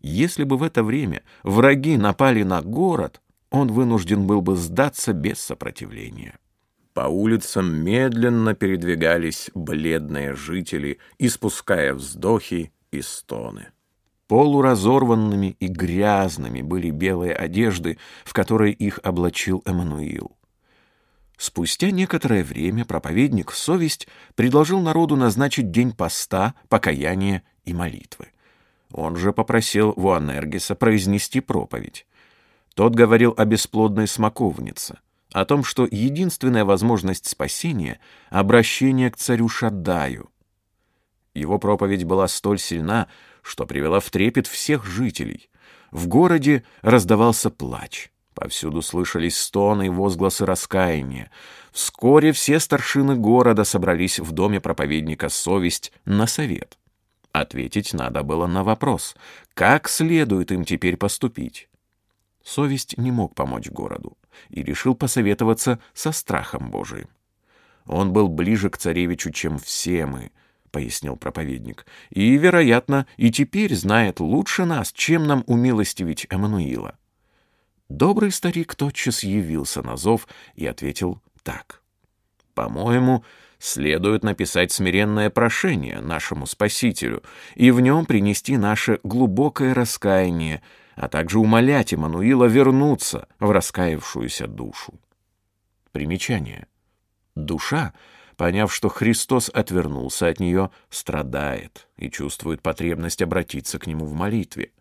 Если бы в это время враги напали на город, он вынужден был бы сдаться без сопротивления. По улицам медленно передвигались бледные жители, испуская вздохи и стоны. Полуразорванными и грязными были белые одежды, в которые их облачил Эммануил. Спустя некоторое время проповедник «Совесть» предложил народу назначить день поста, покаяния и молитвы. Он же попросил Вуанергиса произнести проповедь. Тот говорил о бесплодной смоковнице, о том, что единственная возможность спасения — обращение к царю Шаддаю. Его проповедь была столь сильна, что привела в трепет всех жителей. В городе раздавался плач. Повсюду слышались стоны и возгласы раскаяния. Вскоре все старшины города собрались в доме проповедника «Совесть» на совет. Ответить надо было на вопрос, как следует им теперь поступить. Совесть не мог помочь городу и решил посоветоваться со страхом Божиим. Он был ближе к царевичу, чем все мы, пояснил проповедник, и, вероятно, и теперь знает лучше нас, чем нам умилостивить Эммануила. Добрый старик тотчас явился на зов и ответил так. «По-моему, следует написать смиренное прошение нашему Спасителю и в нем принести наше глубокое раскаяние, а также умолять Эммануила вернуться в раскаявшуюся душу». Примечание. Душа, поняв, что Христос отвернулся от нее, страдает и чувствует потребность обратиться к Нему в молитве.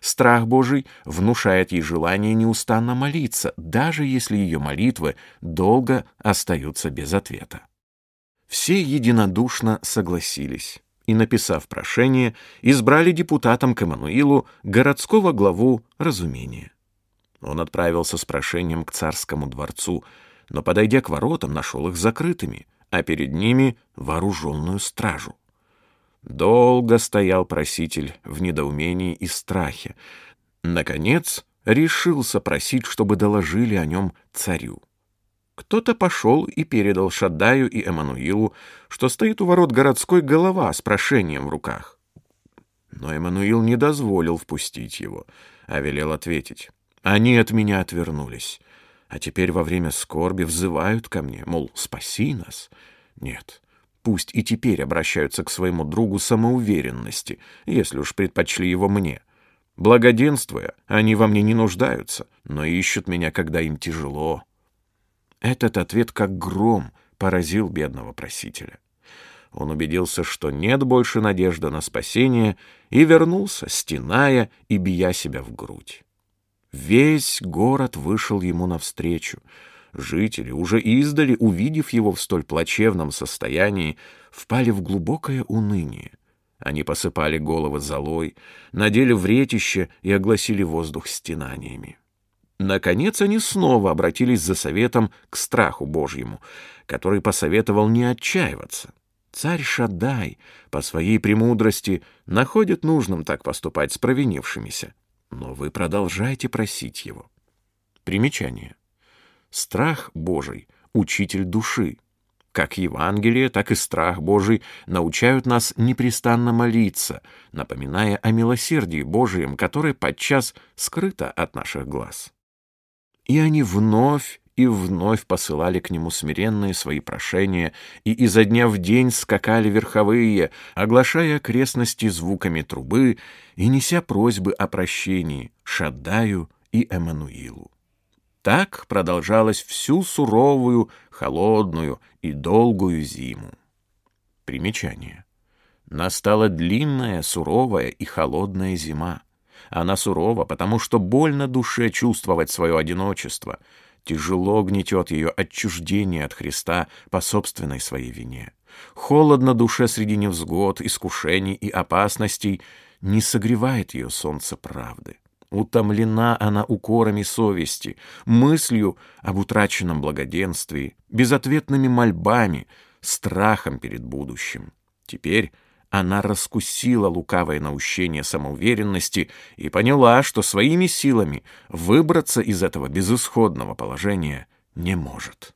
Страх Божий внушает ей желание неустанно молиться, даже если ее молитвы долго остаются без ответа. Все единодушно согласились и, написав прошение, избрали депутатом к Эммануилу городского главу разумения. Он отправился с прошением к царскому дворцу, но, подойдя к воротам, нашел их закрытыми, а перед ними вооруженную стражу. Долго стоял проситель в недоумении и страхе. Наконец, решился просить, чтобы доложили о нем царю. Кто-то пошел и передал Шаддаю и Эммануилу, что стоит у ворот городской голова с прошением в руках. Но Эммануил не дозволил впустить его, а велел ответить. «Они от меня отвернулись, а теперь во время скорби взывают ко мне, мол, спаси нас. Нет, Пусть и теперь обращаются к своему другу самоуверенности, если уж предпочли его мне. Благоденствуя, они во мне не нуждаются, но ищут меня, когда им тяжело. Этот ответ как гром поразил бедного просителя. Он убедился, что нет больше надежды на спасение, и вернулся, стеная и бия себя в грудь. Весь город вышел ему навстречу — Жители, уже издали, увидев его в столь плачевном состоянии, впали в глубокое уныние. Они посыпали головы золой, надели вретище и огласили воздух стенаниями. Наконец они снова обратились за советом к страху Божьему, который посоветовал не отчаиваться. Царь Шадай по своей премудрости находит нужным так поступать с провинившимися, но вы продолжайте просить его. Примечание. Страх Божий — учитель души. Как Евангелие, так и страх Божий научают нас непрестанно молиться, напоминая о милосердии Божием, которое подчас скрыто от наших глаз. И они вновь и вновь посылали к нему смиренные свои прошения и изо дня в день скакали верховые, оглашая окрестности звуками трубы и неся просьбы о прощении Шаддаю и Эммануилу. Так продолжалось всю суровую, холодную и долгую зиму. Примечание. Настала длинная, суровая и холодная зима. Она сурова, потому что больно душе чувствовать свое одиночество. Тяжело гнетет ее отчуждение от Христа по собственной своей вине. Холодно душе среди невзгод, искушений и опасностей. Не согревает ее солнце правды. Утомлена она укорами совести, мыслью об утраченном благоденствии, безответными мольбами, страхом перед будущим. Теперь она раскусила лукавое наущение самоуверенности и поняла, что своими силами выбраться из этого безысходного положения не может.